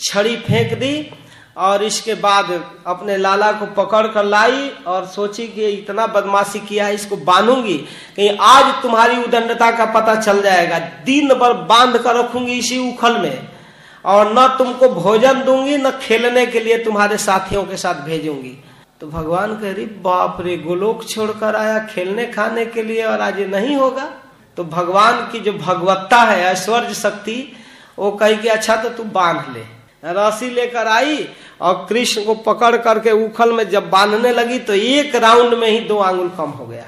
छड़ी फेंक दी और इसके बाद अपने लाला को पकड़ कर लाई और सोची कि इतना बदमाशी किया है, इसको बांधूँगी कहीं आज तुम्हारी उदंडता का पता चल जाएगा। दिन भर बाँध कर रखूँगी इसी उखल में और न तुमको भोजन दूँगी, न खेलने के लिए तुम्हारे साथियों के साथ भेजूँगी। तो भगवान कह रही, बाप रे, गोलोक छोड़कर आया खेलने खाने के लिए और आज नहीं होगा। तो भगवान की जो भगवत्ता है, ऐश्वर्य शक्ति, वो कही कि अच्छा तो तू बाँध ले। रस्सी लेकर आई और कृष्ण को पकड़ करके उखल में जब बांधने लगी तो एक राउंड में ही दो आंगुल कम हो गया।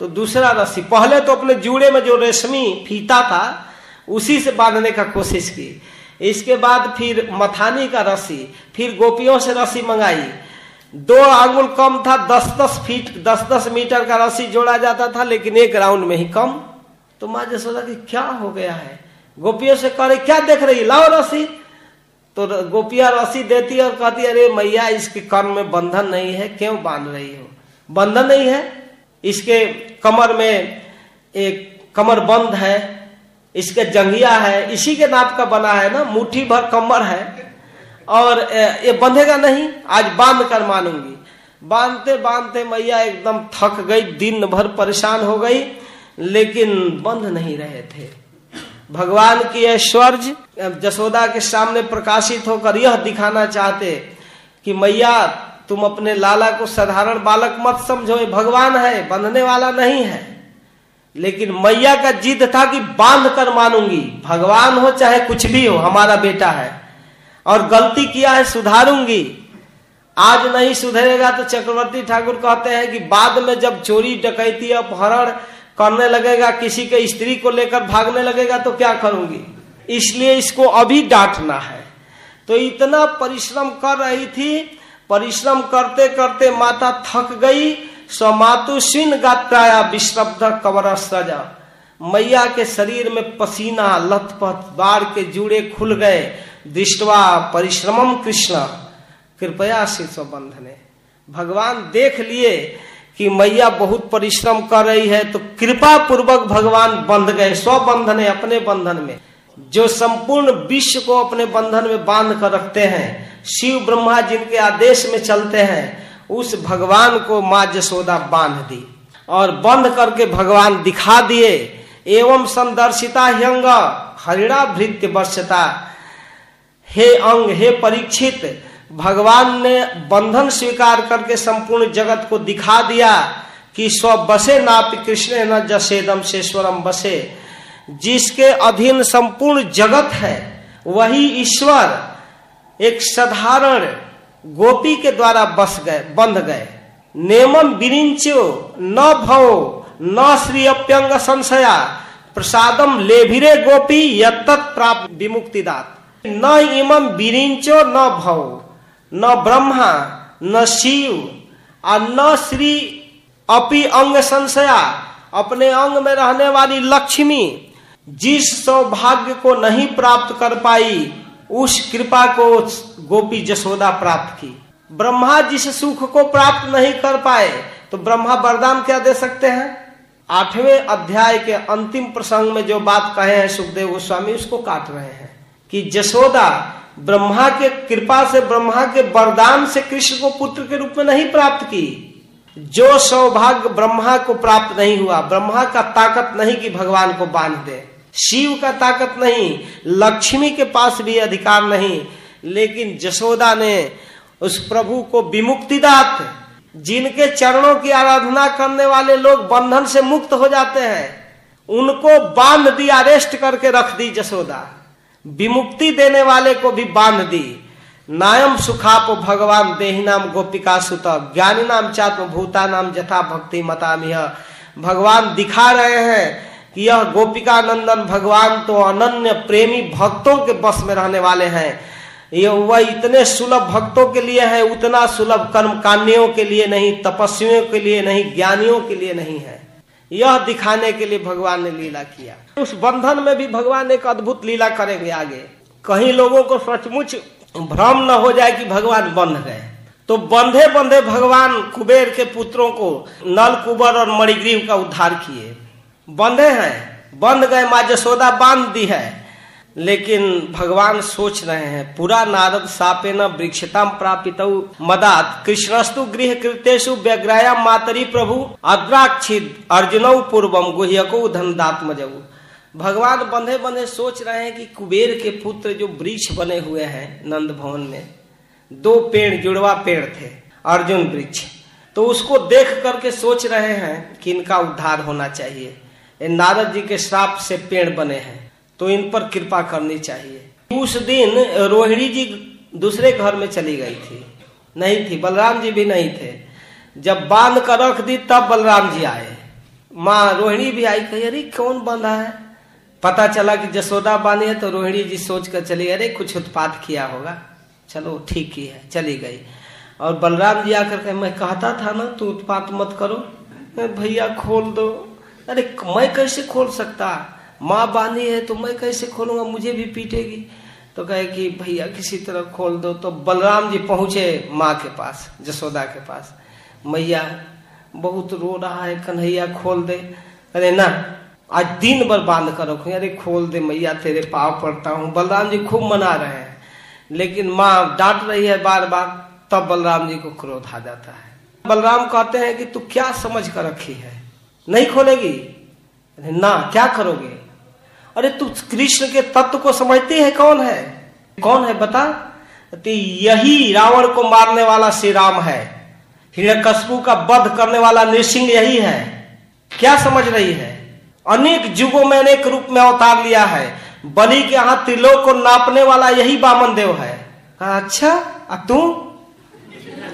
तो दूसरा रस्सी पहले तो अपने जूड़े में जो रेशमी फीता था, उसी से बांधने का कोशिश की। इसके बाद फिर मथानी का रस्सी फिर गोपियों से रस्सी मंगाई। दो आंगुल कम था, दस दस फीट, दस दस मीटर का रस्सी जोड़ा जाता था, लेकिन एक राउंड में ही कम। तो माँ जसोदा की क्या हो गया है? गोपियों से करे क्या देख रही लाओ रसी तो गोपिया रसी देती और कहती अरे मैया, इसके कर्म में बंधन नहीं है, क्यों बाँध रही हो? बंधन नहीं है, इसके कमर में एक कमर बंद है, इसके जंगिया है, इसी के नाप का बना है ना, मुट्ठी भर कमर है, और ये बंधेगा नहीं, आज बाँध कर मानूँगी। बांधते बांधते मैया एकदम थक गई, दिन भर परेशान हो गई लेकिन बंध नहीं रहे थे। भगवान की ऐश्वर्य जसोदा के सामने प्रकाशित होकर यह दिखाना चाहते कि मैया, तुम अपने लाला को साधारण बालक मत समझो, ये भगवान है, बंधने वाला नहीं है। लेकिन मैया का जिद था कि बाँध कर मानूँगी, भगवान हो चाहे कुछ भी हो, हमारा बेटा है। और गलती किया है, सुधारूँगी। आज नहीं सुधरेगा तो चक्रवर्ती ठाकुर कहते हैं कि बाद में जब चोरी, डकैती, अपहरण करने लगेगा, किसी के स्त्री को लेकर भागने लगेगा तो क्या करूँगी? इसलिए इसको अभी डांटना है। तो इतना परिश्रम कर रही थी। परिश्रम करते करते माता थक गई। स्वमातु सिन गात्राया विश्रब्ध कबर सजा मैया के शरीर में पसीना, लथपथ, बाढ़ के जुड़े खुल गए। दृष्टवा, परिश्रमम कृष्ण। कृपया शीर्ष बंधने भगवान देख लिए। कि मैया बहुत परिश्रम कर रही है तो कृपा पूर्वक भगवान बंध गए स्व बंधने अपने बंधन में। जो संपूर्ण विश्व को अपने बंधन में बाँध कर रखते हैं, शिव ब्रह्मा जिनके आदेश में चलते हैं, उस भगवान को माँ जसोदा बाँध दी। और बंद करके भगवान दिखा दिए, एवं संदर्शिता हरिणा भृत्य वर्षता। हे अंग, हे परीक्षित भगवान ने बंधन स्वीकार करके संपूर्ण जगत को दिखा दिया कि स्व बसे नापि कृष्ण न जसेदम शेश्वरम बसे। जिसके अधीन संपूर्ण जगत है, वही ईश्वर एक साधारण गोपी के द्वारा बस गए, बंध गए। नेमम बिरिंचो न भव, न श्री अप्यंग संशया। प्रसादम ले लेभिरे गोपी यत प्राप्त विमुक्तिदात। न इमम बिरिंचो न भव। न ब्रह्मा, न शिव और न श्री अपि अंग संशया, अपने अंग में रहने वाली लक्ष्मी, जिस सौभाग्य को नहीं प्राप्त कर पाई, उस कृपा को गोपी जसोदा प्राप्त की। ब्रह्मा जिस सुख को प्राप्त नहीं कर पाए तो ब्रह्मा वरदान क्या दे सकते हैं? आठवें अध्याय के अंतिम प्रसंग में जो बात कहे हैं सुखदेव गोस्वामी, उसको काट रहे हैं कि जसोदा ब्रह्मा के कृपा से, ब्रह्मा के वरदान से कृष्ण को पुत्र के रूप में नहीं प्राप्त की। जो सौभाग्य ब्रह्मा को प्राप्त नहीं हुआ, ब्रह्मा का ताकत नहीं कि भगवान को बाँध दे। शिव का ताकत नहीं, लक्ष्मी के पास भी अधिकार नहीं। लेकिन जसोदा ने उस प्रभु को विमुक्तिदात, जिनके चरणों की आराधना करने वाले लोग बंधन से मुक्त हो जाते हैं, उनको बाँध दिया अरेस्ट करके रख दी जसोदा। विमुक्ति देने वाले को भी बाँध दी। नायम सुखाप भगवान देही नाम गोपिका सुत ज्ञानी नाम चात्म भूता नाम जथा भक्ति मतामिह। भगवान दिखा रहे हैं कि यह गोपिका नंदन भगवान तो अनन्य प्रेमी भक्तों के बस में रहने वाले हैं। ये वह इतने सुलभ भक्तों के लिए है, उतना सुलभ कर्म कान्यों के लिए नहीं, तपस्वियों के लिए नहीं, ज्ञानियों के लिए नहीं है। यह दिखाने के लिए भगवान ने लीला किया। उस बंधन में भी भगवान एक अद्भुत लीला करेंगे आगे। कहीं लोगों को सचमुच भ्रम न हो जाए कि भगवान बंध गए। तो बंधे बंधे भगवान कुबेर के पुत्रों को नल कुबर और मणिग्रीव का उद्धार किए। बंधे हैं। बंध गए, माँ जसोदा बाँध दी है। लेकिन भगवान सोच रहे हैं, पूरा नारद सापे न वृक्षताम प्रापित मदात। कृष्णस्तु गृह कृतेशु व्यग्राया मातरी प्रभु। अद्राक्षित अर्जुन पूर्वम गुह्यको धन दात्मजऊ भगवान बंधे बंधे सोच रहे हैं कि कुबेर के पुत्र जो वृक्ष बने हुए हैं नंद भवन में, दो पेड़, जुड़वा पेड़ थे, अर्जुन वृक्ष। तो उसको देख करके सोच रहे हैं कि इनका उद्धार होना चाहिए। नारद जी के श्राप से पेड़ बने हैं। तो इन पर कृपा करनी चाहिए। उस दिन रोहिणी जी दूसरे घर में चली गई थी। नहीं थी, बलराम जी भी नहीं थे। जब बाँध कर रख दी, तब बलराम जी आए। माँ रोहिणी भी आई, कही, अरे, कौन बांधा है? पता चला कि जसोदा बानी है तो रोहिणी जी सोच कर चली अरे, कुछ उत्पाद किया होगा। चलो, ठीक ही है, चली गई। और बलराम जी आकर के मैं कहता था ना, तू उत्पात मत करो। भैया, खोल दो। अरे, मैं कैसे खोल सकता? माँ बांधी है तो मैं कैसे खोलूँगा? मुझे भी पीटेगी। तो कहे कि, भैया, किसी तरह खोल दो। तो बलराम जी पहुँचे माँ के पास, जसोदा के पास। मैया, बहुत रो रहा है, कन्हैया, खोल दे। अरे ना, आज दिन भर बाँध कर रखो। अरे, खोल दे मैया, तेरे पाव पड़ता हूँ। बलराम जी खूब मना रहे हैं। लेकिन माँ डांट रही है बार बार तब बलराम जी को क्रोध आ जाता है। बलराम कहते हैं कि, तू क्या समझ कर रखी है? नहीं खोलेगी? ना, क्या करोगे? अरे तू कृष्ण के तत्व को समझते है कौन है? कौन है बता? यही रावण को मारने वाला श्री राम है। हिरण्यकशपु का वध करने वाला नृसिंह यही है। क्या समझ रही है? अनेक युगों में अनेक रूप में अवतार लिया है। बलि के यहाँ त्रिलोक को नापने वाला यही बामन देव है। अच्छा तू?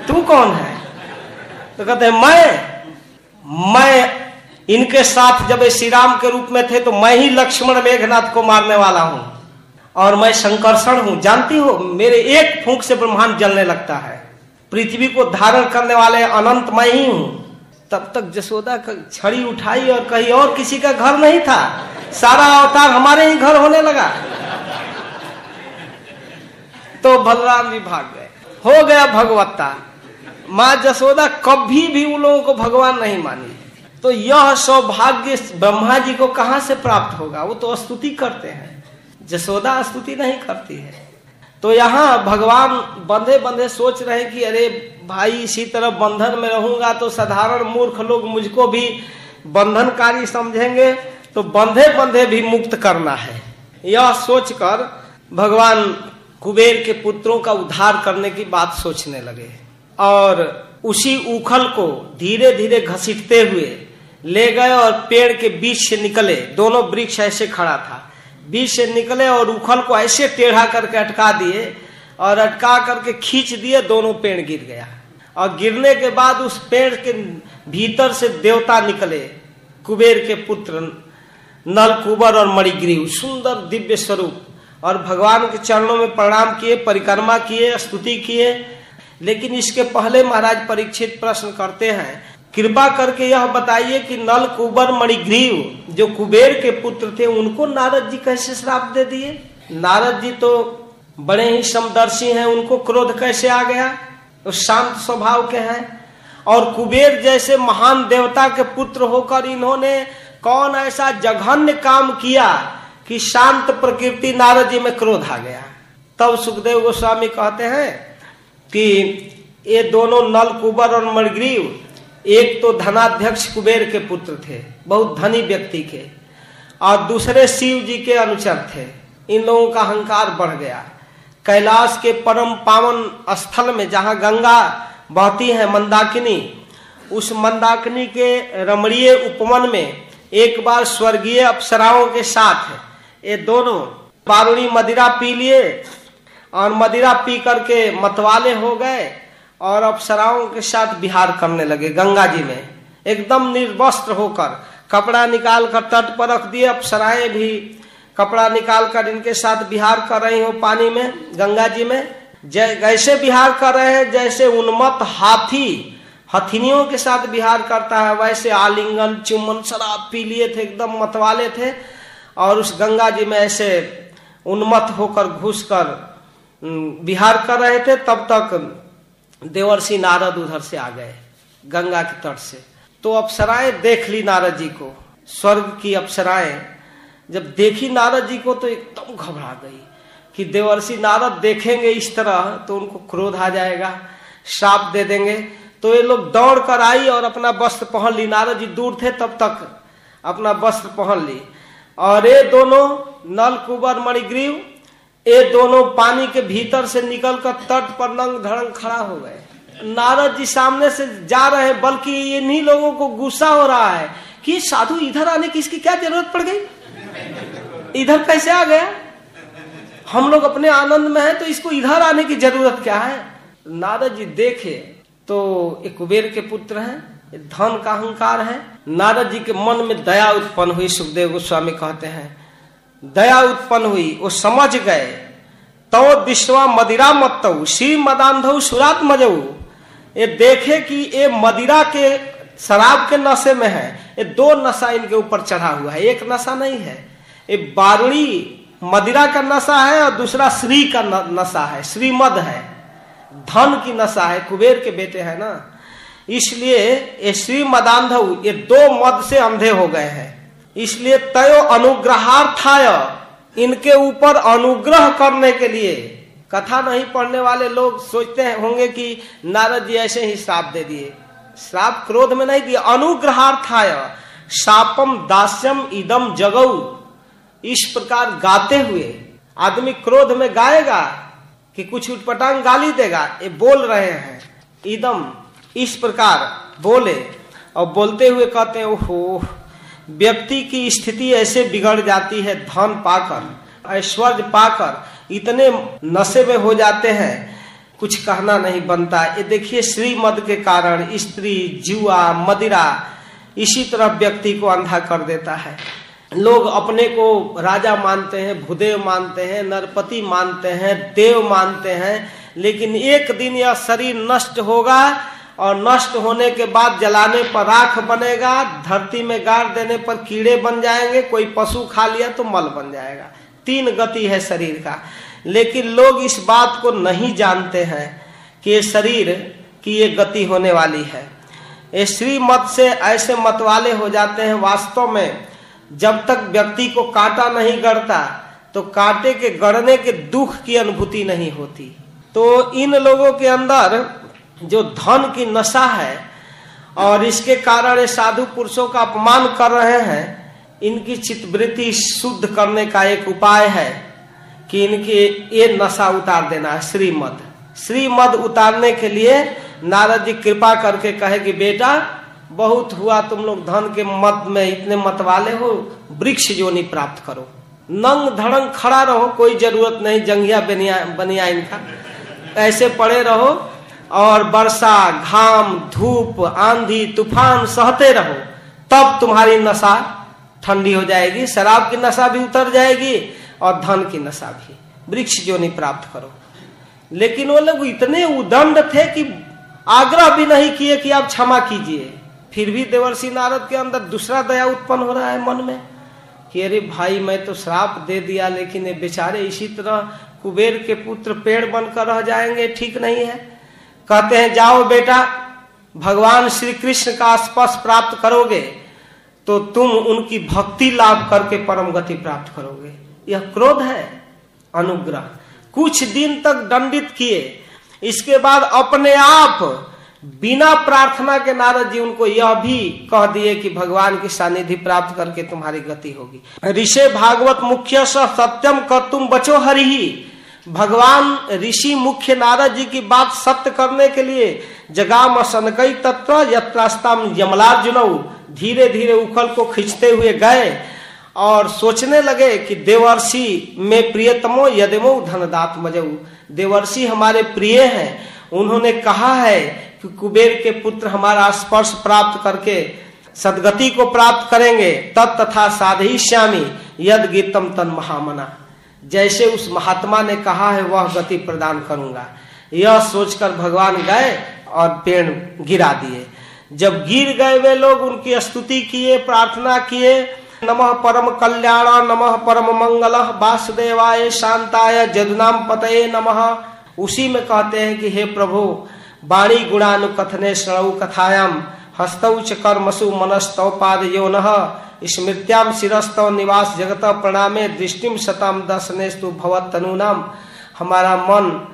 तू कौन है? तो कहते मैं मैं इनके साथ जब श्री राम के रूप में थे तो मैं ही लक्ष्मण मेघनाथ को मारने वाला हूँ। और मैं संकर्षण हूँ। जानती हो, मेरे एक फूंक से ब्रह्मांड जलने लगता है। पृथ्वी को धारण करने वाले अनंत मैं ही हूँ। तब तक जसोदा छड़ी उठाई और कहीं और किसी का घर नहीं था। सारा अवतार हमारे ही घर होने लगा। तो बलराम जी भाग गए। हो गया भगवत्ता। माँ जसोदा कभी भी उन लोगों को भगवान नहीं मानी। तो यह सौभाग्य ब्रह्मा जी को कहाँ से प्राप्त होगा? वो तो स्तुति करते हैं। जसोदा स्तुति नहीं करती है। तो यहाँ भगवान बंधे बंधे सोच रहे कि अरे भाई, इसी तरह बंधन में रहूँगा तो साधारण मूर्ख लोग मुझको भी बंधनकारी समझेंगे तो बंधे बंधे भी मुक्त करना है। यह सोचकर भगवान कुबेर के पुत्रों का उद्धार करने की बात सोचने लगे और उसी उखल को धीरे धीरे घसीटते हुए ले गए और पेड़ के बीच से निकले। दोनों वृक्ष ऐसे खड़ा था। बीच से निकले और उखल को ऐसे टेढ़ा करके अटका दिए और अटका करके खींच दिए, दोनों पेड़ गिर गया। और गिरने के बाद उस पेड़ के भीतर से देवता निकले, कुबेर के पुत्र, नल कुबर और मणिग्रीव। सुंदर दिव्य स्वरूप। और भगवान के चरणों में प्रणाम किए, परिक्रमा किए, स्तुति किए। लेकिन इसके पहले महाराज परीक्षित प्रश्न करते हैं कृपा करके यह बताइए कि नल कुबर मणिग्रीव जो कुबेर के पुत्र थे, उनको नारद जी कैसे श्राप दे दिए? नारद जी तो बड़े ही समदर्शी हैं, उनको क्रोध कैसे आ गया? तो शांत स्वभाव के हैं। और कुबेर जैसे महान देवता के पुत्र होकर इन्होंने कौन ऐसा जघन्य काम किया कि शांत प्रकृति नारद जी में क्रोध आ गया? तब सुखदेव गोस्वामी कहते हैं कि ये दोनों नल कुबर और मणग्रीव एक तो धनाध्यक्ष कुबेर के पुत्र थे, बहुत धनी व्यक्ति के और दूसरे शिव जी के अनुचर थे। इन लोगों का अहंकार बढ़ गया। कैलाश के परम पावन स्थल में जहाँ गंगा बहती है मंदाकिनी, उस मंदाकिनी के रमणीय उपवन में एक बार स्वर्गीय अप्सराओं के साथ ये दोनों बारूणी मदिरा पी लिए और मदिरा पी करके मतवाले हो गए। और अप्सराओं के साथ बिहार करने लगे गंगा जी में। एकदम निर्वस्त्र होकर कपड़ा निकाल कर तट पर रख दिए। अप्सराएँ भी कपड़ा निकाल कर इनके साथ बिहार कर रही हो पानी में, गंगा जी में। जैसे बिहार कर रहे हैं, जैसे उन्मत्त हाथी हथिनियों के साथ बिहार करता है, वैसे आलिंगन, चुम्बन शराब पी लिए थे, एकदम मतवाले थे। और उस गंगा जी में ऐसे उन्मत्त होकर घुसकर बिहार कर रहे थे। तब तक देवर्षि नारद उधर से आ गए, गंगा के तट से। तो अप्सराएँ देख ली नारद जी को, स्वर्ग की अप्सराएँ जब देखी नारद जी को तो एकदम घबरा गई कि देवर्षि नारद देखेंगे इस तरह तो उनको क्रोध आ जाएगा, श्राप दे देंगे। तो ये लोग दौड़ कर आई और अपना वस्त्र पहन ली। नारद जी दूर थे तब तक अपना वस्त्र पहन ली। और ये दोनों नल कुबर मणिग्रीव ये दोनों पानी के भीतर से निकलकर तट पर नंग धड़ंग खड़ा हो गए। नारद जी सामने से जा रहे हैं, बल्कि इन्हीं लोगों को गुस्सा हो रहा है कि साधु इधर आने की इसकी क्या ज़रूरत पड़ गई? इधर कैसे आ गया? हम लोग अपने आनंद में हैं तो इसको इधर आने की ज़रूरत क्या है? नारद जी देखे तो एक कुबेर के पुत्र हैं, धन का अहंकार है। नारद जी के मन में दया उत्पन्न हुई, सुखदेव गोस्वामी कहते हैं दया उत्पन्न हुई, वो समझ गए। तो विश्वा मदिरा मत श्री मदान्धव सुरात मजऊ ये देखे कि ये मदिरा के शराब के नशे में है। ये दो नशा इनके ऊपर चढ़ा हुआ है। एक नशा नहीं है। ये बारुणी मदिरा का नशा है और दूसरा श्री का नशा है। श्रीमद है। धन की नशा है। कुबेर के बेटे है ना। इसलिए ये श्री मदान्धव ये दो मद से अंधे हो गए हैं। इसलिए तय अनुग्रहार्थाय इनके ऊपर अनुग्रह करने के लिए कथा नहीं पढ़ने वाले लोग सोचते होंगे कि नारद जी ऐसे ही श्राप दे दिए। श्राप क्रोध में नहीं दिए अनुग्रहार्थाय। शापम दास्यम इदम जगऊ इस प्रकार गाते हुए आदमी क्रोध में गाएगा कि कुछ उठपटांग गाली देगा, ये बोल रहे हैं। इदम, इस प्रकार बोले और बोलते हुए कहते हैं, ओहो व्यक्ति की स्थिति ऐसे बिगड़ जाती है, धन पाकर, ऐश्वर्य पाकर, इतने नशे में हो जाते हैं, कुछ कहना नहीं बनता। ये देखिए, श्रीमद के कारण स्त्री, जुआ, मदिरा, इसी तरह व्यक्ति को अंधा कर देता है। लोग अपने को राजा मानते हैं, भूदेव मानते हैं, नरपति मानते हैं, देव मानते हैं, लेकिन एक दिन यह शरीर नष्ट होगा और नष्ट होने के बाद जलाने पर राख बनेगा, धरती में गाड़ देने पर कीड़े बन जाएँगे, कोई पशु खा लिया तो मल बन जाएगा। तीन गति है शरीर का। लेकिन लोग इस बात को नहीं जानते हैं कि ये शरीर की ये गति होने वाली है। ये श्री मत से ऐसे मत वाले हो जाते हैं वास्तव में, जब तक व्यक्ति को काटा नहीं गड़ता तो कांटे के गड़ने के दुख की अनुभूति नहीं होती। तो इन लोगों के अंदर जो धन की नशा है और इसके कारण साधु पुरुषों का अपमान कर रहे हैं, इनकी चित्तवृत्ति शुद्ध करने का एक उपाय है कि इनके ये नशा उतार देना है, श्रीमद। श्रीमद उतारने के लिए नारद जी कृपा करके कहे कि बेटा, बहुत हुआ तुम लोग धन के मत में इतने मत वाले हो, वृक्ष जोनी प्राप्त करो। नंग धड़ंग खड़ा रहो, कोई ज़रूरत नहीं जंगिया बनिया बनिया इनका। ऐसे पड़े रहो और वर्षा घाम, धूप, आंधी, तूफ़ान सहते रहो, तब तुम्हारी नशा ठंडी हो जाएगी, शराब की नशा भी उतर जाएगी और धन की नशा भी। वृक्ष जो नहीं प्राप्त करो। लेकिन वो लोग इतने उदंड थे कि आग्रह भी नहीं किए कि आप क्षमा कीजिए। फिर भी देवर्षि नारद के अंदर दूसरा दया उत्पन्न हो रहा है मन में कि अरे भाई, मैं तो श्राप दे दिया, लेकिन ये बेचारे इसी तरह कुबेर के पुत्र पेड़ बनकर रह जाएँगे, ठीक नहीं है। कहते हैं, जाओ बेटा, भगवान श्री कृष्ण का स्पर्श प्राप्त करोगे तो तुम उनकी भक्ति लाभ करके परम गति प्राप्त करोगे। यह क्रोध है, अनुग्रह। कुछ दिन तक दंडित किए। इसके बाद अपने आप बिना प्रार्थना के नारद जी उनको यह भी कह दिए कि भगवान की सानिधि प्राप्त करके तुम्हारी गति होगी। ऋषि भागवत मुख्य सत्यम कर तुम बचो हरि। भगवान ऋषि मुख्य नारद जी की बात सत्य करने के लिए जगाम सनकई तत्व यत्रास्ताम यमलार्जुन धीरे धीरे उखल को खींचते हुए गए और सोचने लगे कि देवर्षि में प्रियतमो यदमो धनदात मजऊ देवर्षि हमारे प्रिय हैं। उन्होंने कहा है कि कुबेर के पुत्र हमारा स्पर्श प्राप्त करके सदगति को प्राप्त करेंगे। तत् तथा साधि श्यामी यद गीतम तन महामना जैसे उस महात्मा ने कहा है, वह गति प्रदान करूँगा। यह सोचकर भगवान गए और पेड़ गिरा दिए। जब गिर गए वे लोग, उनकी स्तुति किए, प्रार्थना किए। नमः परम कल्याण, नमः परम मंगल, वासुदेवाय शांताय, जदुनाम पतये नमः। उसी में कहते हैं कि हे प्रभु, वाणी गुणानुकथने श्रऊ कथायाम हस्तौ च कर्मसु मनस्तौ पाद यो न स्मृत्याम शिरस्तव निवास जगत प्रणामे दृष्टिम शतम दर्शनेस्तु भवत तनुनाम हमारा मन,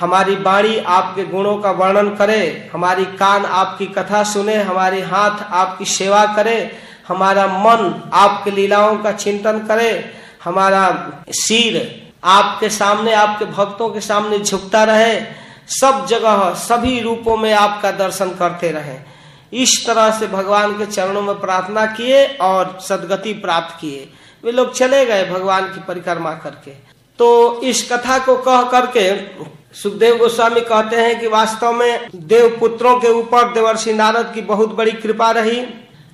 हमारी बाणी आपके गुणों का वर्णन करे, हमारी कान आपकी कथा सुने, हमारी हाथ आपकी सेवा करे, हमारा मन आपके लीलाओं का चिंतन करे, हमारा सिर आपके सामने, आपके भक्तों के सामने झुकता रहे, सब जगह, सभी रूपों में आपका दर्शन करते रहे। इस तरह से भगवान के चरणों में प्रार्थना किए और सदगति प्राप्त किए। वे लोग चले गए भगवान की परिक्रमा करके। तो इस कथा को कह करके सुखदेव गोस्वामी कहते हैं कि वास्तव में देव पुत्रों के ऊपर देवर्षि नारद की बहुत बड़ी कृपा रही।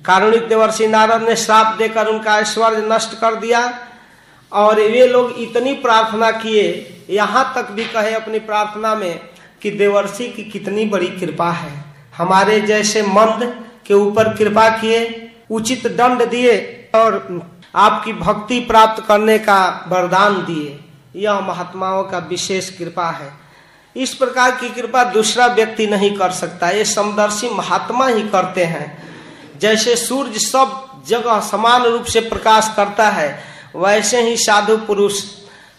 कारुणिक देवर्षि नारद ने श्राप देकर उनका ऐश्वर्य नष्ट कर दिया और वे लोग इतनी प्रार्थना किए, यहाँ तक भी कहे अपनी प्रार्थना में कि देवर्षि की कितनी बड़ी कृपा है। हमारे जैसे मंद के ऊपर कृपा किए, उचित दंड दिए और आपकी भक्ति प्राप्त करने का वरदान दिए। यह महात्माओं का विशेष कृपा है। इस प्रकार की कृपा दूसरा व्यक्ति नहीं कर सकता। ये समदर्शी महात्मा ही करते हैं। जैसे सूर्य सब जगह समान रूप से प्रकाश करता है, वैसे ही साधु पुरुष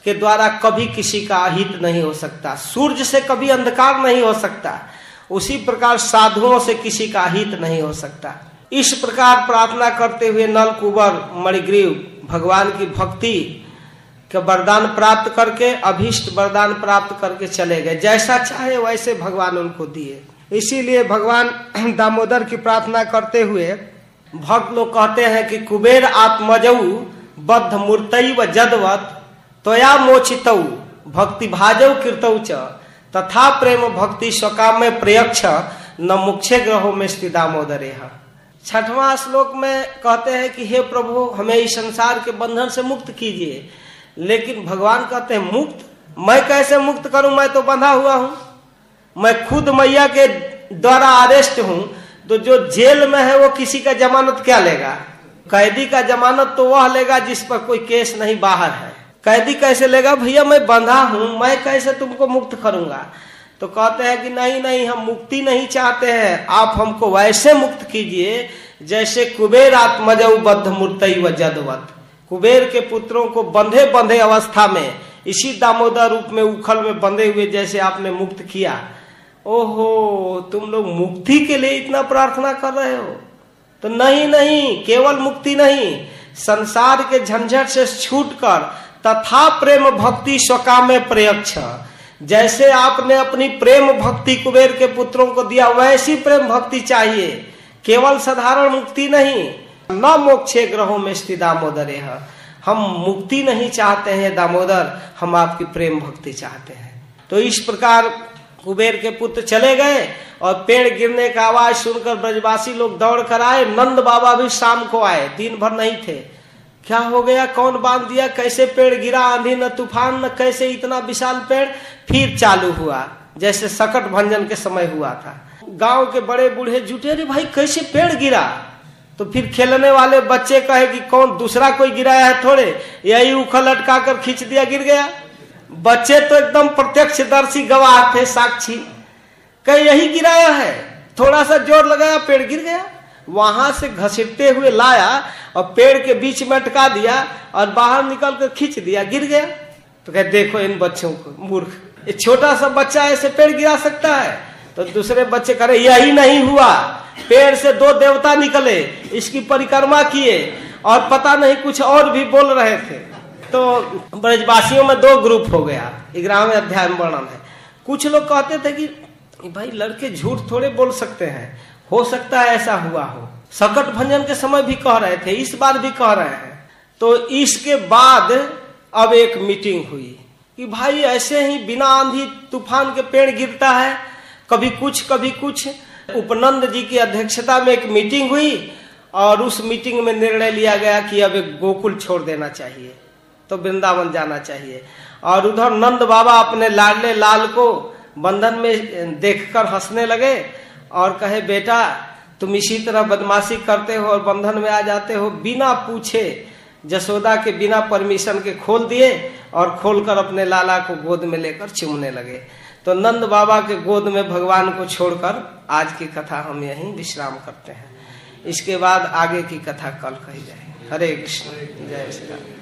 के द्वारा कभी किसी का अहित नहीं हो सकता। सूर्य से कभी अंधकार नहीं हो सकता। उसी प्रकार साधुओं से किसी का हित नहीं हो सकता। इस प्रकार प्रार्थना करते हुए नल कुबर मणिग्रीव, भगवान की भक्ति के वरदान प्राप्त करके, अभिष्ट वरदान प्राप्त करके चले गए। जैसा चाहे वैसे भगवान उनको दिए। इसीलिए भगवान दामोदर की प्रार्थना करते हुए भक्त लोग कहते हैं कि, कुबेर आत्मजऊ बद्ध मूर्तई व जदवत तोया मोचित भक्ति भाजव कीर्तौ च। तथा प्रेम भक्ति स्वकाम में प्रयक्ष न मुख्य ग्रहों में स्थित दामोदर छठवां श्लोक में कहते हैं कि, हे प्रभु, हमें इस संसार के बंधन से मुक्त कीजिए। लेकिन भगवान कहते हैं, मुक्त? मैं कैसे मुक्त करूँ? मैं तो बंधा हुआ हूँ। मैं खुद मैया के द्वारा अरेस्ट हूँ। तो जो जेल में है, वो किसी का जमानत क्या लेगा? कैदी का जमानत तो वह लेगा जिस पर कोई केस नहीं बाहर है। कैदी कैसे लेगा, भैया, मैं बंधा हूँ, मैं कैसे तुमको मुक्त करूँगा? तो कहते हैं कि, नहीं नहीं, हम मुक्ति नहीं चाहते हैं। आप हमको वैसे मुक्त कीजिए, जैसे कुबेर आत्मज बद्ध मूर्त व जदवत। कुबेर के पुत्रों को बंधे बंधे अवस्था में, इसी दामोदर रूप में उखल में बंधे हुए जैसे आपने मुक्त किया। ओहो, तुम लोग मुक्ति के लिए इतना प्रार्थना कर रहे हो? तो नहीं नहीं, केवल मुक्ति नहीं, संसार के झंझट से छूटकर तथा प्रेम भक्ति स्वकाम में प्रयक्ष जैसे आपने अपनी प्रेम भक्ति कुबेर के पुत्रों को दिया, वैसी प्रेम भक्ति चाहिए। केवल साधारण मुक्ति नहीं, न मोक्षे ग्रहों में स्थित दामोदर हम मुक्ति नहीं चाहते हैं, दामोदर, हम आपकी प्रेम भक्ति चाहते हैं। तो इस प्रकार कुबेर के पुत्र चले गए और पेड़ गिरने का आवाज़ सुनकर ब्रजवासी लोग दौड़ कर आए। नंद बाबा भी शाम को आए, दिन भर नहीं थे। क्या हो गया? कौन बाँध दिया? कैसे पेड़ गिरा? आंधी, न तूफ़ान, न कैसे इतना विशाल पेड़? फिर चालू हुआ। जैसे सकट भंजन के समय हुआ था। गाँव के बड़े बूढ़े जुटे रे भाई, कैसे पेड़ गिरा? तो फिर खेलने वाले बच्चे कहे कि, कौन दूसरा कोई गिराया है थोड़े? यही उखल लटका कर खींच दिया, गिर गया। बच्चे तो एकदम प्रत्यक्ष दर्शी गवाह थे, साक्षी। कहीं, यही गिराया है। थोड़ा सा ज़ोर लगाया, पेड़ गिर गया। वहाँ से घसीटते हुए लाया और पेड़ के बीच में अटका दिया और बाहर निकल कर खींच दिया, गिर गया। तो कह, देखो इन बच्चों को, मूर्ख, ये छोटा सा बच्चा ऐसे पेड़ गिरा सकता है? तो दूसरे बच्चे करे यही नहीं हुआ, पेड़ से दो देवता निकले, इसकी परिक्रमा किए और पता नहीं कुछ और भी बोल रहे थे। तो ब्रजवासियों में दो ग्रुप हो गया ग्राम अध्याय वर्णन है। कुछ लोग कहते थे कि, भाई, लड़के झूठ थोड़े बोल सकते हैं हो सकता है ऐसा हुआ हो। सकट भंजन के समय भी कह रहे थे, इस बार भी कह रहे हैं। तो इसके बाद अब एक मीटिंग हुई कि भाई ऐसे ही बिना आंधी तूफ़ान के पेड़ गिरता है, कभी कुछ कभी कुछ। उपनंद जी की अध्यक्षता में एक मीटिंग हुई और उस मीटिंग में निर्णय लिया गया कि अब एक गोकुल छोड़ देना चाहिए तो वृंदावन जाना चाहिए। और उधर नंद बाबा अपने लाडले लाल को बंधन में देखकर हंसने लगे और कहे, बेटा, तुम इसी तरह बदमाशी करते हो और बंधन में आ जाते हो बिना पूछे, जसोदा के बिना परमिशन के खोल दिए और खोलकर अपने लाला को गोद में लेकर चुमने लगे। तो नंद बाबा के गोद में भगवान को छोड़कर आज की कथा हम यहीं विश्राम करते हैं। इसके बाद आगे की कथा कल कही जाए हरे कृष्ण। जय श्री राम।